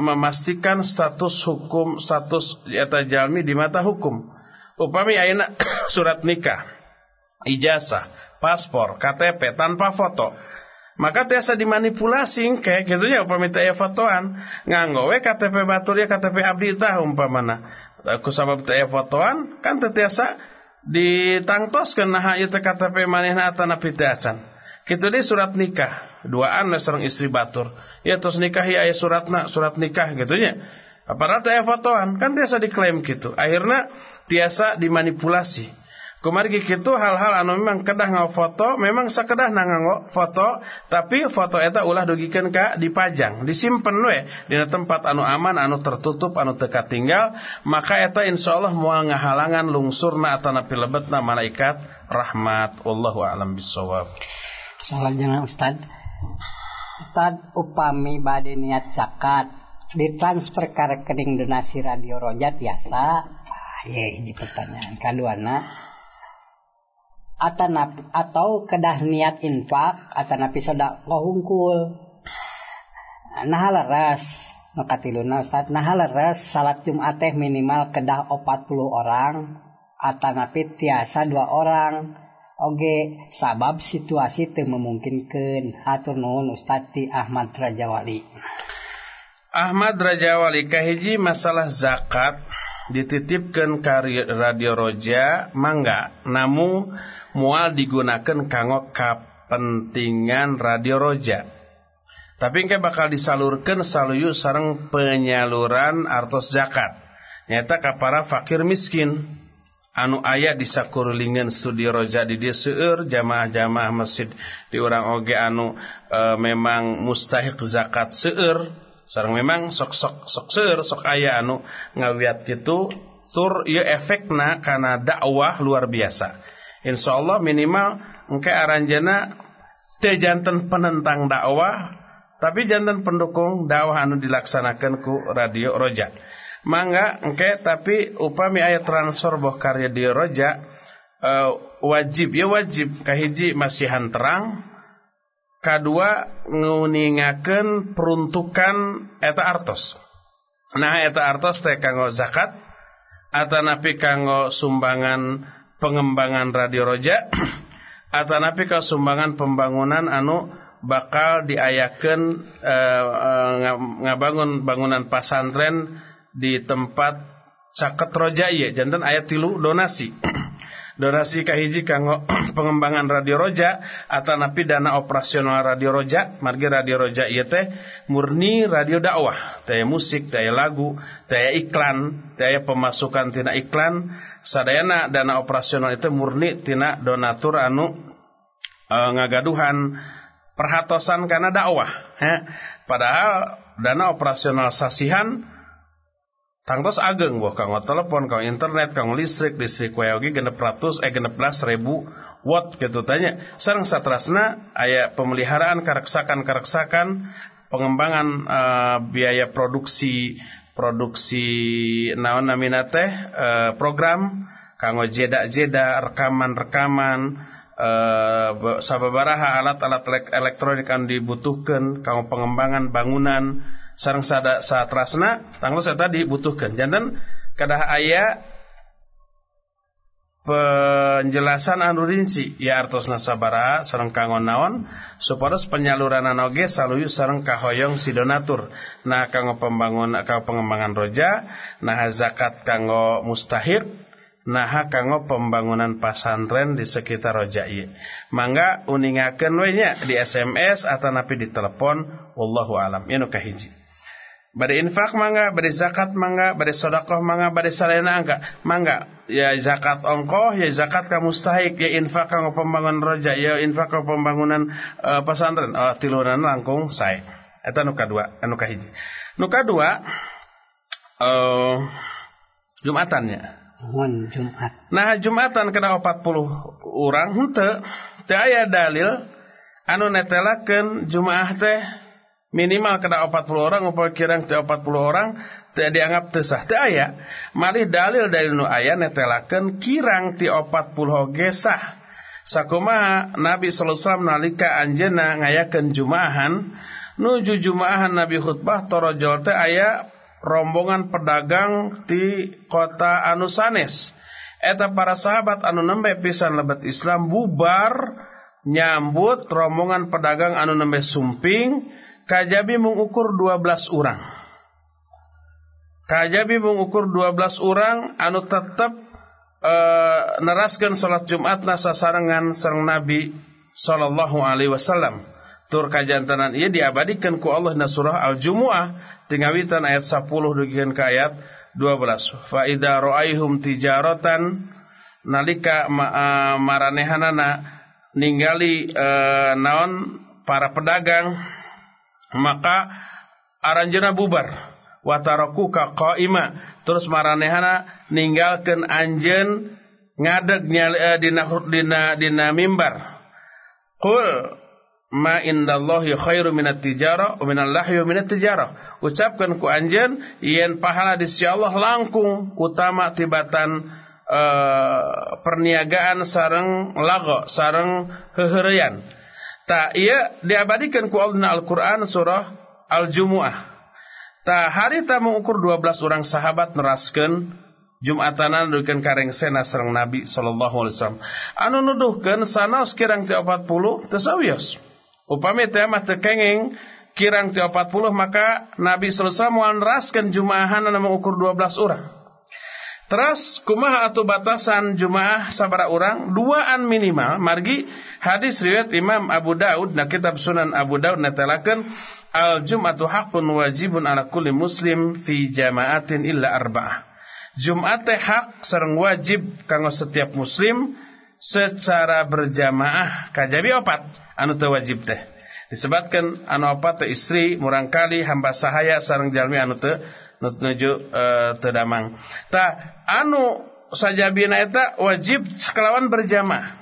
memastikan status hukum status eta jalmi di mata hukum. Upami ayeuna <coughs> surat nikah, ijazah, paspor, KTP tanpa foto maka tiasa dimanipulasi kayak gitunya upami teh fotoan nganggo we KTP batur ya KTP abdi tah umpamana. Aku sabab teh fotoan kan tiasa ditangtoskeun nah ieu teh KTP manehna atana piteacan kitu deui surat nikah duaan sareng istri batur. Ya tos nikah ya aya suratna surat nikah gitu nya. Padahal teh fotoan kan tiasa diklaim gitu akhirnya tiasa dimanipulasi Kumargi kitu hal-hal anu memang kedah foto, memang sakedah nanganggo foto, tapi foto eta ulah dugikeun ka dipajang, disimpen we dina tempat anu aman, anu tertutup, anu teu tinggal, maka eta insyaallah moal ngahalangan lungsurna atana pilebetna malaikat rahmat. Wallahu a'lam bissawab. Salahnya Ustaz. Ustaz upami bade niat zakat ditransfer ke rekening donasi radio Rojat biasa. Ah, ini pertanyaan. Kaduana atau kedah niat infak atau napi soda kohungkul nah leres makatiluna Ustaz nah leres salat Jumat teh minimal kedah 40 orang atau napi tiasa dua orang. Oke sabab situasi teu memungkinkan hatur nuhun Ustaz ti Ahmad Rajawali. Ahmad Rajawali kahiji masalah zakat dititipkan ke radio Roja mangga. Namun mual digunakan kanggo kepentingan radio roja. Tapi engke bakal disalurkan saluyu sarang penyaluran artos zakat. Nyata ka para fakir miskin. Anu ayat di sakurulingan studio roja di seueur jamaah-jamaah masjid. Di orang oge anu e, memang mustahik zakat seueur sarang memang sok sok sok seueur sok aya anu ngawiat gitu tur ieu efekna karena dakwah luar biasa Insya Allah minimal engke aranjena teu janten penentang dakwah tapi jantan pendukung dakwah anu dilaksanakan ku radio Roja. Mangga engke tapi upami aya transfer boh karya di Roja uh, wajib ya wajib kahiji masihan terang kadua nguningakeun peruntukan eta artos. Nah eta artos teh kanggo zakat atanapi kanggo sumbangan pengembangan radio roja <clears throat> atau napi ka sumbangan pembangunan anu bakal diayakan uh, uh, ngabangun bangunan pasantren di tempat caket roja iya jantan ayat tilu donasi <clears throat> donasi kahiji kanggo <clears throat> pengembangan radio roja atau napi dana operasional radio roja margi radio roja iya teh murni radio dakwah teh musik teh lagu teh iklan teh pemasukan tina iklan sadayana dana operasional itu murni tina donatur anu e, ngagaduhan perhatosan karena dakwah he. padahal dana operasional sasihan Tangtos ageng boh kang telepon, kang internet, kang listrik, listrik wae oge genep ratus eh genep belas ribu watt gitu tanya. Sareng satrasna aya pemeliharaan kareksakan-kareksakan pengembangan uh, biaya produksi produksi naon namina teh uh, program kanggo jeda-jeda rekaman-rekaman uh, sababaraha alat-alat elektronik kan dibutuhkan kanggo pengembangan bangunan sarang sada satrasna saya tadi butuhkan. Jantan kadah ayah penjelasan anu rinci ya artos nasabara sareng kangon naon supados penyaluran anoge saluyu sareng kahoyong si donatur. Nah kanggo pembangun kanggo pengembangan roja nah zakat kanggo mustahik nah kanggo pembangunan pasantren di sekitar roja ieu. Mangga uningakeun we nya di SMS atau napi di telepon wallahu alam. Inu kahiji Bade infak mangga, bade zakat mangga, bade sodakoh mangga, bade salena angka mangga. Ya zakat ongkoh, ya zakat kamu mustahik, ya infak kamu pembangunan roja, ya infak kamu pembangunan uh, pesantren. Oh, tiluran langkung saya. Eta nuka dua, eh, nuka hiji. Nuka dua, uh, Jumatannya. Jumat. Nah Jumatan kena 40 orang henteu teu aya dalil anu netelakeun Jumaah teh minimal kena 40 orang upaya kirang teh 40 orang teh dianggap teu sah. Teu aya malih dalil dari nu aya netelakeun kirang ti 40 oge sah. Sakumaha Nabi sallallahu alaihi wasallam nalika anjeunna ngayakeun jumaahan nuju jumaahan Nabi khutbah torojol teh aya rombongan pedagang di kota anu sanes. Eta para sahabat anu nembe pisan lebet Islam bubar nyambut rombongan pedagang anu nembe sumping Kajabi mengukur 12 orang. Kajabi mengukur 12 orang anu tetap uh, neraskan salat Jumat nasa sarangan sareng Nabi sallallahu alaihi wasallam tur kajantanan ieu diabadikan ku Allah na surah Al-Jumuah tingawitan ayat 10 dugikeun ka ayat 12 fa idza ra'aihum tijaratan nalika ma, uh, maranehanana ningali uh, naon para pedagang maka aranjeuna bubar. Watarakuka qaima. Terus maranehana ninggalkeun anjeun ngadeg uh, dina dina dina mimbar. Qul ma indallahi khairu minat tijarah wa minal lahyi wa minat tijarah ucapkan ku anjeun yen pahala di sisi Allah langkung utama tibatan uh, perniagaan sareng lago sareng heuheureyan ta ieu diabadikan ku Allah Al-Qur'an surah Al-Jumuah. Ta hari ta mengukur 12 orang sahabat neraskeun Jumatanan nuduhkeun kareng sena sareng Nabi wasallam. Anu nuduhkeun sanaos kirang 40 teu sawios Upami teh mah teu kenging kirang 40 maka Nabi sallallahu alaihi wasallam jumaahan anu mengukur 12 orang. Terus kumaha atau batasan jumaah sabara orang duaan minimal. Margi hadis riwayat Imam Abu Daud na kitab Sunan Abu Daud natalakeun al jum'atu haqqun wajibun ala kulli muslim fi jama'atin illa arba'ah. Jumat teh hak sareng wajib kanggo setiap muslim secara berjamaah. Kajabi opat anu teu wajib teh. Disebutkan anu opat teh istri murangkali hamba sahaya sareng jalmi anu teu nuju uh, teu damang. Tah anu sajabina eta wajib sekalawan berjamaah.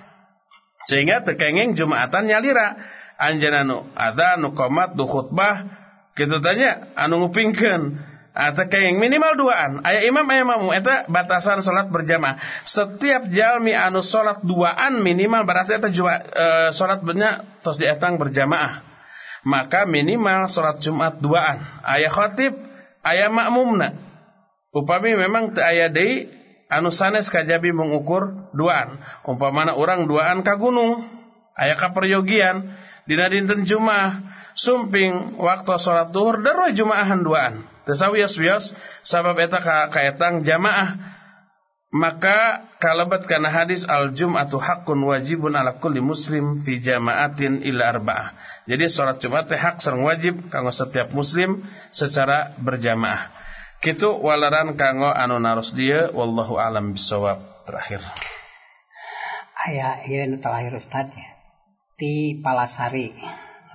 Sehingga teu kenging jumaatan nyalira. Anjeunna nu adzan nu qomat nu khutbah kitu tanya anu ngupingkeun. Atau kayak minimal duaan. Ayah imam ayah mamu eta batasan sholat berjamaah. Setiap jalmi anu sholat duaan minimal berarti eta juma, e, sholat banyak terus dietang berjamaah. Maka minimal sholat jumat duaan. Ayah khotib ayah makmumna. Upami memang te ayah dei anu sanes kajabi mengukur duaan. Umpamana orang duaan ka gunung ayah kaperyogian dina dinten jumaah sumping waktu sholat duhur daroi jumaahan duaan. Tesawios-wios sabab eta ka kaetang jamaah maka kalabat kana hadis al jum'atu haqqun wajibun ala kulli muslim fi jama'atin illa arba'ah. Jadi salat Jumat teh hak sareng wajib kanggo setiap muslim secara berjamaah. Kitu walaran kanggo anu naros dia wallahu alam bisawab. Terakhir. Aya ieu nu terakhir Ustaz ya. Ti Palasari.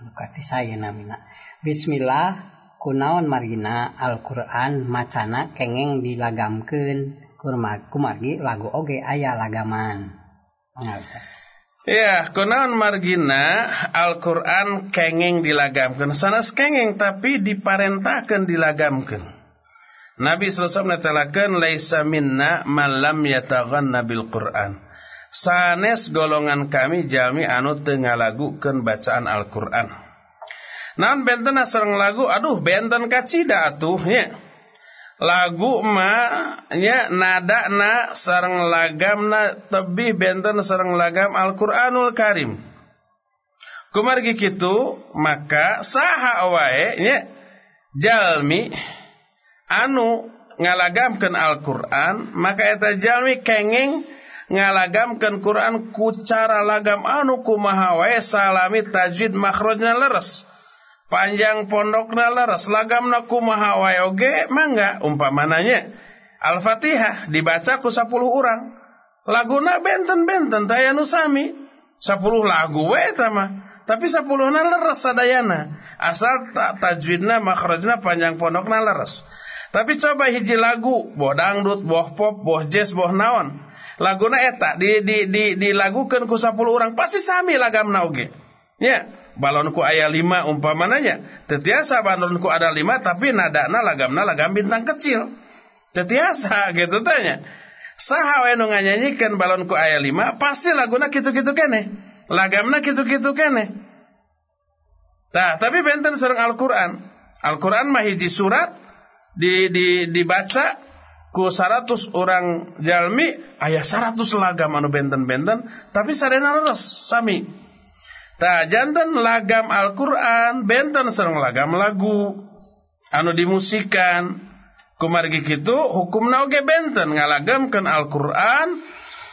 Anu saya namina. Bismillah kunaon margina Al-Quran macana kengeng dilagamkan kumargi lagu oge ayah lagaman Ya, kunaon margina Al-Quran kengeng dilagamkan. Sanas kengeng tapi diparentakan dilagamkan. Nabi SAW netelakan laisa minna malam yatagan nabil Quran. Sanes golongan kami jami anu tengah lagukan bacaan Al-Quran. Nan benten sareng lagu aduh benten kacida atuh ya. Lagu ma nya nada na sareng lagam na tebih benten sareng lagam Al-Qur'anul Karim. Kumargi kitu maka saha wae nya jalmi anu ngalagamkeun Al-Qur'an maka eta jalmi kenging ngalagamkeun Quran ku cara lagam anu kumaha wae salami tajwid makhrajna leres panjang pondokna laras lagamna kumaha wae oge mangga umpamananya Al-Fatihah dibaca ku 10 orang. Laguna benten-benten taya nu sami. 10 lagu wae eta mah tapi 10 na leres sadayana. Asal tak tajwidna makhrajna panjang pondokna leres tapi coba hiji lagu boh dangdut boh pop boh jazz boh naon. Laguna eta di di di dilagukeun ku 10 orang pasti sami lagamna oge. Ya balonku ayah lima umpamananya tetiasa balonku ada lima tapi nadana lagamna lagam bintang kecil. Tetiasa <laughs> gitu tanya. Saha we nu nganyanyikan balonku ayah lima pasti laguna kitu-kitu kene lagamna kitu-kitu kene Nah, tapi benten sering Al-Quran. Al-Quran mah hiji surat di, di, dibaca ku 100 orang jalmi ayah 100 lagam anu benten-benten tapi sarena leres sami Ta jantan lagam Al-Quran benten serang lagam lagu. Anu dimusikan. Kumargi kitu hukum oge benten ngalagamkan Al-Quran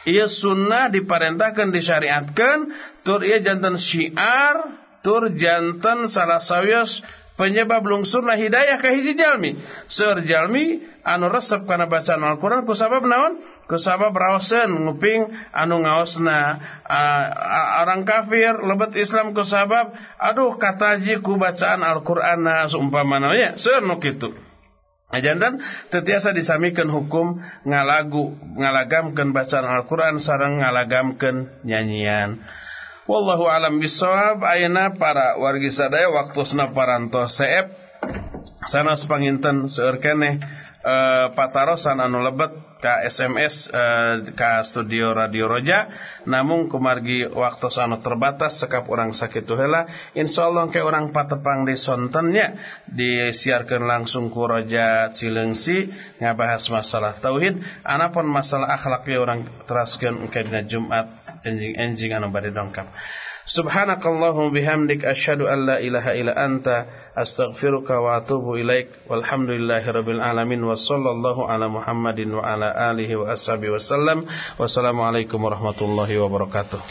ia sunnah diperintahkan disyariatkan tur ia jantan syiar tur jantan salah sawios penyebab lungsurna hidayah ke hiji jalmi. Seur jalmi anu resep kana bacaan Al-Qur'an ku sabab naon? Ku sabab raoseun nguping anu ngaosna uh, orang kafir lebet Islam ku sabab aduh kataji ku bacaan Al-Qur'an na seumpamana ya seur nu kitu. Jantan tetiasa disamikan hukum ngalagu ngalagamkan bacaan Al-Quran sarang ngalagamkan nyanyian. Wallahu alam bisawab Aina para wargi sadaya waktu sena paranto seep. Sanas panginten seueur keneh uh, patarosan anu lebet ka SMS uh, ka studio Radio Roja. Namun kumargi waktu anu terbatas sekap orang sakit heula insyaallah ke orang patepang di sontennya disiarkan langsung ku Roja Cilengsi ngabahas masalah tauhid. Anapun masalah akhlak orang teraskeun ke Jumat enjing-enjing anu bade dongkap Subhanakallahumma bihamdik asyhadu an la ilaha illa anta astaghfiruka wa atubu ilaik. Walhamdulillahirabbil alamin wa sallallahu ala Muhammadin wa ala alihi wa ashabihi wasallam wassalamu alaikum warahmatullahi wabarakatuh